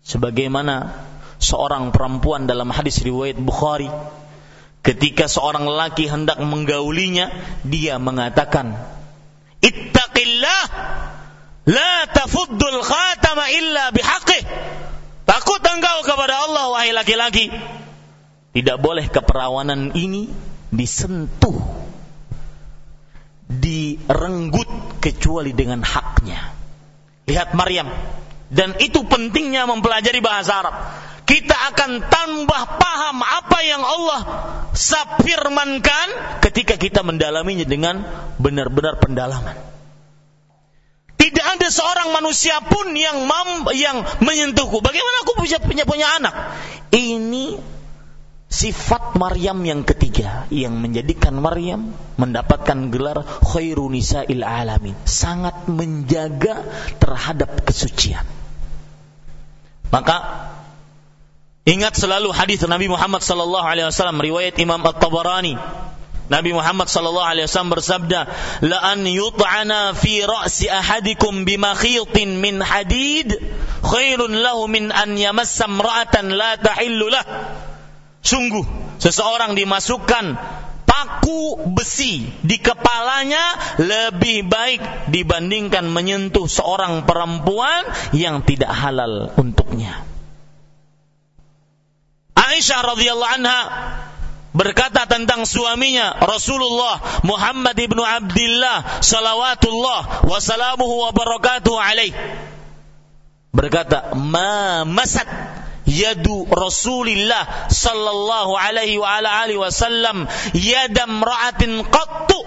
Sebagaimana seorang perempuan dalam hadis riwayat Bukhari ketika seorang laki hendak menggaulinya dia mengatakan ittaqillah La tafuddul khatama illa bihaqih. Takut engkau kepada Allah wahai laki-laki. Tidak boleh keperawanan ini disentuh, direnggut kecuali dengan haknya. Lihat Maryam. Dan itu pentingnya mempelajari bahasa Arab. Kita akan tambah paham apa yang Allah firmankan ketika kita mendalaminya dengan benar-benar pendalaman. Tidak ada seorang manusia pun yang mam, yang menyentuhku. Bagaimana aku bisa punya punya anak? Ini sifat Maryam yang ketiga yang menjadikan Maryam mendapatkan gelar khairu nisa'il alamin. Sangat menjaga terhadap kesucian. Maka ingat selalu hadis Nabi Muhammad sallallahu alaihi wasallam riwayat Imam At-Tabarani Nabi Muhammad sallallahu alaihi wasallam bersabda, "La an yut'ana fi ra'si ahadikum bimakhitin min hadid khairun lahu min an yamassa imra'atan la tahillu lah." Sungguh seseorang dimasukkan paku besi di kepalanya lebih baik dibandingkan menyentuh seorang perempuan yang tidak halal untuknya. Aisyah radhiyallahu anha berkata tentang suaminya Rasulullah Muhammad ibnu Abdullah salawatullah wasalamuhu wa barakatuhu alaih. Berkata ma masat yadu Rasulillah sallallahu alaihi wa ala alihi wasallam yadam ra'atin qattu.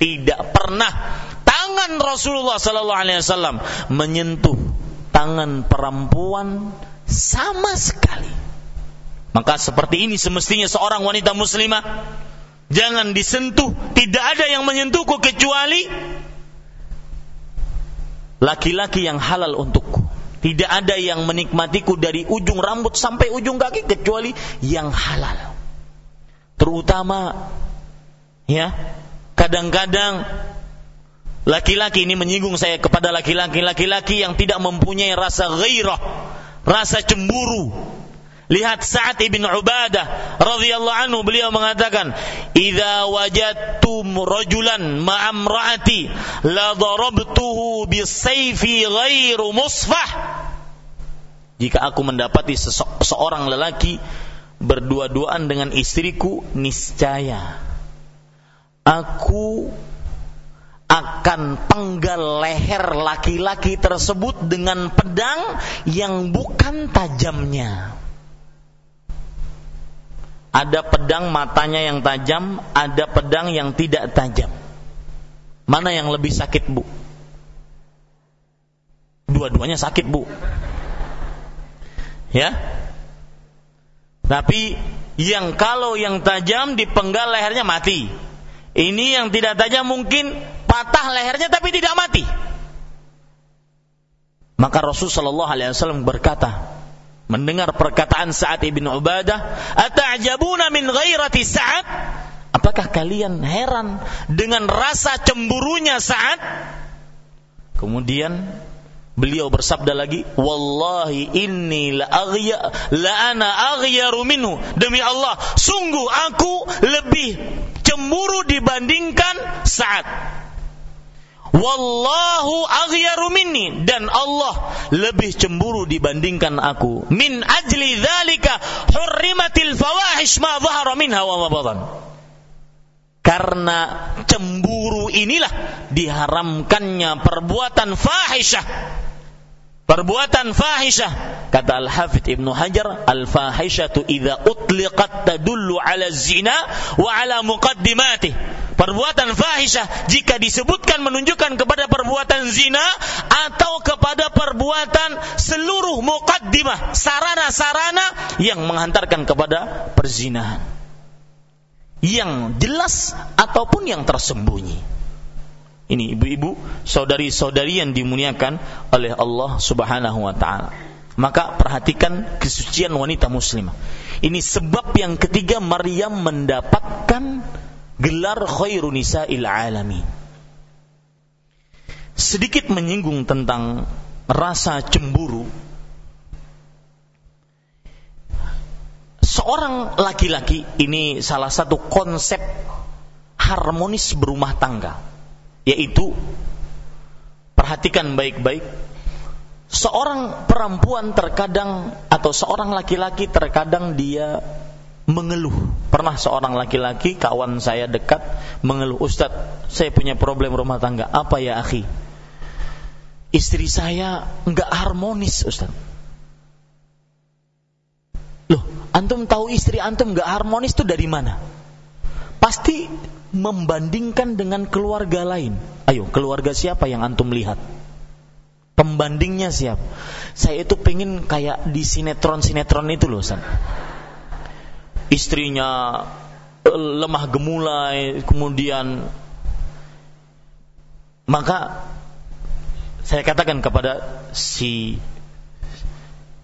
Tidak pernah tangan Rasulullah sallallahu alaihi wasallam menyentuh tangan perempuan sama sekali maka seperti ini semestinya seorang wanita muslimah jangan disentuh, tidak ada yang menyentuhku kecuali laki-laki yang halal untukku. Tidak ada yang menikmatiku dari ujung rambut sampai ujung kaki kecuali yang halal. Terutama ya, kadang-kadang laki-laki ini menyinggung saya kepada laki-laki laki-laki yang tidak mempunyai rasa ghairah, rasa cemburu, Lihat Sa'ad ibn Ubadah radhiyallahu anhu beliau mengatakan, "Idza wajadtum rajulan ma'amraati la darabtuhu bisayfi ghairu musfah." Jika aku mendapati seorang lelaki berdua-duaan dengan istriku, niscaya aku akan penggal leher laki-laki tersebut dengan pedang yang bukan tajamnya. Ada pedang matanya yang tajam, ada pedang yang tidak tajam. Mana yang lebih sakit, Bu? Dua-duanya sakit, Bu. Ya? Tapi yang kalau yang tajam dipenggal lehernya mati. Ini yang tidak tajam mungkin patah lehernya tapi tidak mati. Maka Rasulullah Shallallahu Alaihi Wasallam berkata, mendengar perkataan Sa'ad ibn Ubadah, "Ata'jabuna min ghairati Sa'ad?" Apakah kalian heran dengan rasa cemburunya Sa'ad? Kemudian beliau bersabda lagi, "Wallahi inni la aghya la ana aghyaru minhu." Demi Allah, sungguh aku lebih cemburu dibandingkan Sa'ad. Wallahu aghyaru minni dan Allah lebih cemburu dibandingkan aku. Min ajli dzalika hurrimatil fawahish ma dhahara minha wa ma batan. Karena cemburu inilah diharamkannya perbuatan fahisyah. Perbuatan fahisyah kata Al-Hafidh Ibnu Hajar al-fahishatu idza utliqat tadullu ala zina wa ala muqaddimati. Perbuatan fahisyah jika disebutkan menunjukkan kepada perbuatan zina atau kepada perbuatan seluruh muqaddimah sarana-sarana yang menghantarkan kepada perzinahan. Yang jelas ataupun yang tersembunyi ini ibu-ibu saudari-saudari yang dimuliakan oleh Allah Subhanahu wa taala maka perhatikan kesucian wanita muslimah ini sebab yang ketiga Maryam mendapatkan gelar khairu nisa'il alami. Sedikit menyinggung tentang rasa cemburu. Seorang laki-laki ini salah satu konsep harmonis berumah tangga, yaitu perhatikan baik-baik seorang perempuan terkadang atau seorang laki-laki terkadang dia mengeluh. Pernah seorang laki-laki kawan saya dekat mengeluh, Ustadz, saya punya problem rumah tangga. Apa ya, akhi? Istri saya nggak harmonis, Ustadz. Loh, antum tahu istri antum nggak harmonis itu dari mana? Pasti membandingkan dengan keluarga lain. Ayo, keluarga siapa yang antum lihat? Pembandingnya siapa? Saya itu pengen kayak di sinetron-sinetron itu loh, Ustaz istrinya eh, lemah gemulai, kemudian maka saya katakan kepada si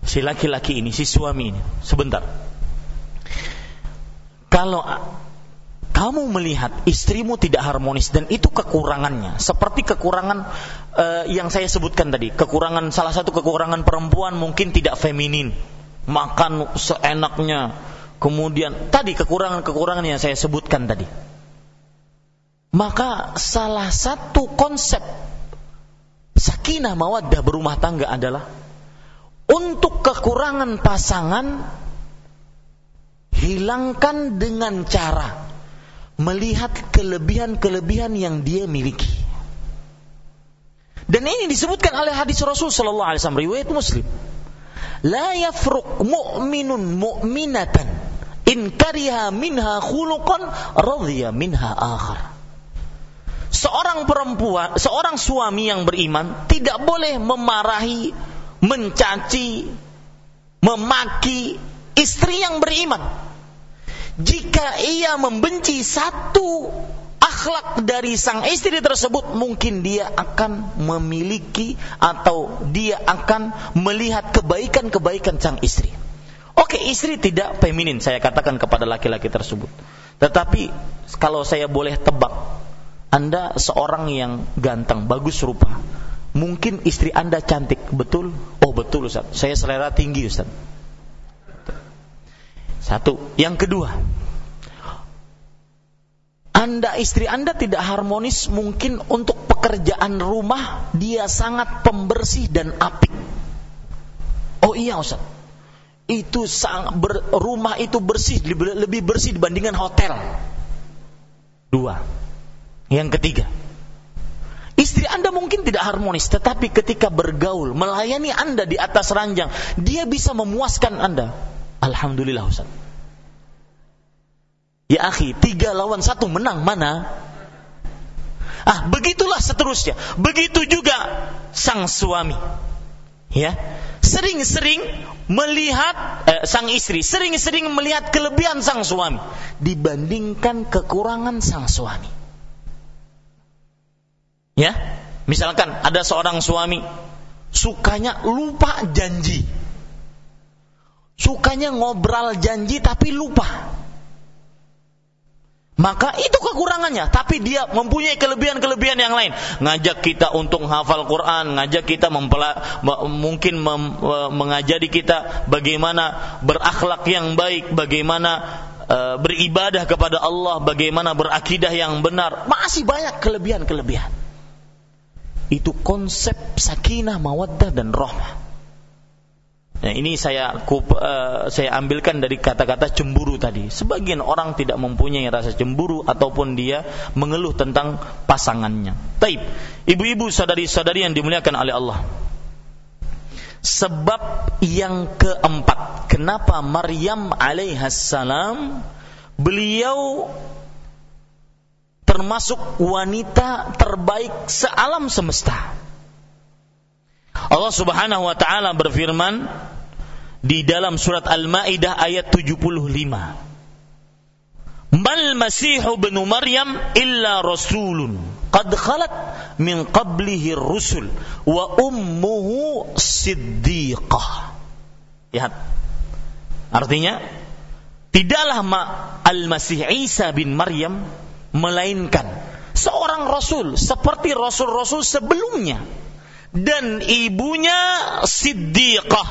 si laki-laki ini, si suami ini, sebentar. Kalau kamu melihat istrimu tidak harmonis dan itu kekurangannya, seperti kekurangan uh, yang saya sebutkan tadi, kekurangan salah satu kekurangan perempuan mungkin tidak feminin, makan seenaknya, Kemudian tadi kekurangan-kekurangan yang saya sebutkan tadi. Maka salah satu konsep sakinah mawaddah berumah tangga adalah untuk kekurangan pasangan hilangkan dengan cara melihat kelebihan-kelebihan yang dia miliki. Dan ini disebutkan oleh hadis Rasul sallallahu alaihi wasallam riwayat Muslim. La yafruq mu'minun mu'minatan in kariha minha khuluqan radhiya minha akhar. Seorang perempuan, seorang suami yang beriman tidak boleh memarahi, mencaci, memaki istri yang beriman jika ia membenci satu akhlak dari sang istri tersebut mungkin dia akan memiliki atau dia akan melihat kebaikan-kebaikan sang istri. Oke, istri tidak feminin saya katakan kepada laki-laki tersebut. Tetapi kalau saya boleh tebak, Anda seorang yang ganteng, bagus rupa. Mungkin istri Anda cantik, betul? Oh, betul Ustaz. Saya selera tinggi Ustaz. Satu. Yang kedua, anda istri Anda tidak harmonis mungkin untuk pekerjaan rumah dia sangat pembersih dan apik. Oh iya Ustaz. Itu sang, ber, rumah itu bersih lebih bersih dibandingkan hotel. Dua. Yang ketiga. Istri Anda mungkin tidak harmonis, tetapi ketika bergaul, melayani Anda di atas ranjang, dia bisa memuaskan Anda. Alhamdulillah Ustaz. Ya akhi, tiga lawan satu menang mana? Ah, begitulah seterusnya. Begitu juga sang suami. Ya, sering-sering melihat eh, sang istri, sering-sering melihat kelebihan sang suami dibandingkan kekurangan sang suami. Ya, misalkan ada seorang suami sukanya lupa janji sukanya ngobrol janji tapi lupa. Maka itu kekurangannya, tapi dia mempunyai kelebihan-kelebihan yang lain. Ngajak kita untuk hafal Quran, ngajak kita mempela, mungkin mem, mengajari kita bagaimana berakhlak yang baik, bagaimana uh, beribadah kepada Allah, bagaimana berakidah yang benar. Masih banyak kelebihan-kelebihan. Itu konsep sakinah, mawaddah dan rahmah. Nah, ini saya uh, saya ambilkan dari kata-kata cemburu tadi. Sebagian orang tidak mempunyai rasa cemburu ataupun dia mengeluh tentang pasangannya. Taib. Ibu-ibu saudari-saudari yang dimuliakan oleh Allah. Sebab yang keempat, kenapa Maryam alaihissalam beliau termasuk wanita terbaik sealam semesta. Allah Subhanahu wa taala berfirman di dalam surat Al-Maidah ayat 75. Mal Masih bin Maryam illa rasulun qad khalat min qablihi rusul wa ummuhu siddiqah. Lihat. Artinya tidaklah ma Al-Masih Isa bin Maryam melainkan seorang rasul seperti rasul-rasul sebelumnya dan ibunya Siddiqah.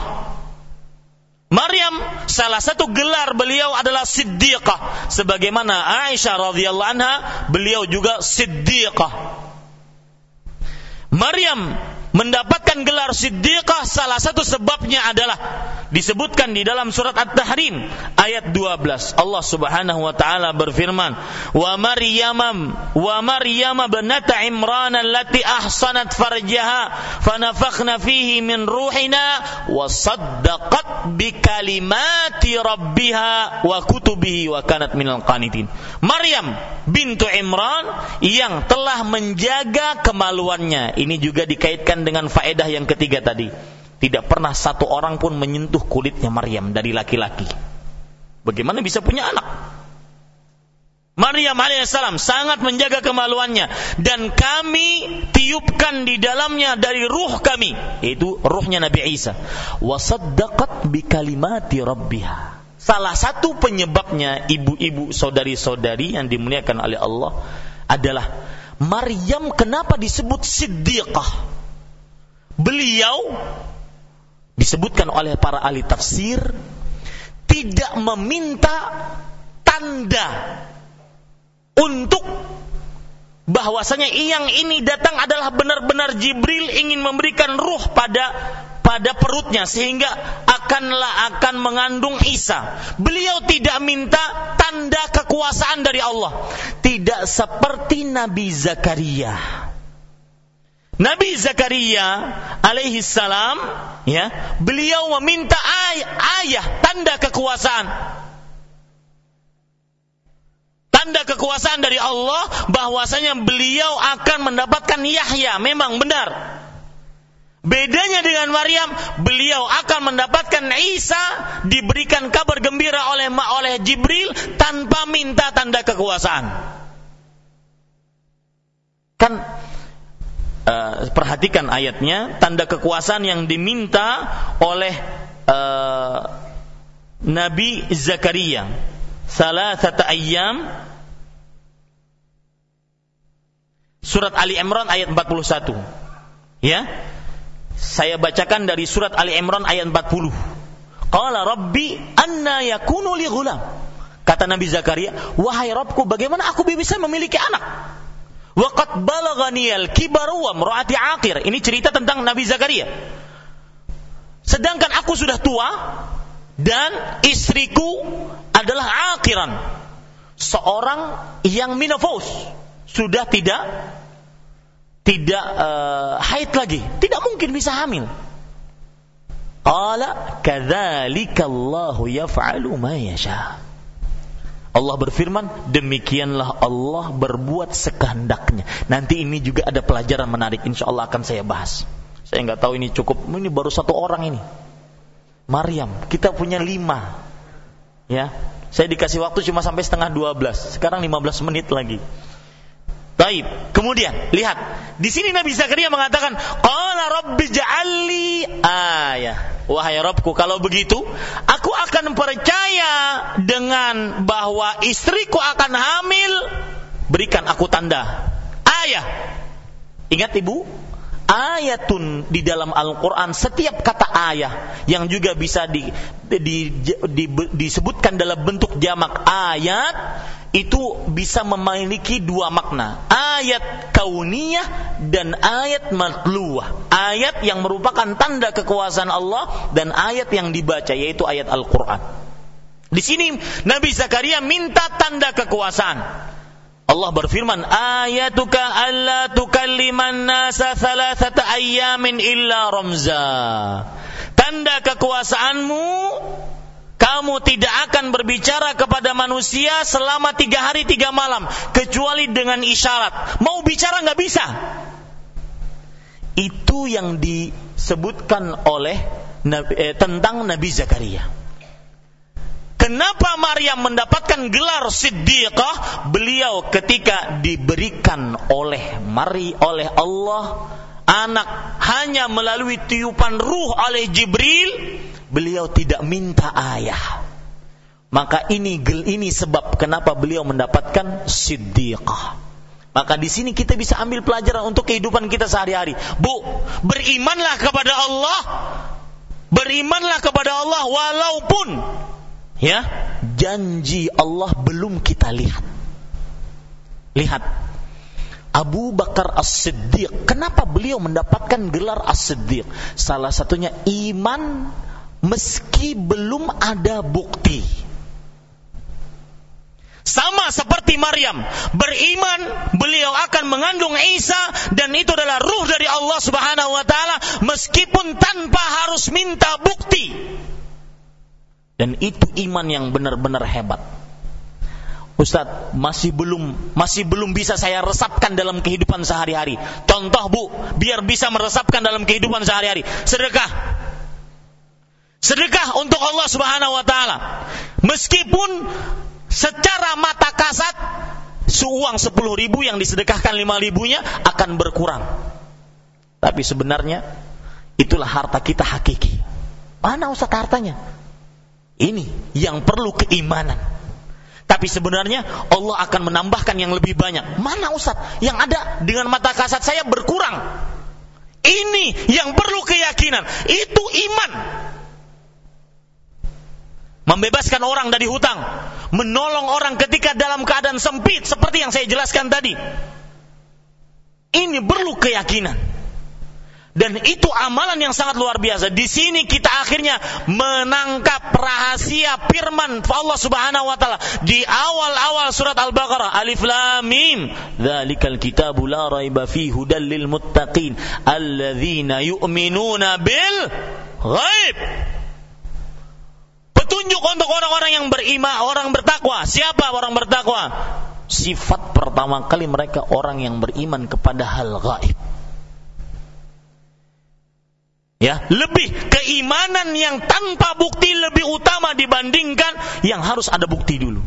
Maryam salah satu gelar beliau adalah Siddiqah sebagaimana Aisyah radhiyallahu anha beliau juga Siddiqah. Maryam mendapatkan gelar siddiqah salah satu sebabnya adalah disebutkan di dalam surat At-Tahrim ayat 12 Allah Subhanahu wa taala berfirman wa maryamam wa maryam binata imran allati ahsanat farjaha fanafakhna fihi min ruhina wa saddaqat bi kalimati rabbiha wa kutubihi wa kanat minal qanitin. Maryam bintu Imran yang telah menjaga kemaluannya. Ini juga dikaitkan dengan faedah yang ketiga tadi. Tidak pernah satu orang pun menyentuh kulitnya Maryam dari laki-laki. Bagaimana bisa punya anak? Maryam alaihissalam sangat menjaga kemaluannya dan kami tiupkan di dalamnya dari ruh kami itu ruhnya Nabi Isa wasaddaqat bi kalimati rabbiha salah satu penyebabnya ibu-ibu saudari-saudari yang dimuliakan oleh Allah adalah Maryam kenapa disebut siddiqah beliau disebutkan oleh para ahli tafsir tidak meminta tanda untuk bahwasanya yang ini datang adalah benar-benar Jibril ingin memberikan ruh pada pada perutnya sehingga akanlah akan mengandung Isa. Beliau tidak minta tanda kekuasaan dari Allah. Tidak seperti Nabi Zakaria. Nabi Zakaria alaihi salam ya, beliau meminta ayah, ayah tanda kekuasaan. Tanda kekuasaan dari Allah bahwasanya beliau akan mendapatkan Yahya, memang benar. Bedanya dengan Maryam, beliau akan mendapatkan Isa diberikan kabar gembira oleh oleh Jibril tanpa minta tanda kekuasaan. Kan uh, perhatikan ayatnya, tanda kekuasaan yang diminta oleh uh, Nabi Zakaria. Salah satu ayam Surat Ali Imran ayat 41. Ya, saya bacakan dari surat Ali Imran ayat 40. Qala rabbi anna yakunu li ghulam. Kata Nabi Zakaria, wahai Rabbku, bagaimana aku bisa memiliki anak? Waqad balagani al-kibaru wa mraati aqir. Ini cerita tentang Nabi Zakaria. Sedangkan aku sudah tua dan istriku adalah akiran. Seorang yang minofos. Sudah tidak tidak uh, haid lagi, tidak mungkin bisa hamil. Qala kadzalika Allahu yaf'alu ma yasha. Allah berfirman, demikianlah Allah berbuat sekehendaknya. Nanti ini juga ada pelajaran menarik, insya Allah akan saya bahas. Saya nggak tahu ini cukup, ini baru satu orang ini. Maryam, kita punya lima. Ya, saya dikasih waktu cuma sampai setengah dua belas. Sekarang lima belas menit lagi. Baik. Kemudian lihat di sini Nabi Zakaria mengatakan, "Qala rabbi ja'alli ayah." Wahai Rabbku, kalau begitu, aku akan percaya dengan bahwa istriku akan hamil. Berikan aku tanda. Ayah. Ingat Ibu, ayatun di dalam Al-Quran setiap kata ayah yang juga bisa di, di, di, disebutkan dalam bentuk jamak ayat itu bisa memiliki dua makna. Ayat kauniyah dan ayat matluwah. Ayat yang merupakan tanda kekuasaan Allah dan ayat yang dibaca yaitu ayat Al-Quran. Di sini Nabi Zakaria minta tanda kekuasaan. Allah berfirman, "Ayatuka alla tukalliman nasa thalathata ayyamin illa ramza." Tanda kekuasaanmu kamu tidak akan berbicara kepada manusia selama tiga hari tiga malam kecuali dengan isyarat. Mau bicara nggak bisa. Itu yang disebutkan oleh eh, tentang Nabi Zakaria. Kenapa Maryam mendapatkan gelar siddiqah? Beliau ketika diberikan oleh Mari oleh Allah anak hanya melalui tiupan ruh oleh Jibril, beliau tidak minta ayah. Maka ini ini sebab kenapa beliau mendapatkan siddiqah. Maka di sini kita bisa ambil pelajaran untuk kehidupan kita sehari-hari. Bu, berimanlah kepada Allah. Berimanlah kepada Allah walaupun ya janji Allah belum kita lihat lihat Abu Bakar As-Siddiq kenapa beliau mendapatkan gelar As-Siddiq salah satunya iman meski belum ada bukti sama seperti Maryam beriman beliau akan mengandung Isa dan itu adalah ruh dari Allah Subhanahu wa taala meskipun tanpa harus minta bukti dan itu iman yang benar-benar hebat. Ustadz, masih belum masih belum bisa saya resapkan dalam kehidupan sehari-hari. Contoh Bu, biar bisa meresapkan dalam kehidupan sehari-hari. Sedekah. Sedekah untuk Allah Subhanahu wa taala. Meskipun secara mata kasat seuang sepuluh ribu yang disedekahkan lima ribunya akan berkurang. Tapi sebenarnya itulah harta kita hakiki. Mana Ustaz hartanya? Ini yang perlu keimanan. Tapi sebenarnya Allah akan menambahkan yang lebih banyak. Mana Ustaz? Yang ada dengan mata kasat saya berkurang. Ini yang perlu keyakinan. Itu iman. Membebaskan orang dari hutang. Menolong orang ketika dalam keadaan sempit. Seperti yang saya jelaskan tadi. Ini perlu keyakinan. Dan itu amalan yang sangat luar biasa. Di sini kita akhirnya menangkap rahasia firman Allah Subhanahu wa taala di awal-awal surat Al-Baqarah. Alif Lam Mim. Dzalikal kitabu la raiba fihi hudal lil muttaqin alladzina yu'minuna bil ghaib. Petunjuk untuk orang-orang yang beriman, orang bertakwa. Siapa orang bertakwa? Sifat pertama kali mereka orang yang beriman kepada hal gaib Ya, lebih keimanan yang tanpa bukti lebih utama dibandingkan yang harus ada bukti dulu.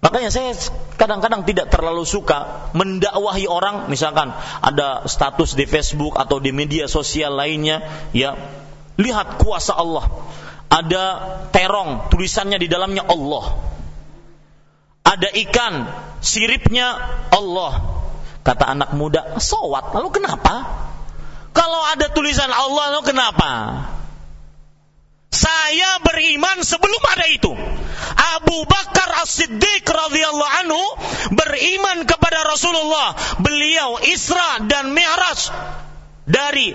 Makanya saya kadang-kadang tidak terlalu suka mendakwahi orang, misalkan ada status di Facebook atau di media sosial lainnya, ya, lihat kuasa Allah. Ada terong, tulisannya di dalamnya Allah. Ada ikan, siripnya Allah. Kata anak muda, sowat, lalu kenapa? Kalau ada tulisan Allah, lo kenapa? Saya beriman sebelum ada itu. Abu Bakar As-Siddiq radhiyallahu anhu beriman kepada Rasulullah. Beliau Isra dan Mi'raj dari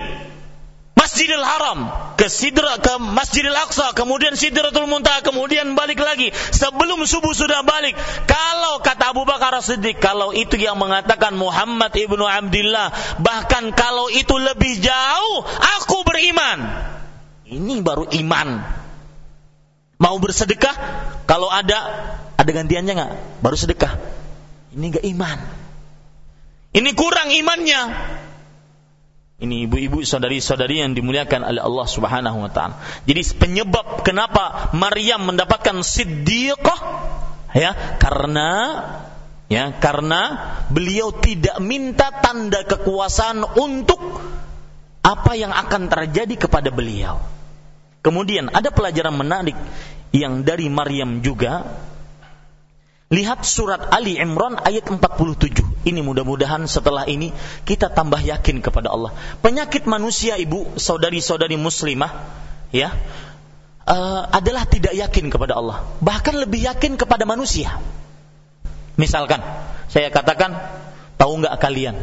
Masjidil Haram ke Sidra ke Masjidil Aqsa, kemudian Sidratul Muntaha, kemudian balik lagi. Sebelum subuh sudah balik. Kalau kata Abu Bakar Siddiq, kalau itu yang mengatakan Muhammad ibnu Abdullah, bahkan kalau itu lebih jauh, aku beriman. Ini baru iman. Mau bersedekah? Kalau ada, ada gantiannya nggak? Baru sedekah. Ini nggak iman. Ini kurang imannya. Ini ibu-ibu saudari-saudari yang dimuliakan oleh Allah Subhanahu wa taala. Jadi penyebab kenapa Maryam mendapatkan siddiqah ya karena ya karena beliau tidak minta tanda kekuasaan untuk apa yang akan terjadi kepada beliau. Kemudian ada pelajaran menarik yang dari Maryam juga Lihat surat Ali Imran ayat 47. Ini mudah-mudahan setelah ini kita tambah yakin kepada Allah. Penyakit manusia ibu, saudari-saudari muslimah, ya, uh, adalah tidak yakin kepada Allah. Bahkan lebih yakin kepada manusia. Misalkan, saya katakan, tahu nggak kalian?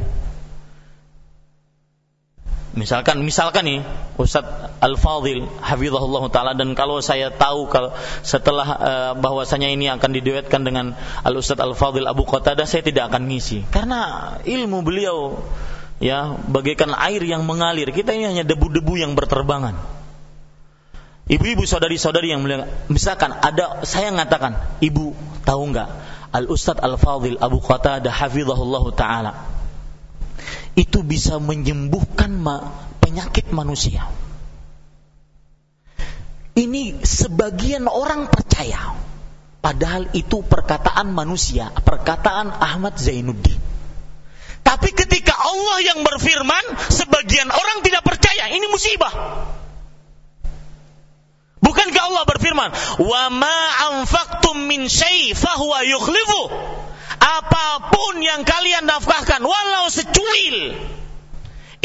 Misalkan misalkan nih Ustadz Al-Fadhil hafizahullah taala dan kalau saya tahu kalau setelah uh, bahwasanya ini akan diduetkan dengan Al Ustadz Al-Fadhil Abu Qatadah saya tidak akan ngisi karena ilmu beliau ya bagaikan air yang mengalir. Kita ini hanya debu-debu yang berterbangan. Ibu-ibu saudari-saudari yang mulia, misalkan ada saya mengatakan, "Ibu, tahu nggak Al Ustadz Al-Fadhil Abu Qatadah hafizahullah taala itu bisa menyembuhkan penyakit manusia. Ini sebagian orang percaya, padahal itu perkataan manusia, perkataan Ahmad Zainuddin. Tapi ketika Allah yang berfirman, sebagian orang tidak percaya. Ini musibah. Bukankah Allah berfirman, "Wa ma anfaqtum min syai' fahuwa yukhlifu." Apa pun yang kalian nafkahkan walau secuil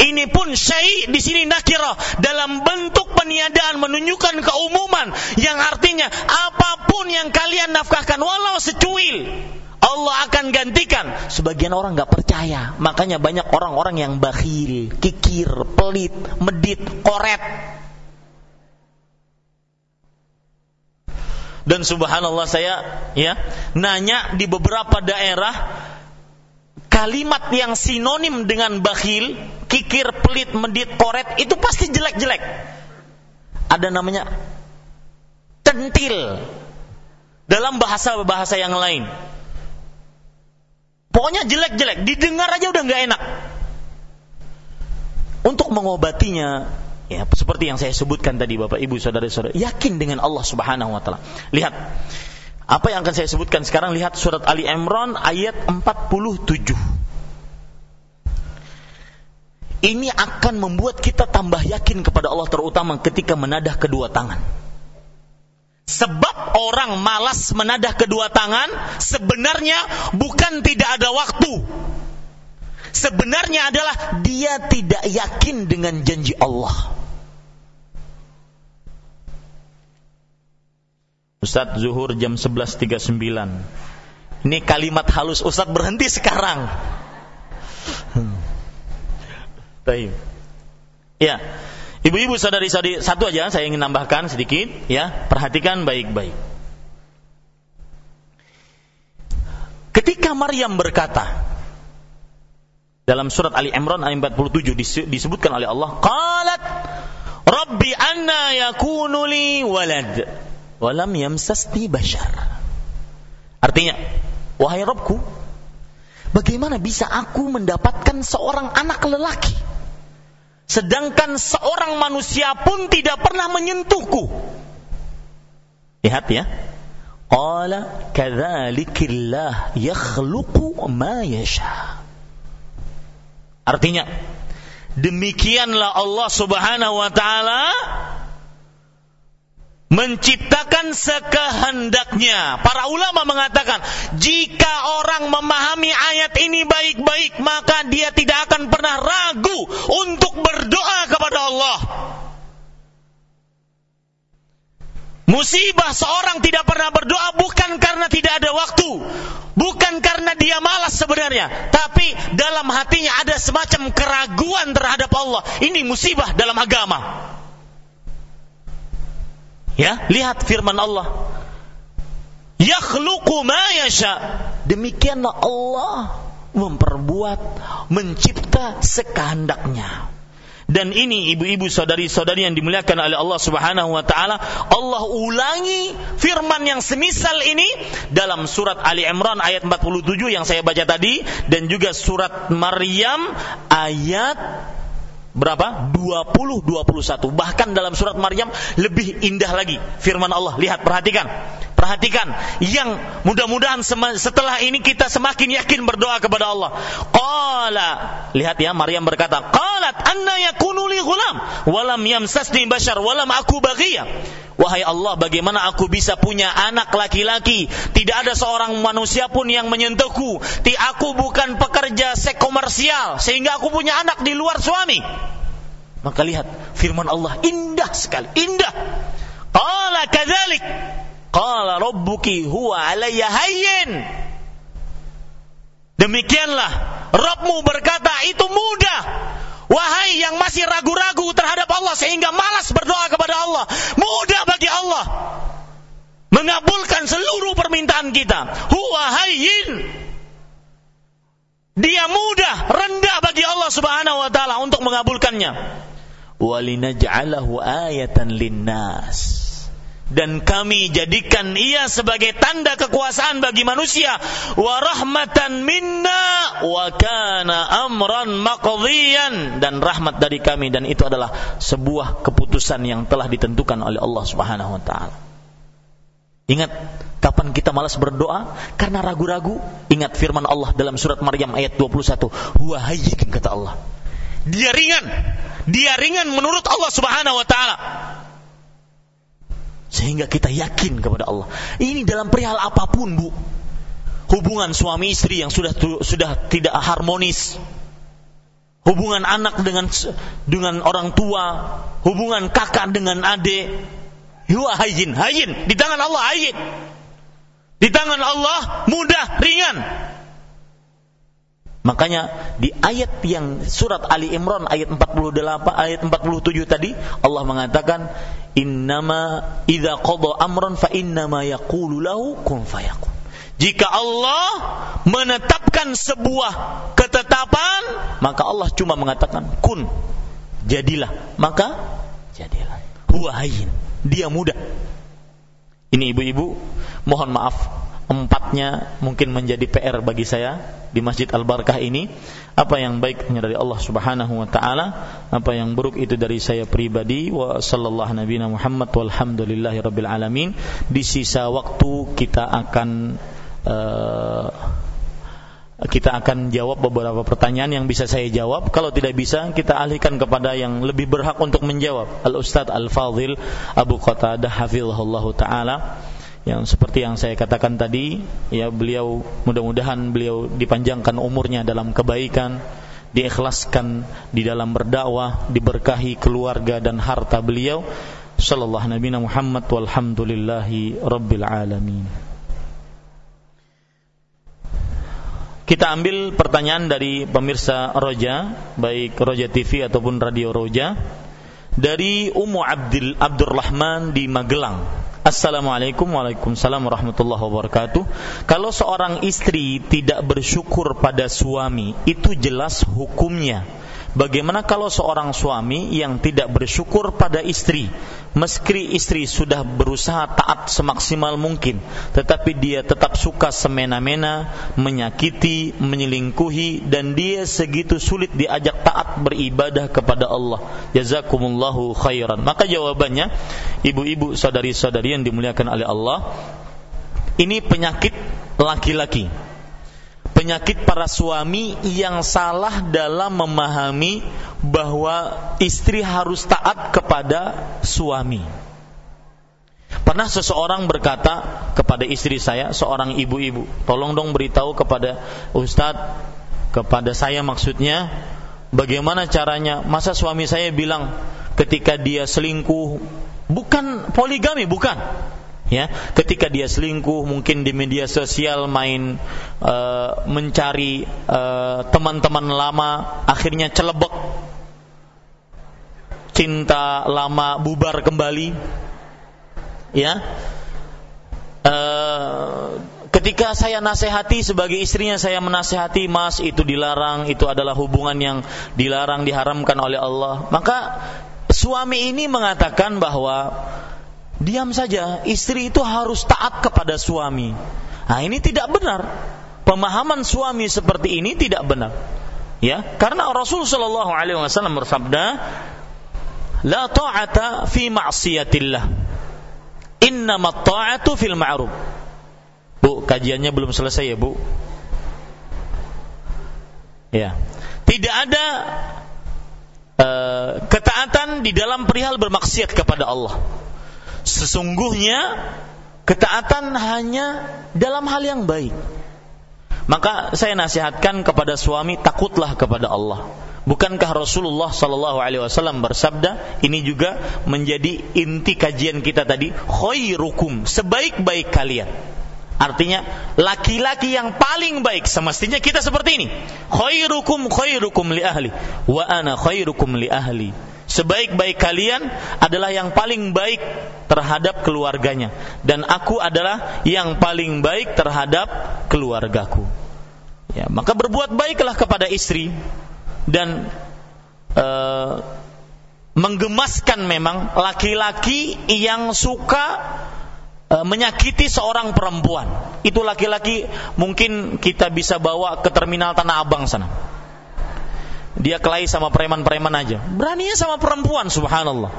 ini pun syai di sini nakirah dalam bentuk peniadaan menunjukkan keumuman yang artinya apa pun yang kalian nafkahkan walau secuil Allah akan gantikan. Sebagian orang nggak percaya, makanya banyak orang-orang yang bakhil, kikir, pelit, medit, koret. Dan subhanallah saya ya nanya di beberapa daerah kalimat yang sinonim dengan bakhil, kikir, pelit, medit, koret itu pasti jelek-jelek. Ada namanya tentil dalam bahasa-bahasa yang lain. Pokoknya jelek-jelek, didengar aja udah nggak enak. Untuk mengobatinya, Ya, seperti yang saya sebutkan tadi Bapak Ibu Saudara-saudara, yakin dengan Allah Subhanahu wa taala. Lihat apa yang akan saya sebutkan sekarang lihat surat Ali Imran ayat 47. Ini akan membuat kita tambah yakin kepada Allah terutama ketika menadah kedua tangan. Sebab orang malas menadah kedua tangan sebenarnya bukan tidak ada waktu. Sebenarnya adalah dia tidak yakin dengan janji Allah. Ustadz zuhur jam 11.39 Ini kalimat halus Ustadz berhenti sekarang hmm. Ya. Ibu-ibu saudari-saudari satu aja saya ingin nambahkan sedikit ya, perhatikan baik-baik. Ketika Maryam berkata dalam surat Ali Imran ayat 47 disebutkan oleh Allah, qalat Rabbi anna yakunu li walad walam yamsasni bashar. Artinya, wahai Rabbku, bagaimana bisa aku mendapatkan seorang anak lelaki? Sedangkan seorang manusia pun tidak pernah menyentuhku. Lihat ya. Qala kadzalikillah yakhluqu ma yasha. Artinya, demikianlah Allah Subhanahu wa taala menciptakan sekehendaknya. Para ulama mengatakan, jika orang memahami ayat ini baik-baik, maka dia tidak akan pernah ragu untuk berdoa kepada Allah. Musibah seorang tidak pernah berdoa bukan karena tidak ada waktu, bukan karena dia malas sebenarnya, tapi dalam hatinya ada semacam keraguan terhadap Allah. Ini musibah dalam agama. Ya, lihat firman Allah. Yakhluqu ma yasha. Demikianlah Allah memperbuat, mencipta sekehendaknya. Dan ini ibu-ibu saudari-saudari yang dimuliakan oleh Allah Subhanahu wa taala, Allah ulangi firman yang semisal ini dalam surat Ali Imran ayat 47 yang saya baca tadi dan juga surat Maryam ayat berapa? 20 21. Bahkan dalam surat Maryam lebih indah lagi firman Allah. Lihat, perhatikan. Perhatikan yang mudah-mudahan setelah ini kita semakin yakin berdoa kepada Allah. Qala, lihat ya Maryam berkata, "Qalat anna yakunu li ghulam wa lam yamsasni bashar wa lam aku baghiyah." Wahai Allah, bagaimana aku bisa punya anak laki-laki? Tidak ada seorang manusia pun yang menyentuhku. Ti aku bukan pekerja seks komersial sehingga aku punya anak di luar suami. Maka lihat firman Allah indah sekali, indah. Qala kadzalik. Qala rabbuki huwa alayya hayyin. Demikianlah Rabbmu berkata itu mudah Wahai yang masih ragu-ragu terhadap Allah sehingga malas berdoa kepada Allah, mudah bagi Allah mengabulkan seluruh permintaan kita. Huwa hayyin. Dia mudah, rendah bagi Allah Subhanahu wa taala untuk mengabulkannya. Walinaj'alahu ayatan linnas dan kami jadikan ia sebagai tanda kekuasaan bagi manusia wa rahmatan minna wa kana amran maqdiyan dan rahmat dari kami dan itu adalah sebuah keputusan yang telah ditentukan oleh Allah Subhanahu wa taala. Ingat kapan kita malas berdoa karena ragu-ragu? Ingat firman Allah dalam surat Maryam ayat 21, "Huwa hayyin," kata Allah. Dia ringan. Dia ringan menurut Allah Subhanahu wa taala sehingga kita yakin kepada Allah. Ini dalam perihal apa pun, Bu. Hubungan suami istri yang sudah sudah tidak harmonis. Hubungan anak dengan dengan orang tua, hubungan kakak dengan adik. Huwa hayyin, hayyin. Di tangan Allah hayyin. Di tangan Allah mudah, ringan. Makanya di ayat yang surat Ali Imran ayat 48 ayat 47 tadi Allah mengatakan innama idza qada amran fa innama yaqulu lahu kun fayakun. Jika Allah menetapkan sebuah ketetapan, maka Allah cuma mengatakan kun, jadilah, maka jadilah. Huwa hayyin, dia mudah. Ini ibu-ibu, mohon maaf empatnya mungkin menjadi PR bagi saya di Masjid Al-Barakah ini. Apa yang baik dari Allah Subhanahu wa taala? Apa yang buruk itu dari saya pribadi? Wa sallallahu nabiyana Muhammad walhamdulillahi rabbil alamin. Di sisa waktu kita akan uh, kita akan jawab beberapa pertanyaan yang bisa saya jawab. Kalau tidak bisa, kita alihkan kepada yang lebih berhak untuk menjawab. Al Ustadz Al Fadhil Abu Qatadah Hafizahullah Taala yang seperti yang saya katakan tadi ya beliau mudah-mudahan beliau dipanjangkan umurnya dalam kebaikan diikhlaskan di dalam berdakwah diberkahi keluarga dan harta beliau. Sallallahu nabi Muhammad walhamdulillahi rabbil alamin. Kita ambil pertanyaan dari pemirsa Roja, baik Roja TV ataupun Radio Roja, dari Ummu Abdul Abdurrahman di Magelang. Assalamualaikum Waalaikumsalam warahmatullahi wabarakatuh Kalau seorang istri tidak bersyukur pada suami Itu jelas hukumnya Bagaimana kalau seorang suami yang tidak bersyukur pada istri, meski istri sudah berusaha taat semaksimal mungkin, tetapi dia tetap suka semena-mena, menyakiti, menyelingkuhi, dan dia segitu sulit diajak taat beribadah kepada Allah. Jazakumullahu khairan. Maka jawabannya, ibu-ibu, saudari-saudari yang dimuliakan oleh Allah, ini penyakit laki-laki penyakit para suami yang salah dalam memahami bahwa istri harus taat kepada suami. Pernah seseorang berkata kepada istri saya, seorang ibu-ibu, tolong dong beritahu kepada ustadz, kepada saya maksudnya, bagaimana caranya? Masa suami saya bilang ketika dia selingkuh, bukan poligami, bukan ya ketika dia selingkuh mungkin di media sosial main uh, mencari uh, teman-teman lama akhirnya celebek. Cinta lama bubar kembali. Ya. Uh, ketika saya nasihati sebagai istrinya saya menasehati mas itu dilarang itu adalah hubungan yang dilarang diharamkan oleh Allah. Maka suami ini mengatakan bahwa diam saja. Istri itu harus taat kepada suami. Nah, ini tidak benar. Pemahaman suami seperti ini tidak benar. Ya, karena Rasul Shallallahu alaihi wasallam bersabda, "La ta'ata fi ma'siyatillah. Innamat ta'atu fil ma'ruf." Bu, kajiannya belum selesai ya, Bu. Ya. Tidak ada uh, ketaatan di dalam perihal bermaksiat kepada Allah Sesungguhnya ketaatan hanya dalam hal yang baik. Maka saya nasihatkan kepada suami takutlah kepada Allah. Bukankah Rasulullah Sallallahu Alaihi Wasallam bersabda ini juga menjadi inti kajian kita tadi khairukum sebaik-baik kalian. Artinya laki-laki yang paling baik semestinya kita seperti ini. Khairukum khairukum li ahli wa ana khairukum li ahli sebaik-baik kalian adalah yang paling baik terhadap keluarganya dan aku adalah yang paling baik terhadap keluargaku. Ya, maka berbuat baiklah kepada istri dan uh, menggemaskan memang laki-laki yang suka uh, menyakiti seorang perempuan. Itu laki-laki mungkin kita bisa bawa ke terminal Tanah Abang sana dia kelahi sama preman-preman aja. Beraninya sama perempuan, subhanallah.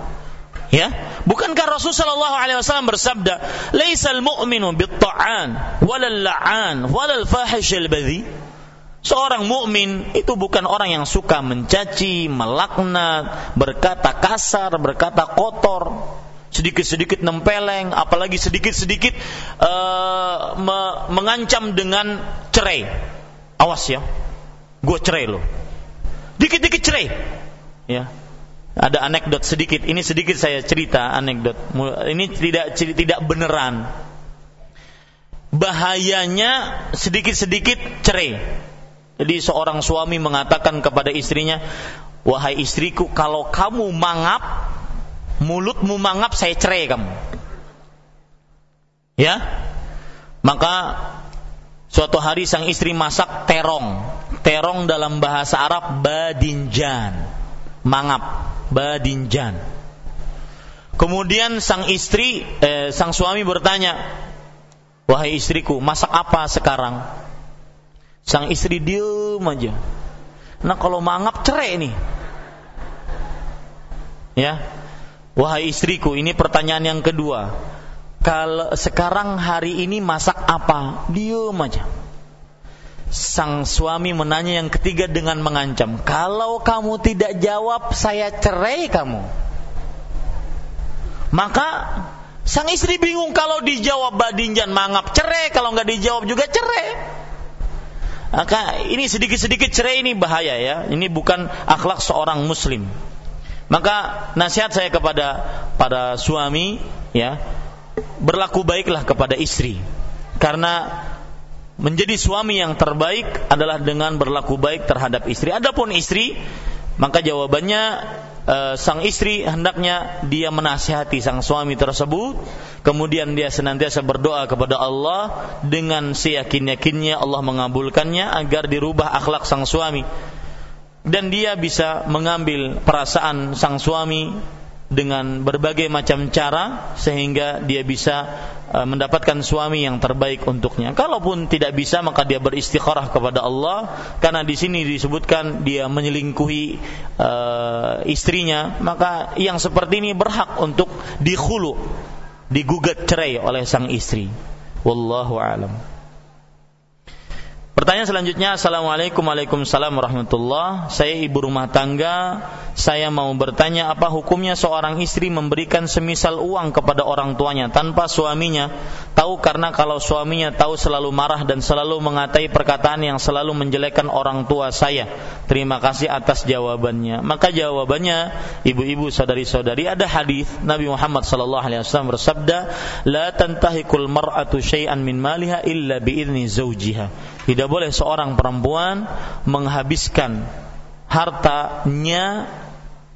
Ya, bukankah Rasul sallallahu alaihi wasallam bersabda, "Laisal mu'minu bit-ta'an walal la'an walal fahishil badhi." Seorang mukmin itu bukan orang yang suka mencaci, melaknat, berkata kasar, berkata kotor, sedikit-sedikit nempeleng, apalagi sedikit-sedikit uh, me mengancam dengan cerai. Awas ya, gue cerai loh dikit-dikit cerai. Ya. Ada anekdot sedikit. Ini sedikit saya cerita anekdot. Ini tidak tidak beneran. Bahayanya sedikit-sedikit cerai. Jadi seorang suami mengatakan kepada istrinya, "Wahai istriku, kalau kamu mangap, mulutmu mangap, saya cerai kamu." Ya? Maka Suatu hari sang istri masak terong. Terong dalam bahasa Arab badinjan. Mangap, badinjan. Kemudian sang istri, eh, sang suami bertanya, "Wahai istriku, masak apa sekarang?" Sang istri diem aja. Nah kalau mangap cerai nih. Ya. Wahai istriku, ini pertanyaan yang kedua kalau sekarang hari ini masak apa? Diam aja. Sang suami menanya yang ketiga dengan mengancam, kalau kamu tidak jawab, saya cerai kamu. Maka sang istri bingung kalau dijawab badinjan mangap cerai, kalau nggak dijawab juga cerai. Maka ini sedikit-sedikit cerai ini bahaya ya. Ini bukan akhlak seorang muslim. Maka nasihat saya kepada para suami ya, berlaku baiklah kepada istri karena menjadi suami yang terbaik adalah dengan berlaku baik terhadap istri. Adapun istri, maka jawabannya e, sang istri hendaknya dia menasihati sang suami tersebut, kemudian dia senantiasa berdoa kepada Allah dengan seyakin-yakinnya Allah mengabulkannya agar dirubah akhlak sang suami. Dan dia bisa mengambil perasaan sang suami dengan berbagai macam cara sehingga dia bisa uh, mendapatkan suami yang terbaik untuknya. Kalaupun tidak bisa maka dia beristikharah kepada Allah karena di sini disebutkan dia menyelingkuhi uh, istrinya, maka yang seperti ini berhak untuk dikhulu, digugat cerai oleh sang istri. Wallahu alam. Pertanyaan selanjutnya, Assalamualaikum Waalaikumsalam warahmatullah. Saya ibu rumah tangga. Saya mau bertanya apa hukumnya seorang istri memberikan semisal uang kepada orang tuanya tanpa suaminya tahu karena kalau suaminya tahu selalu marah dan selalu mengatai perkataan yang selalu menjelekkan orang tua saya. Terima kasih atas jawabannya. Maka jawabannya, ibu-ibu saudari-saudari, ada hadis Nabi Muhammad wasallam bersabda, "La tantahikul mar'atu syai'an min maliha illa biizni zawjiha." Tidak boleh seorang perempuan menghabiskan hartanya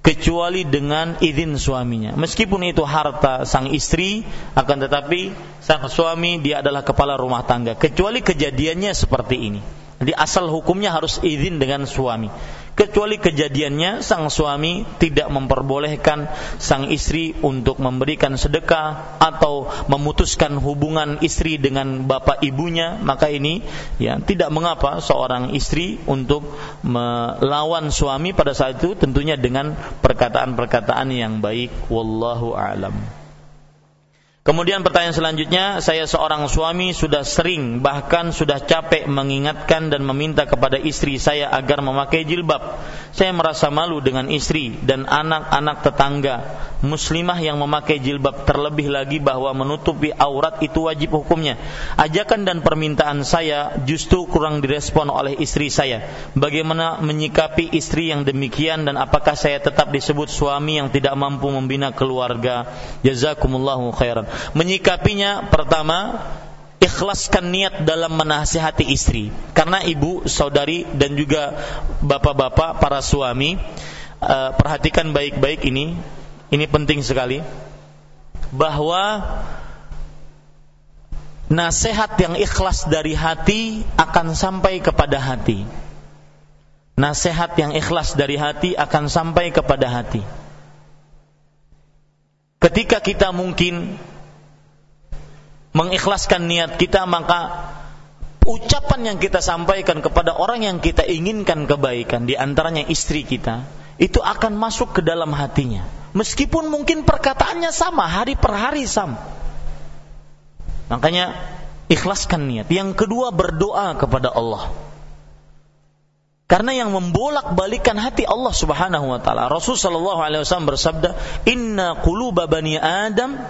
kecuali dengan izin suaminya. Meskipun itu harta sang istri, akan tetapi sang suami dia adalah kepala rumah tangga. Kecuali kejadiannya seperti ini. Jadi asal hukumnya harus izin dengan suami kecuali kejadiannya sang suami tidak memperbolehkan sang istri untuk memberikan sedekah atau memutuskan hubungan istri dengan bapak ibunya. Maka ini ya tidak mengapa seorang istri untuk melawan suami pada saat itu tentunya dengan perkataan-perkataan yang baik. Wallahu alam Kemudian pertanyaan selanjutnya, saya seorang suami sudah sering bahkan sudah capek mengingatkan dan meminta kepada istri saya agar memakai jilbab. Saya merasa malu dengan istri dan anak-anak tetangga muslimah yang memakai jilbab terlebih lagi bahwa menutupi aurat itu wajib hukumnya. Ajakan dan permintaan saya justru kurang direspon oleh istri saya. Bagaimana menyikapi istri yang demikian dan apakah saya tetap disebut suami yang tidak mampu membina keluarga? Jazakumullahu khairan menyikapinya pertama ikhlaskan niat dalam menasihati istri. Karena ibu, saudari dan juga bapak-bapak para suami uh, perhatikan baik-baik ini. Ini penting sekali. Bahwa nasihat yang ikhlas dari hati akan sampai kepada hati. Nasihat yang ikhlas dari hati akan sampai kepada hati. Ketika kita mungkin mengikhlaskan niat kita maka ucapan yang kita sampaikan kepada orang yang kita inginkan kebaikan di antaranya istri kita itu akan masuk ke dalam hatinya. Meskipun mungkin perkataannya sama hari per hari sama. Makanya ikhlaskan niat. Yang kedua berdoa kepada Allah. Karena yang membolak-balikan hati Allah Subhanahu wa taala. Rasul sallallahu alaihi wasallam bersabda, "Inna quluba bani Adam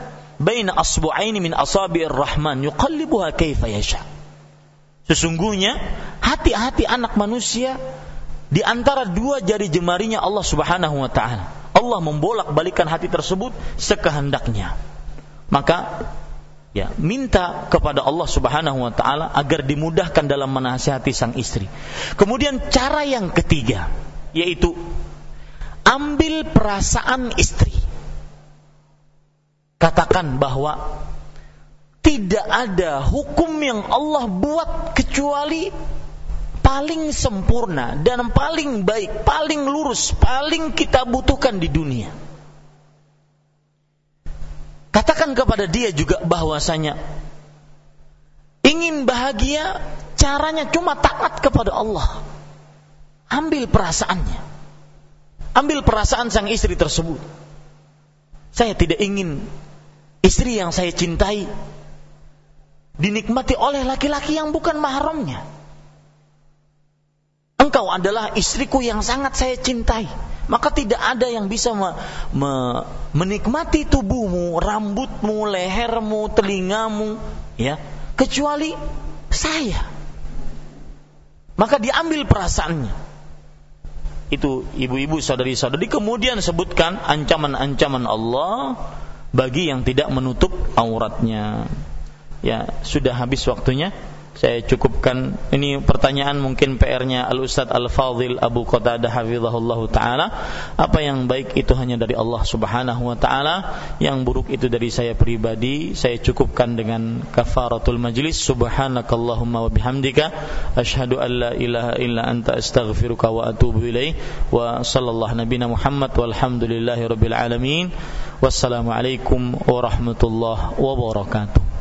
baina asbu'aini min asabi'ir rahman yuqallibuha kaifa yasha. Sesungguhnya hati-hati anak manusia di antara dua jari jemarinya Allah Subhanahu wa taala. Allah membolak-balikan hati tersebut sekehendaknya. Maka ya minta kepada Allah Subhanahu wa taala agar dimudahkan dalam menasihati sang istri. Kemudian cara yang ketiga yaitu ambil perasaan istri katakan bahwa tidak ada hukum yang Allah buat kecuali paling sempurna dan paling baik, paling lurus, paling kita butuhkan di dunia. Katakan kepada dia juga bahwasanya ingin bahagia caranya cuma taat kepada Allah. Ambil perasaannya. Ambil perasaan sang istri tersebut. Saya tidak ingin istri yang saya cintai dinikmati oleh laki-laki yang bukan mahramnya. Engkau adalah istriku yang sangat saya cintai. Maka tidak ada yang bisa me, me, menikmati tubuhmu, rambutmu, lehermu, telingamu, ya, kecuali saya. Maka diambil perasaannya itu ibu-ibu saudari-saudari kemudian sebutkan ancaman-ancaman Allah bagi yang tidak menutup auratnya. Ya, sudah habis waktunya. Saya cukupkan. Ini pertanyaan mungkin PR-nya Al Ustaz Al Fadil Abu Qatadah hafizahullah taala. Apa yang baik itu hanya dari Allah Subhanahu wa taala? Yang buruk itu dari saya pribadi. Saya cukupkan dengan kafaratul majlis. Subhanakallahumma wa bihamdika. Asyhadu an la ilaha illa anta astaghfiruka wa atubu ilaih wa sallallahu nabiyana Muhammad walhamdulillahi rabbil alamin. Wassalamu alaikum warahmatullahi wabarakatuh